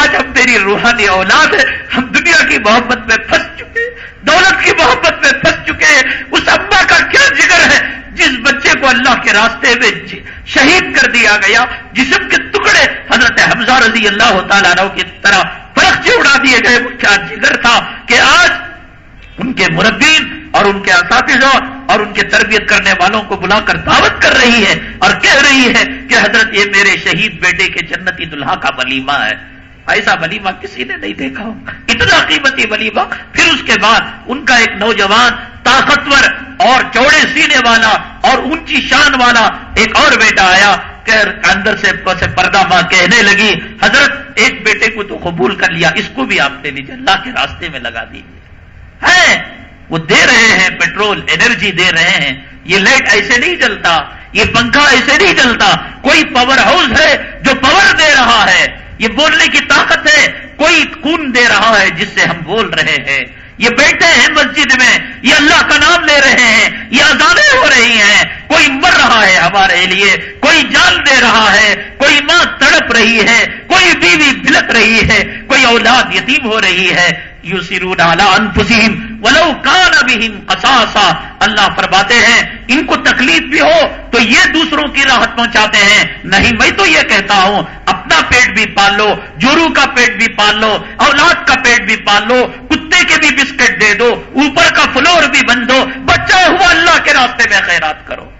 آج ہم تیری روحانی اولاد ہے ہم دنیا کی محبت میں پھنس چکے دولت کی محبت میں پھنس چکے ہیں۔ اس ابا کا کیا جگر ہے؟ جس بچے کو اللہ کے راستے میں جی، شہید کر دیا گیا، جسم کے ٹکڑے حضرت حمزہ رضی اللہ تعالیٰ کی طرح فرق سے اڑا دیے گئے۔ وہ کیا جگر تھا کہ آج ان کے مربین اور ان کے اساتذہ اور ان کے تربیت کرنے والوں کو بلا کر دعوت کر رہی ہے اور کہہ رہی ہے کہ حضرت یہ میرے شہید بیٹے کے جنتی دلہا کا ولیمہ ہے۔ ایسا ولیمہ کسی نے نہیں دیکھا۔ ہو اتنا قیمتی ولیمہ۔ پھر اس کے بعد ان کا ایک نوجوان طاقتور اور چوڑے سینے والا اور اونچی شان والا ایک اور بیٹا آیا۔ کہ اندر سے پردہ ماں کہنے لگی، حضرت، ایک بیٹے کو تو قبول کر لیا، اس کو بھی آپ نے لیجیے اللہ کے راستے میں لگا دیجیے ہے وہ دے رہے ہیں پیٹرول انرجی دے رہے ہیں۔ یہ لائٹ ایسے نہیں جلتا، یہ پنکھا ایسے نہیں چلتا کوئی پاور ہاؤس ہے جو پاور دے رہا ہے۔ یہ بولنے کی طاقت ہے، کوئی خون دے رہا ہے جس سے ہم بول رہے ہیں۔ یہ بیٹھے ہیں مسجد میں، یہ اللہ کا نام لے رہے ہیں۔ یہ آزادیں ہو رہی ہیں۔ کوئی مر رہا ہے ہمارے لیے، کوئی جان دے رہا ہے۔ کوئی ماں تڑپ رہی ہے، کوئی بیوی بلک رہی ہے۔ کوئی اولاد یتیم ہو رہی ہے۔ یو سرون انفسیم ولو کان بہم قصاصا۔ اللہ فرماتے ہیں، ان کو تکلیف بھی ہو تو یہ دوسروں کی راحت پہنچاتے ہیں۔ نہیں، میں تو یہ کہتا ہوں، اپنا پیٹ بھی پال لو، جورو کا پیٹ بھی پال لو، اولاد کا پیٹ بھی پال لو، کتے کے بھی بسکٹ دے دو، اوپر کا فلور بھی بن دو بچہ ہوا اللہ کے راستے میں خیرات کرو۔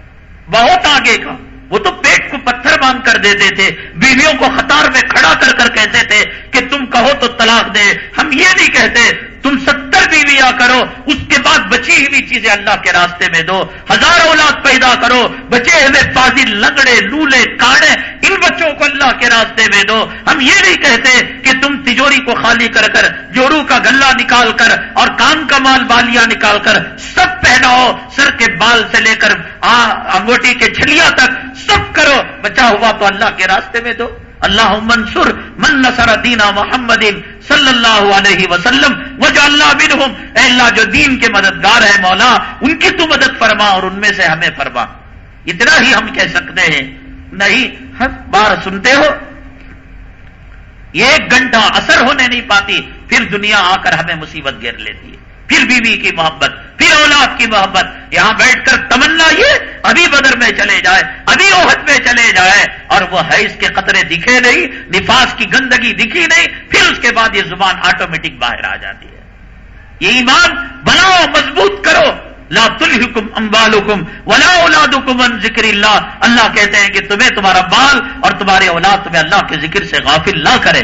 بہت آگے کا۔ وہ تو پیٹ کو پتھر باندھ کر دیتے تھے، بیویوں کو خطار میں کھڑا کر کر کہتے تھے کہ تم کہو تو طلاق دے ہم یہ نہیں کہتے تم ستر بیویا کرو، اس کے بعد بچی ہوئی چیزیں اللہ کے راستے میں دو۔ ہزار اولاد پیدا کرو، بچے ہوئے بازی لنگڑے، لولے، کاڑے، ان بچوں کو اللہ کے راستے میں دو۔ ہم یہ نہیں کہتے کہ تم تجوری کو خالی کر کر جورو کا گلا نکال کر اور کام کا مال بالیاں نکال کر سب پہناؤ، سر کے بال سے لے کر انگوٹی کے چھلیا تک سب کرو۔ بچا ہوا تو اللہ کے راستے میں دو۔ اللہ منصور من نصر دینا محمد صلی اللہ علیہ وسلم وہ جو اللہ بنہم اے اللہ، جو دین کے مددگار ہے مولا، ان کی تو مدد فرما اور ان میں سے ہمیں فرما۔ اتنا ہی ہم کہہ سکتے ہیں۔ نہیں بار سنتے ہو۔ ایک گھنٹہ اثر ہونے نہیں پاتی، پھر دنیا آ کر ہمیں مصیبت گھیر لیتی ہے۔ پھر بیوی کی محبت، پھر اولاد کی محبت۔ یہاں بیٹھ کر تمنا یہ ابھی بدر میں چلے جائے، ابھی اوہد میں چلے جائے۔ اور وہ حیض کے قطرے دکھے نہیں، نفاس کی گندگی دکھی نہیں، پھر اس کے بعد یہ زبان آٹومیٹک باہر آ جاتی ہے۔ یہ ایمان بناؤ، مضبوط کرو۔ لا تلحکم امبالکم ولا اولادکم ان ذکر اللہ۔ اللہ کہتے ہیں کہ تمہیں تمہارا بال اور تمہارے اولاد تمہیں اللہ کے ذکر سے غافل نہ کرے۔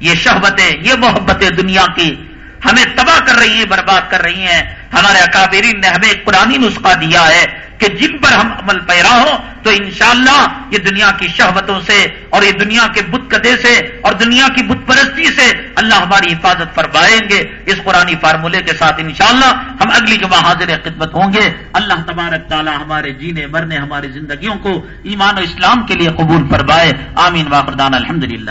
یہ شہبتیں یہ محبتیں دنیا کی۔ ہمیں تباہ کر رہی ہیں، برباد کر رہی ہیں۔ ہمارے اکابرین نے ہمیں ایک پرانی نسخہ دیا ہے کہ جن پر ہم عمل پیرا ہوں، تو انشاءاللہ یہ دنیا کی شہوتوں سے اور یہ دنیا کے بت کدے سے اور دنیا کی بت پرستی سے اللہ ہماری حفاظت فرمائیں گے۔ اس قرآن فارمولے کے ساتھ انشاءاللہ ہم اگلی جمعہ حاضر خدمت ہوں گے۔ اللہ تبارک تعالیٰ ہمارے جینے مرنے، ہماری زندگیوں کو ایمان و اسلام کے لیے قبول فرمائے۔ آمین واقردان الحمد للہ